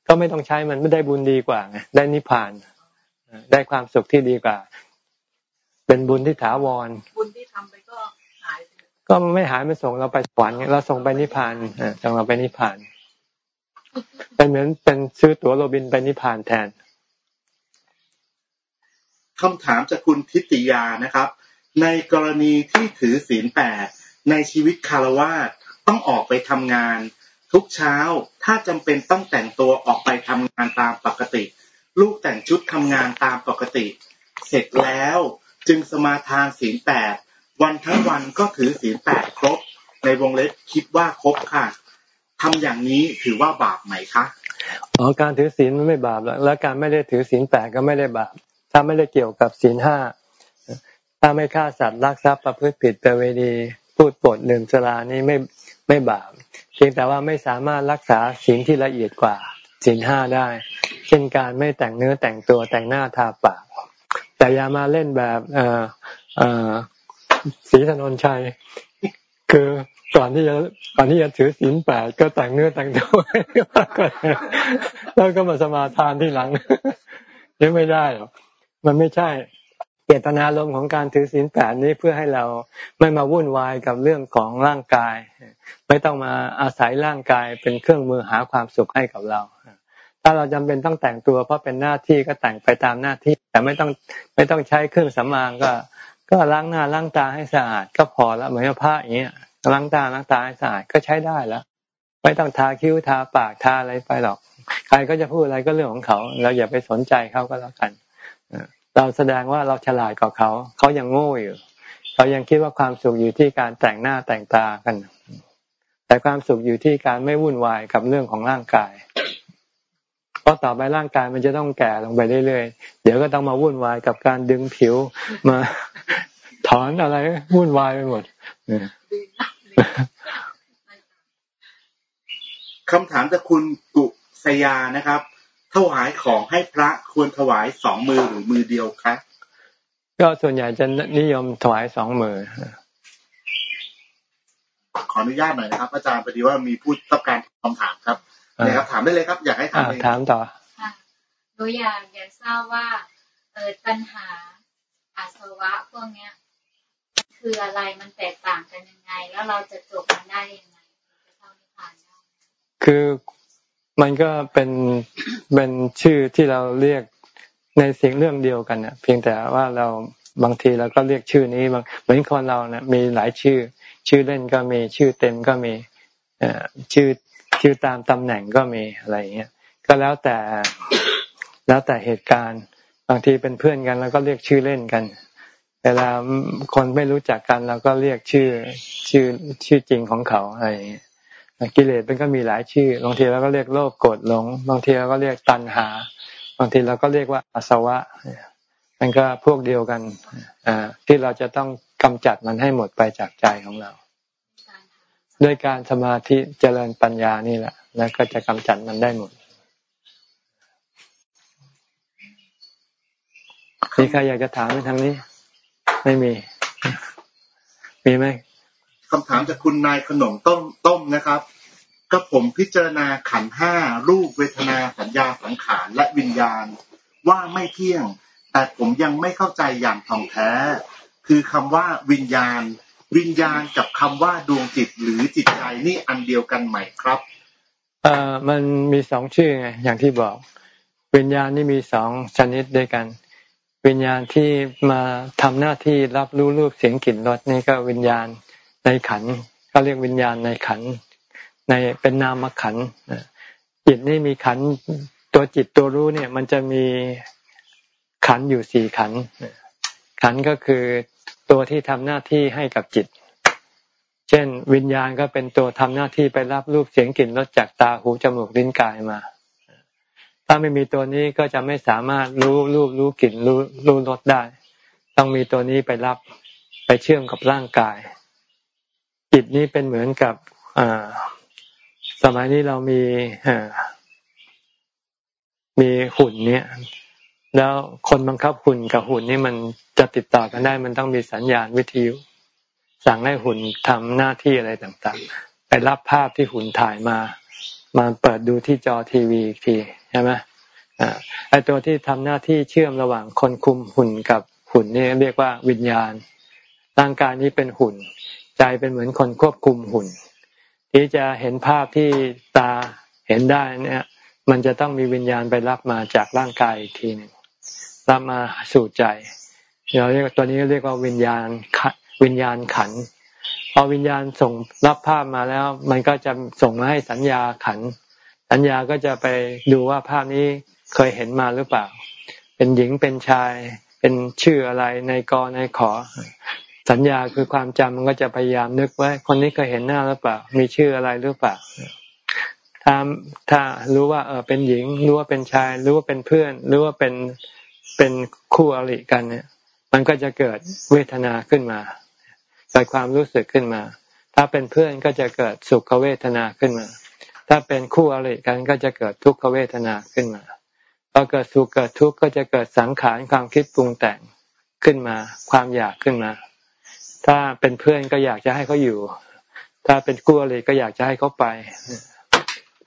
ก็ไม่ต้องใช้มันไม่ได้บุญดีกว่าไงได้นิพพานได้ความสุขที่ดีกว่า เป็นบุญที่ถาวรบุญที่ทำไปก็ก็ไม่หายมันส่งเราไปสวรรค์เราส่งไปนิพพานอ่าส่งเราไปนิพพานเป็นเหมือนเป็นซื้อตั๋วโรบินไปนิพพานแทน คำถามจากคุณทิติยานะครับ ในกรณีที่ถือศีลแปดในชีวิตคารวาสต้องออกไปทำงาน ทุกเช้าถ้าจำเป็นต้องแต่งตัวออกไปทำงานตามปกติ ลูกแต่งชุดทำงานตามปกติ เสร็จแล้วจึงสมาทานศีลแปดวันทั้งวันก็ถือศีลแปดครบ ในวงเล็บคิดว่าครบค่ะทำอย่างนี้ถือว่าบาปไหมคะอ๋อการถือศีลมันไม่บาปแล้วและการไม่ได้ถือศีลแปดก็ไม่ได้บาป ถ้าไม่ได้เกี่ยวกับศีลห้าถ้าไม่ฆ่าสัตว์ลักทรัพย์ประพฤติผิดประเวณีพูดปดดื่มสุรานี่ไม่ไม่บาปเพียงแต่ว่าไม่สามารถรักษาศีลที่ละเอียดกว่าศีลห้าได้ เช่นการไม่แต่งเนื้อแต่งตัวแต่งหน้าทาปาก แต่อย่ามาเล่นแบบเอ่อเอ่อศรีถนนชัย คือก่อนที่จะก่อนที่จะถือศีลแปดก็แต่งเนื้อแต่งตัวแล้วก็มาสมาทานที่หลังยังไม่ได้หรอก มันไม่ใช่เจตนาลมของการถือศีลแปดนี้เพื่อให้เราไม่มาวุ่นวายกับเรื่องของร่างกาย ไม่ต้องมาอาศัยร่างกายเป็นเครื่องมือหาความสุขให้กับเรา ถ้าเราจำเป็นต้องแต่งตัวเพราะเป็นหน้าที่ก็แต่งไปตามหน้าที่ แต่ไม่ต้องไม่ต้องใช้เครื่องสำอางก็ ก็ล้างหน้าล้างตาให้สะอาดก็พอแล้วเหมือนผ้าอย่างเงี้ยล้างตาล้างตาให้สะอาดก็ใช้ได้แล้วไม่ต้องทาคิ้วทาปากทาอะไรไปหรอก ใครก็จะพูดอะไรก็เรื่องของเขา เราอย่าไปสนใจเขาก็แล้วกัน เราแสดงว่าเราฉลาดกว่าเขา เขายังโง่อยู่ เขายังคิดว่าความสุขอยู่ที่การแต่งหน้าแต่งตากัน แต่ความสุขอยู่ที่การไม่วุ่นวายกับเรื่องของร่างกาย เพราะต่อไปร่างกายมันจะต้องแก่ลงไปเรื่อยๆ เดี๋ยวก็ต้องมาวุ่นวายกับการดึงผิวมาถอนอะไรวุ่นวายไปหมดคำถามจากคุณกุศยานะครับ ถวายของให้พระควรถวายสองมือหรือมือเดียวครับก็ส่วนใหญ่จะนิยมถวายสองมือขออนุญาตหน่อยนะครับ อาจารย์พอดีว่ามีผู้ต้องการคำถามครับนะครับ ถามได้เลยครับ อยากให้ถามถามต่อหนูอยากอยากทราบว่าเออปัญหาอาสวะพวกเนี้ย คืออะไรมันแตกต่างกันยังไง แล้วเราจะจบมันได้ยังไงจะเข้านิพพานได้คือ มันก็เป็นเป็นชื่อที่เราเรียกในสิ่งเรื่องเดียวกันเน่ยเพียงแต่ว่าเราบางทีเราก็เรียกชื่อนี้บางเหมือนคนเราเนะมีหลายชื่อ ชื่อเล่นก็มีชื่อเต็มก็มีชื่อชื่อตามตำแหน่งก็มีอะไรเงี้ยก็แล้วแต่แล้วแต่เหตุการณ์ บางทีเป็นเพื่อนกันแล้วก็เรียกชื่อเล่นกันเวลาคนไม่รู้จักกันเราก็เรียกชื่อชื่อชื่อจริงของเขาอะไรเงี้ย กิเลสมันก็มีหลายชื่อบางทีเราก็เรียกโลภโกรธหลงบางทีเราก็เรียกตัณหา บางทีเราก็เรียกว่าอาสวะ มันก็พวกเดียวกันอ่าที่เราจะต้องกำจัดมันให้หมดไปจากใจของเรา ด้วยการสมาธิเจริญปัญญานี่แหละแล้วก็จะกำจัดมันได้หมดมีใครอยากจะถามในทางนี้ ไม่มี มีไหม คำถามจากคุณนายขนมต้มต้มนะครับก็ผมพิจารณาขันห้ารูปเวทนาสัญญาสังขารและวิญญาณ ว่าไม่เที่ยง แต่ผมยังไม่เข้าใจอย่างท่องแท้ คือคำว่าวิญญาณ วิญญาณกับคำว่าดวงจิตหรือจิตใจนี่อันเดียวกันไหมครับเอ่อมันมีสองชื่อไงอย่างที่บอก วิญญาณนี่มีสองชนิดด้วยกัน วิญญาณที่มาทำหน้าที่รับรู้รูปเสียงกลิ่นรสนี่ก็วิญญาณ ในขันก็เรียกวิญญาณในขันในเป็นนามขันจิตนี่มีขันตัวจิตตัวรู้เนี่ย มันจะมีขันอยู่สี่ขันขันก็คือตัวที่ทำหน้าที่ให้กับจิต เช่น วิญญาณก็เป็นตัวทำหน้าที่ไปรับรูปเสียงกลิ่นรสจากตาหูจมูกลิ้นกายมา ถ้าไม่มีตัวนี้ก็จะไม่สามารถรู้รูปรู้กลิ่นรู้รู้รสได้ ต้องมีตัวนี้ไปรับไปเชื่อมกับร่างกาย จิตนี้เป็นเหมือนกับสมัยนี้เรามีมีหุ่นเนี่ยแล้วคนบังคับหุ่นกับหุ่นนี่มันจะติดต่อกันได้ มันต้องมีสัญญาณวิทยุสั่งให้หุ่นทำหน้าที่อะไรต่างๆ ไปรับภาพที่หุ่นถ่ายมา มาเปิดดูที่จอทีวีอีกทีใช่ไหมอ่าไอตัวที่ทำหน้าที่เชื่อมระหว่างคนคุมหุ่นกับหุ่นนี่เรียกว่าวิญญาณร่างกายนี้เป็นหุ่น ใจเป็นเหมือนคนควบคุมหุ่น ที่จะเห็นภาพที่ตาเห็นได้เนี่ยมันจะต้องมีวิญญาณไปรับมาจากร่างกายอีกทีหนึ่งรับมาสู่ใจเราเรียกตัวนี้เรียกว่าวิญญาณวิญญาณขันพอวิญญาณส่งรับภาพมาแล้ว มันก็จะส่งมาให้สัญญาขัน สัญญาก็จะไปดูว่าภาพนี้เคยเห็นมาหรือเปล่า เป็นหญิงเป็นชาย เป็นชื่ออะไรในกอในขอ สัญญาคือความจำมันก็จะพยายามนึกไว้ คนนี้เคยเห็นหน้าหรือเปล่า มีชื่ออะไรหรือเปล่าถ้าถ้ารู้ว่าเออเป็นหญิง รู้ว่าเป็นชาย รู้ว่าเป็นเพื่อน รู้ว่าเป็นเป็นคู่อริกันเนี่ย มันก็จะเกิดเวทนาขึ้นมาเกิดความรู้สึกขึ้นมา ถ้าเป็นเพื่อนก็จะเกิดสุขเวทนาขึ้นมา ถ้าเป็นคู่อริกันก็จะเกิดทุกขเวทนาขึ้นมาพอเกิดสุขเกิดทุกข์ก็จะเกิดสังขารความคิดปรุงแต่งขึ้นมา ความอยากขึ้นมา ถ้าเป็นเพื่อนก็อยากจะให้เขาอยู่ ถ้าเป็นคู่อริก็อยากจะให้เขาไป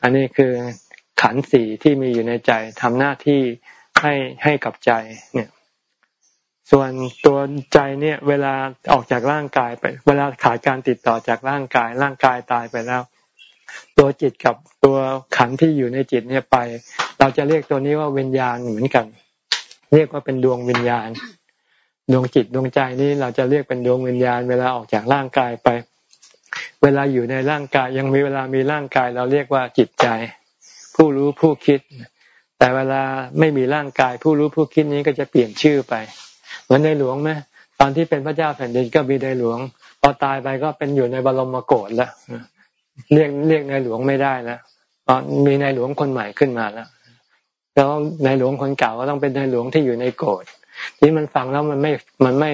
อันนี้คือขันสีที่มีอยู่ในใจทำหน้าที่ให้ให้กับใจเนี่ย ส่วนตัวใจเนี่ย เวลาออกจากร่างกายไป เวลาขาดการติดต่อจากร่างกาย ร่างกายตายไปแล้ว ตัวจิตกับตัวขันที่อยู่ในจิตเนี่ยไป เราจะเรียกตัวนี้ว่าวิญญาณเหมือนกัน เรียกว่าเป็นดวงวิญญาณ ดวงจิตดวงใจนี้เราจะเรียกเป็นดวงวิญญาณเวลาออกจากร่างกายไป เวลาอยู่ในร่างกายยังมีเวลามีร่างกาย เราเรียกว่าจิตใจ ผู้รู้ผู้คิด แต่เวลาไม่มีร่างกาย ผู้รู้ผู้คิดนี้ก็จะเปลี่ยนชื่อไป เหมือนในหลวงไหมตอนที่เป็นพระเจ้าแผ่นดินก็มีในหลวง พอตายไปก็เป็นอยู่ในบรมโกศแล้วเรียกเรียกในหลวงไม่ได้แล้วตอนมีในหลวงคนใหม่ขึ้นมาแล้วแล้วในหลวงคนเก่าก็ต้องเป็นในหลวงที่อยู่ในโกศ ที่มันฟังแล้วมันไม่มันไม่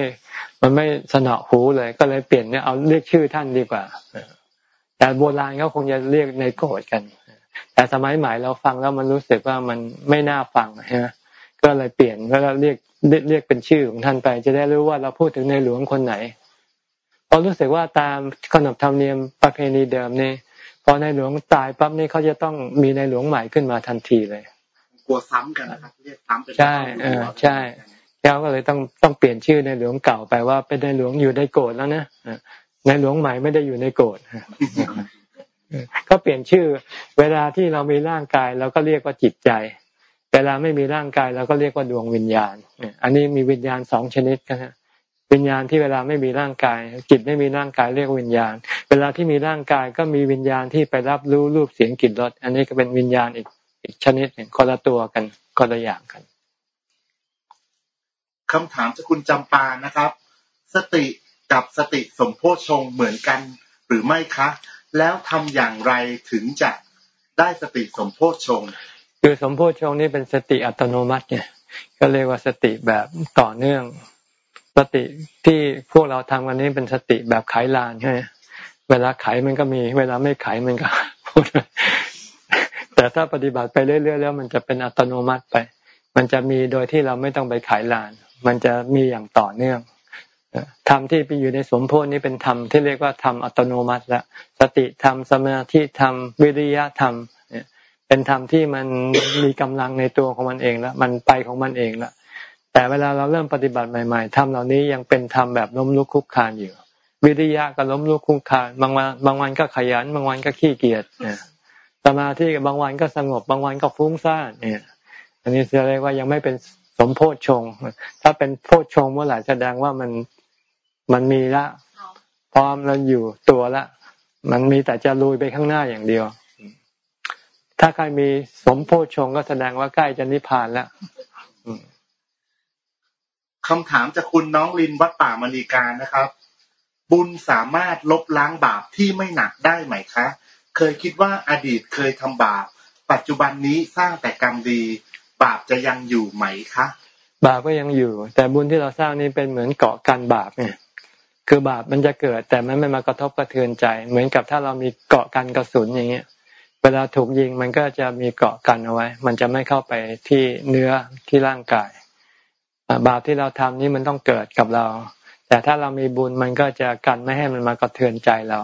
มันไม่สนอหูเลย ก็เลยเปลี่ยนเนี่ยเอาเรียกชื่อท่านดีกว่าแต่โบราณเขาคงจะเรียกในโกรธกัน แต่สมัยใหม่เราฟังแล้วมันรู้สึกว่ามันไม่น่าฟังใช่ไหมก็เลยเปลี่ยนแล้วเรียกเรียกเป็นชื่อของท่านไป จะได้รู้ว่าเราพูดถึงในหลวงคนไหนเพราะรู้สึกว่าตามขนบธรรมเนียมประเพณีเดิมนี่พอในหลวงตายปั๊บนี่เขาจะต้องมีในหลวงใหม่ขึ้นมาทันทีเลย กลัวซ้ำกันนะครับเรียกซ้ำเป็นใช่เออใช่ เขาก็เลยต้องต้องเปลี่ยนชื่อในหลวงเก่าไปว่าเป็นในหลวงอยู่ในโกรธแล้วนะในหลวงใหม่ไม่ได้อยู่ในโกรธก็เปลี่ยนชื่อ เวลาที่เรามีร่างกายเราก็เรียกว่าจิตใจ เวลาไม่มีร่างกายเราก็เรียกว่าดวงวิญญาณอันนี้มีวิญญาณสองชนิดกันฮะวิญญาณที่เวลาไม่มีร่างกาย จิตไม่มีร่างกายเรียกวิญญาณ เวลาที่มีร่างกายก็มีวิญญาณที่ไปรับรู้รูปเสียงกลิ่นรสอันนี้ก็เป็นวิญญาณอีกอีกชนิดหนึ่งคนละตัวกันคนละอย่างกัน คำถามจากคุณจำปานะครับ สติกับสติสมโพชงเหมือนกันหรือไม่คะ แล้วทำอย่างไรถึงจะได้สติสมโพชงคือสมโพชงนี่เป็นสติอัตโนมัติเนี่ยก็เรียกว่าสติแบบต่อเนื่อง สติที่พวกเราทำกันนี้เป็นสติแบบไขลานใช่ไหมเวลาไขมันก็มี เวลาไม่ไขมันก็พูดแต่ถ้าปฏิบัติไปเรื่อยๆแล้ว มันจะเป็นอัตโนมัติไป มันจะมีโดยที่เราไม่ต้องไปไขลาน มันจะมีอย่างต่อเนื่องธรรมที่ไปอยู่ในสมโพธินี้เป็นธรรมที่เรียกว่าธรรมอัตโนมัติล้วสติธรรมสมาธิธรรมวิริยะธรรมเป็นธรรมที่มันมีกำลังในตัวของมันเองแล้วมันไปของมันเองล้วแต่เวลาเราเริ่มปฏิบัติใหม่ๆธรรมเหล่านี้ยังเป็นธรรมแบบล้มลุกคุกคานอยู่ วิริยะก็ล้มลุกคุกคานบางวันบางวันก็ขยัน บางวันก็ขี้เกียจสมาธิบางวันก็สงบ บางวันก็ฟุ้งซ่านเนี่ย อันนี้จะเรียกว่ายังไม่เป็น สมโพชงถ้าเป็นโพชงเมื่อไหร่แสดงว่ามันมันมีละ พร้อมแล้วอยู่ตัวละ มันมีแต่จะลุยไปข้างหน้าอย่างเดียว ถ้าใครมีสมโพชงก็แสดงว่าใกล้จะนิพพานแล้วคำถามจากคุณน้องลินวัดป่ามณีการนะครับ บุญสามารถลบล้างบาปที่ไม่หนักได้ไหมคะ เคยคิดว่าอดีตเคยทำบาป ปัจจุบันนี้สร้างแต่กรรมดี บาปจะยังอยู่ไหมคะบาปก็ยังอยู่ แต่บุญที่เราสร้างนี้เป็นเหมือนเกาะกันบาปเนี่ยคือบาปมันจะเกิด แต่มันไม่มากระทบกระเทือนใจ เหมือนกับถ้าเรามีเกาะกันกระสุนอย่างเงี้ย เวลาถูกยิงมันก็จะมีเกาะกันเอาไว้ มันจะไม่เข้าไปที่เนื้อที่ร่างกาย บาปที่เราทำนี่มันต้องเกิดกับเรา แต่ถ้าเรามีบุญมันก็จะกันไม่ให้มันมากระเทือนใจเรา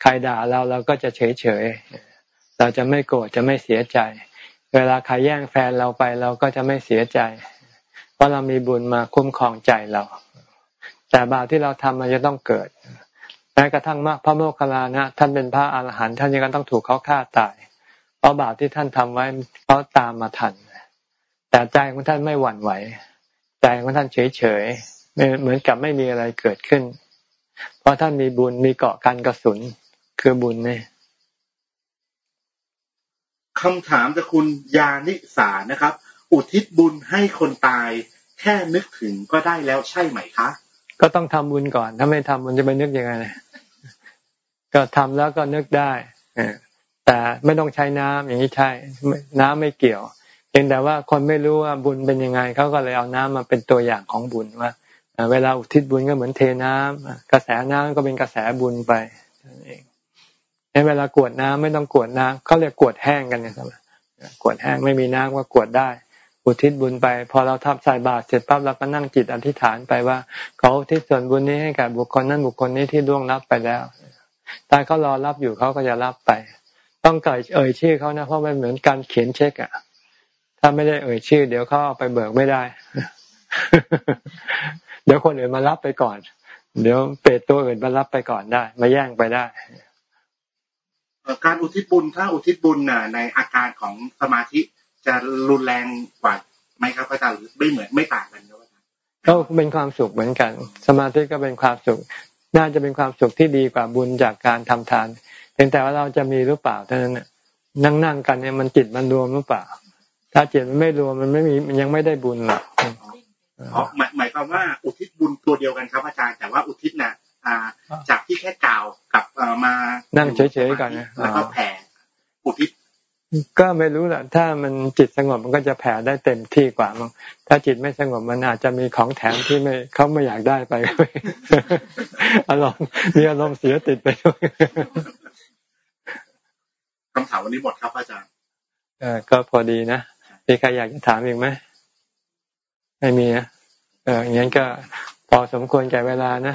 ใครด่าเราเราก็จะเฉยเฉยเราจะไม่โกรธจะไม่เสียใจ เวลาใครแย่งแฟนเราไปเราก็จะไม่เสียใจ เพราะเรามีบุญมาคุ้มครองใจเรา แต่บาปที่เราทำมันจะต้องเกิดแม้กระทั่งพระโมคคัลลานะท่านเป็นพระอาหารหันต์ท่านยังต้องถูกเขาฆ่าตาย เพราะบาปที่ท่านทำไว้เขาตามมาทัน แต่ใจของท่านไม่หวั่นไหว ใจของท่านเฉยเฉยเหมือนกับไม่มีอะไรเกิดขึ้น เพราะท่านมีบุญมีเกาะกันกระสุนคือบุญเนี่ย คำถามจากคุณยานิสานะครับ อุทิศบุญให้คนตาย แค่นึกถึงก็ได้แล้วใช่ไหมคะ ก็ต้องทำบุญก่อน ถ้าไม่ทำมันจะไปนึกยังไงก็ทำแล้วก็นึกได้แต่ไม่ต้องใช้น้ำอย่างนี้ใช่ น้ำไม่เกี่ยวเพียงแต่ว่าคนไม่รู้ว่าบุญเป็นยังไงเขาก็เลยเอาน้ำมาเป็นตัวอย่างของบุญว่าเวลาอุทิศบุญก็เหมือนเทน้ำกระแสน้ำก็เป็นกระแสบุญไปนั่นเองใน เวลากวดน้ำไม่ต้องกวดน้ำเขาเรียกกวดแห้งกันเนี่ยครับกวดแห้งไม่มีน้ำก็กวดได้ อุทิศบุญไป พอเราทับใส่บาตรเสร็จปั๊บเราก็นั่งจิตอธิษฐานไปว่าเขาอุทิศส่วนบุญนี้ให้กับบุคคลนั้นบุคคลนี้ที่ล่วงรับไปแล้วตายเขารอรับอยู่เขาก็จะรับไป ต้องเกิดเอ่ยชื่อเขานะเพราะมันเหมือนการเขียนเช็คอะถ้าไม่ได้เอ่ยชื่อ เดี๋ยวเขาเอาไปเบิกไม่ได้ เดี๋ยวคนอื่นมารับไปก่อน เดี๋ยวเปรตตัวอื่นมารับไปก่อนได้ มาแย่งไปได้ การอุทิศบุญถ้าอุทิศบุญน่ะในอาการของสมาธิจะรุนแรงกว่าไหมครับอาจารย์หรือไม่เหมือนไม่ต่างกันครับอาจารย์ก็เป็นความสุขเหมือนกัน สมาธิก็เป็นความสุข น่าจะเป็นความสุขที่ดีกว่าบุญจากการทำทานเพียงแต่ว่าเราจะมีหรือเปล่าเท่านั้นนั่งนั่งกันเนี่ยมันจิตมันรวมหรือเปล่า ถ้าจิตมันไม่รวมมันไม่มีมันยังไม่ได้บุญหรอกอ๋อหมายหมายความว่าอุทิศบุญตัวเดียวกันครับอาจารย์แต่ว่าอุทิศน่ะ จากที่แค่กล่าวกับมานั่งเฉยๆก่อนนะแล้วก็แผ่อุทิศก็ไม่รู้แหละถ้ามันจิตสงบมันก็จะแผ่ได้เต็มที่กว่ามั้งถ้าจิตไม่สงบมันอาจจะมีของแถมที่ไม่เขาไม่อยากได้ไปอารมณ์มีอารมณ์เสียติดไปด้วยคำถามวันนี้หมดครับอาจารย์เออก็พอดีนะมีใครอยากจะถามอีกไหมไม่มีนะเอออย่างนั้นก็พอสมควรแก่เวลานะ